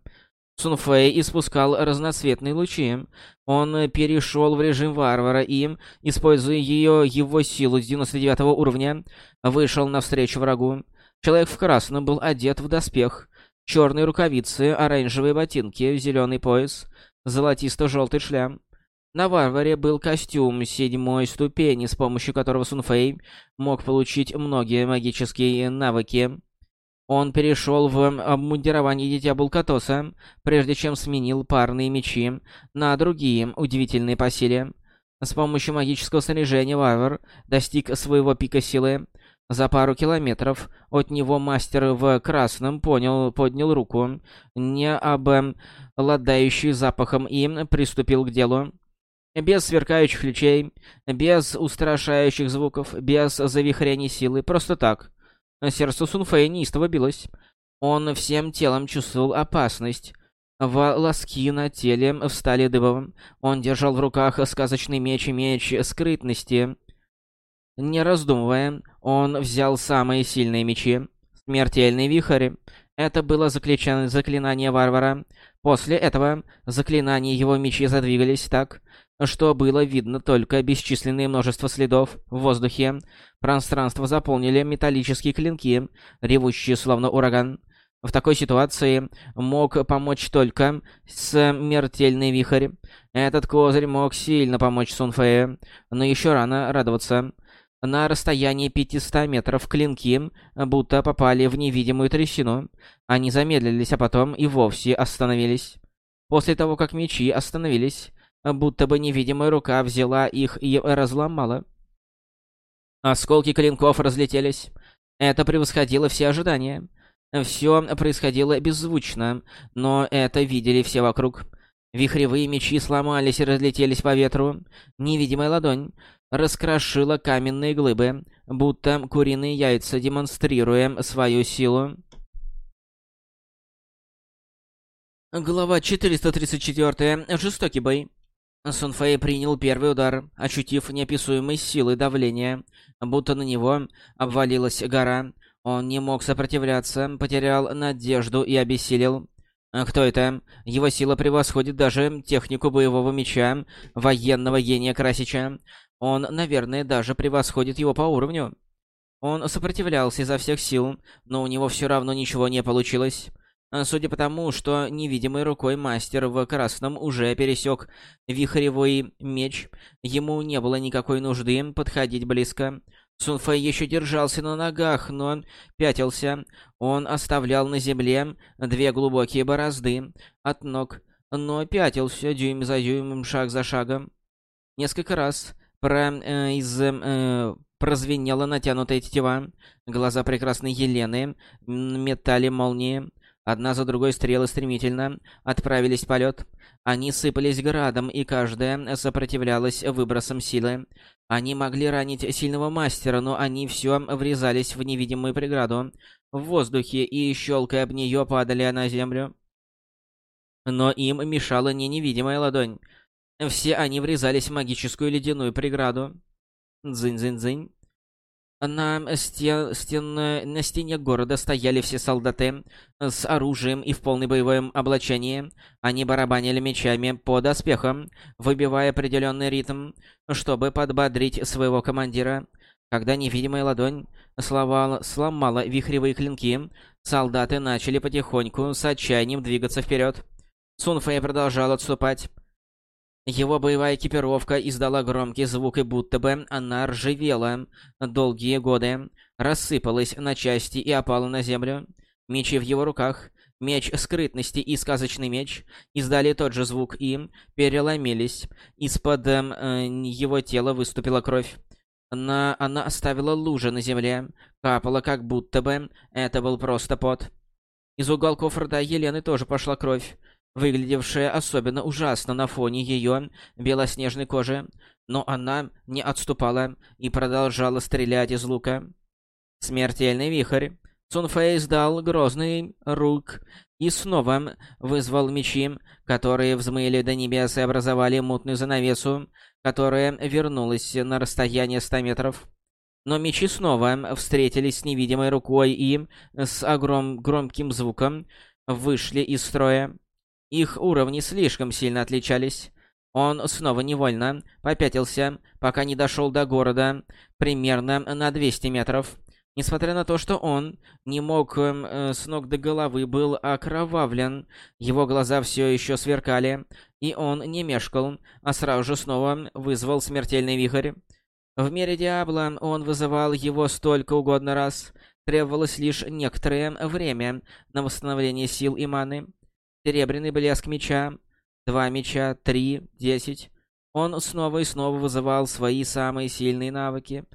Сунфэй испускал разноцветные лучи. Он перешел в режим варвара и, используя ее, его силу с 99 уровня, вышел навстречу врагу. Человек в красном был одет в доспех. Черные рукавицы, оранжевые ботинки, зеленый пояс, золотисто-желтый шлем. На варваре был костюм седьмой ступени, с помощью которого Сунфэй мог получить многие магические навыки. Он перешел в обмундирование Дитя Булкатоса, прежде чем сменил парные мечи на другие удивительные по силе. С помощью магического снаряжения варвар достиг своего пика силы. За пару километров от него мастер в красном понял, поднял руку, не обладающий запахом, и приступил к делу. Без сверкающих лучей, без устрашающих звуков, без завихрений силы, просто так. Сердце Сунфэя неистово билось. Он всем телом чувствовал опасность. Волоски на теле встали дыбом. Он держал в руках сказочный меч и меч скрытности. Не раздумывая, он взял самые сильные мечи. Смертельный вихрь. Это было заклинание варвара. После этого заклинания его мечи задвигались так, что было видно только бесчисленное множество следов в воздухе. Пространство заполнили металлические клинки, ревущие словно ураган. В такой ситуации мог помочь только смертельный вихрь. Этот козырь мог сильно помочь Сунфею, но еще рано радоваться. На расстоянии 500 метров клинки будто попали в невидимую трясину. Они замедлились, а потом и вовсе остановились. После того, как мечи остановились, будто бы невидимая рука взяла их и разломала. Осколки клинков разлетелись. Это превосходило все ожидания. Все происходило беззвучно, но это видели все вокруг. Вихревые мечи сломались и разлетелись по ветру. Невидимая ладонь раскрошила каменные глыбы, будто куриные яйца, демонстрируя свою силу. Глава 434. Жестокий бой. Сунфэй принял первый удар, ощутив неописуемой силы давления, будто на него обвалилась гора. Он не мог сопротивляться, потерял надежду и обессилел. Кто это? Его сила превосходит даже технику боевого меча военного гения Красича. Он, наверное, даже превосходит его по уровню. Он сопротивлялся изо всех сил, но у него все равно ничего не получилось. Судя по тому, что невидимой рукой мастер в красном уже пересек вихревой меч, ему не было никакой нужды подходить близко. Сунфэй еще держался на ногах, но пятился. Он оставлял на земле две глубокие борозды от ног, но пятился дюйм за дюймом, шаг за шагом. Несколько раз про, э, из, э, прозвенела натянутая тетива. Глаза прекрасной Елены метали молнии. Одна за другой стрелы стремительно отправились в полет. Они сыпались градом, и каждая сопротивлялась выбросам силы. Они могли ранить сильного мастера, но они все врезались в невидимую преграду в воздухе и, щелкая об нее, падали на землю. Но им мешала не невидимая ладонь. Все они врезались в магическую ледяную преграду. Дзынь-дзынь-дзынь. На, стен, стен, на стене города стояли все солдаты с оружием и в полной боевом облачении. Они барабанили мечами по доспехам, выбивая определенный ритм, чтобы подбодрить своего командира. Когда невидимая ладонь сломала, сломала вихревые клинки, солдаты начали потихоньку с отчаянием двигаться вперед. Сунфэй продолжал отступать. Его боевая экипировка издала громкий звук, и будто бы она ржавела долгие годы, рассыпалась на части и опала на землю. Мечи в его руках, меч скрытности и сказочный меч, издали тот же звук и переломились. Из-под э, его тела выступила кровь. На... Она оставила лужи на земле, капала, как будто бы это был просто пот. Из уголков рта Елены тоже пошла кровь выглядевшая особенно ужасно на фоне ее белоснежной кожи, но она не отступала и продолжала стрелять из лука. Смертельный вихрь. Цунфэй издал грозный рук и снова вызвал мечи, которые взмыли до небес и образовали мутную занавесу, которая вернулась на расстояние 100 метров. Но мечи снова встретились с невидимой рукой и с огром громким звуком вышли из строя. Их уровни слишком сильно отличались. Он снова невольно попятился, пока не дошел до города, примерно на 200 метров. Несмотря на то, что он не мог эм, э, с ног до головы был окровавлен, его глаза все еще сверкали, и он не мешкал, а сразу же снова вызвал смертельный вихрь. В мире Диабло он вызывал его столько угодно раз. Требовалось лишь некоторое время на восстановление сил и маны. Серебряный блеск меча. Два меча, три, десять. Он снова и снова вызывал свои самые сильные навыки,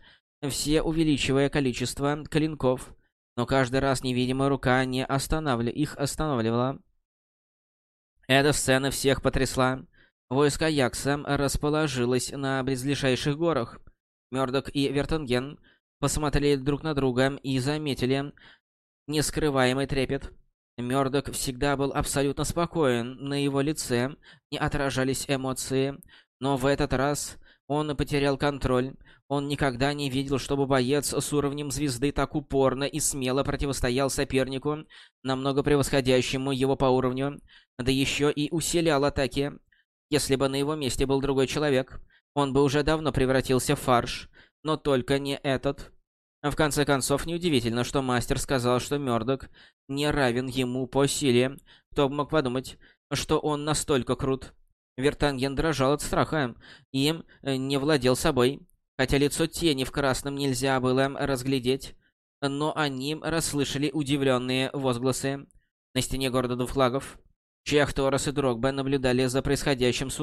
все увеличивая количество клинков, но каждый раз невидимая рука не останавливала их останавливала. Эта сцена всех потрясла. Войско Якса расположилось на близлежащих горах. Мёрдок и Вертонген посмотрели друг на друга и заметили нескрываемый трепет. Мёрдок всегда был абсолютно спокоен, на его лице не отражались эмоции, но в этот раз он потерял контроль. Он никогда не видел, чтобы боец с уровнем звезды так упорно и смело противостоял сопернику, намного превосходящему его по уровню, да еще и усилял атаки. Если бы на его месте был другой человек, он бы уже давно превратился в фарш, но только не этот. В конце концов, неудивительно, что мастер сказал, что Мёрдок не равен ему по силе. Кто мог подумать, что он настолько крут. Вертанген дрожал от страха и э, не владел собой. Хотя лицо тени в красном нельзя было разглядеть, но они расслышали удивленные возгласы. На стене города двух флагов Чех, Торос и Дрогба наблюдали за происходящим с.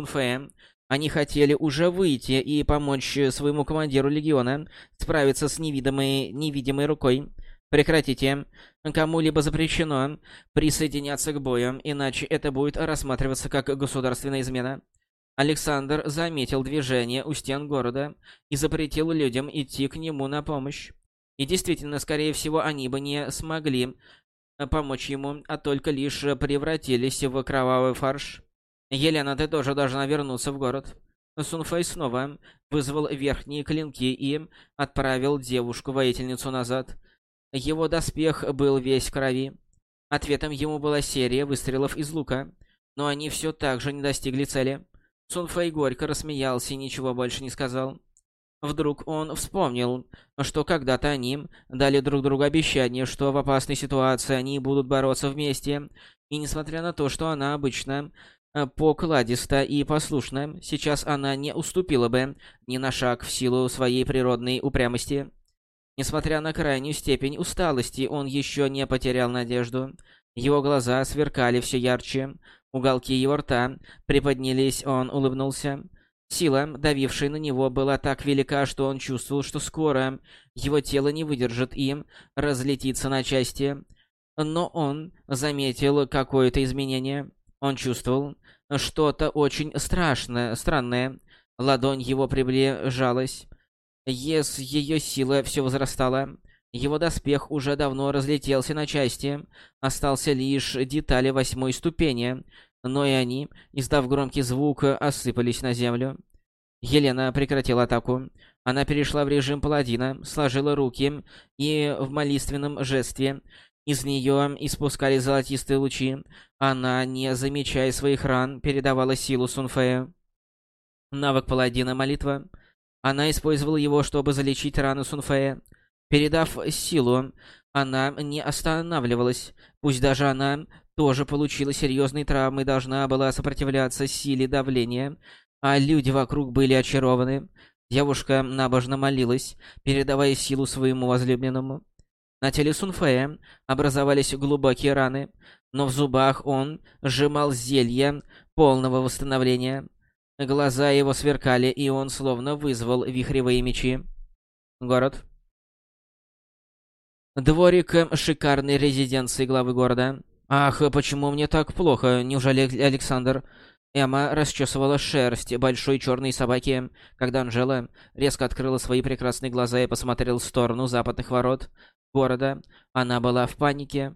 Они хотели уже выйти и помочь своему командиру легиона справиться с невидимой, невидимой рукой. Прекратите. Кому-либо запрещено присоединяться к бою, иначе это будет рассматриваться как государственная измена. Александр заметил движение у стен города и запретил людям идти к нему на помощь. И действительно, скорее всего, они бы не смогли помочь ему, а только лишь превратились в кровавый фарш. Елена, ты тоже должна вернуться в город. Сунфэй снова вызвал верхние клинки и отправил девушку-воительницу назад. Его доспех был весь в крови. Ответом ему была серия выстрелов из лука, но они все так же не достигли цели. Сунфэй горько рассмеялся и ничего больше не сказал. Вдруг он вспомнил, что когда-то они дали друг другу обещание, что в опасной ситуации они будут бороться вместе, и несмотря на то, что она обычно Э, покладиста и послушна, сейчас она не уступила бы ни на шаг в силу своей природной упрямости. Несмотря на крайнюю степень усталости, он еще не потерял надежду. Его глаза сверкали все ярче, уголки его рта приподнялись, он улыбнулся. Сила, давившая на него, была так велика, что он чувствовал, что скоро его тело не выдержит и разлетится на части. Но он заметил какое-то изменение. Он чувствовал что-то очень страшное, странное. Ладонь его приближалась. Ес ее сила все возрастала. Его доспех уже давно разлетелся на части. Остался лишь детали восьмой ступени. Но и они, издав громкий звук, осыпались на землю. Елена прекратила атаку. Она перешла в режим паладина, сложила руки и в молитвенном жесте из нее испускали золотистые лучи. Она, не замечая своих ран, передавала силу Сунфея. Навык паладина молитва. Она использовала его, чтобы залечить раны Сунфея. Передав силу, она не останавливалась. Пусть даже она тоже получила серьезные травмы и должна была сопротивляться силе давления, а люди вокруг были очарованы. Девушка набожно молилась, передавая силу своему возлюбленному. На теле Сунфея образовались глубокие раны, но в зубах он сжимал зелье полного восстановления. Глаза его сверкали, и он словно вызвал вихревые мечи. Город. Дворик шикарной резиденции главы города. Ах, почему мне так плохо? Неужели Александр... Эмма расчесывала шерсть большой черной собаки, когда Анжела резко открыла свои прекрасные глаза и посмотрела в сторону западных ворот города. Она была в панике.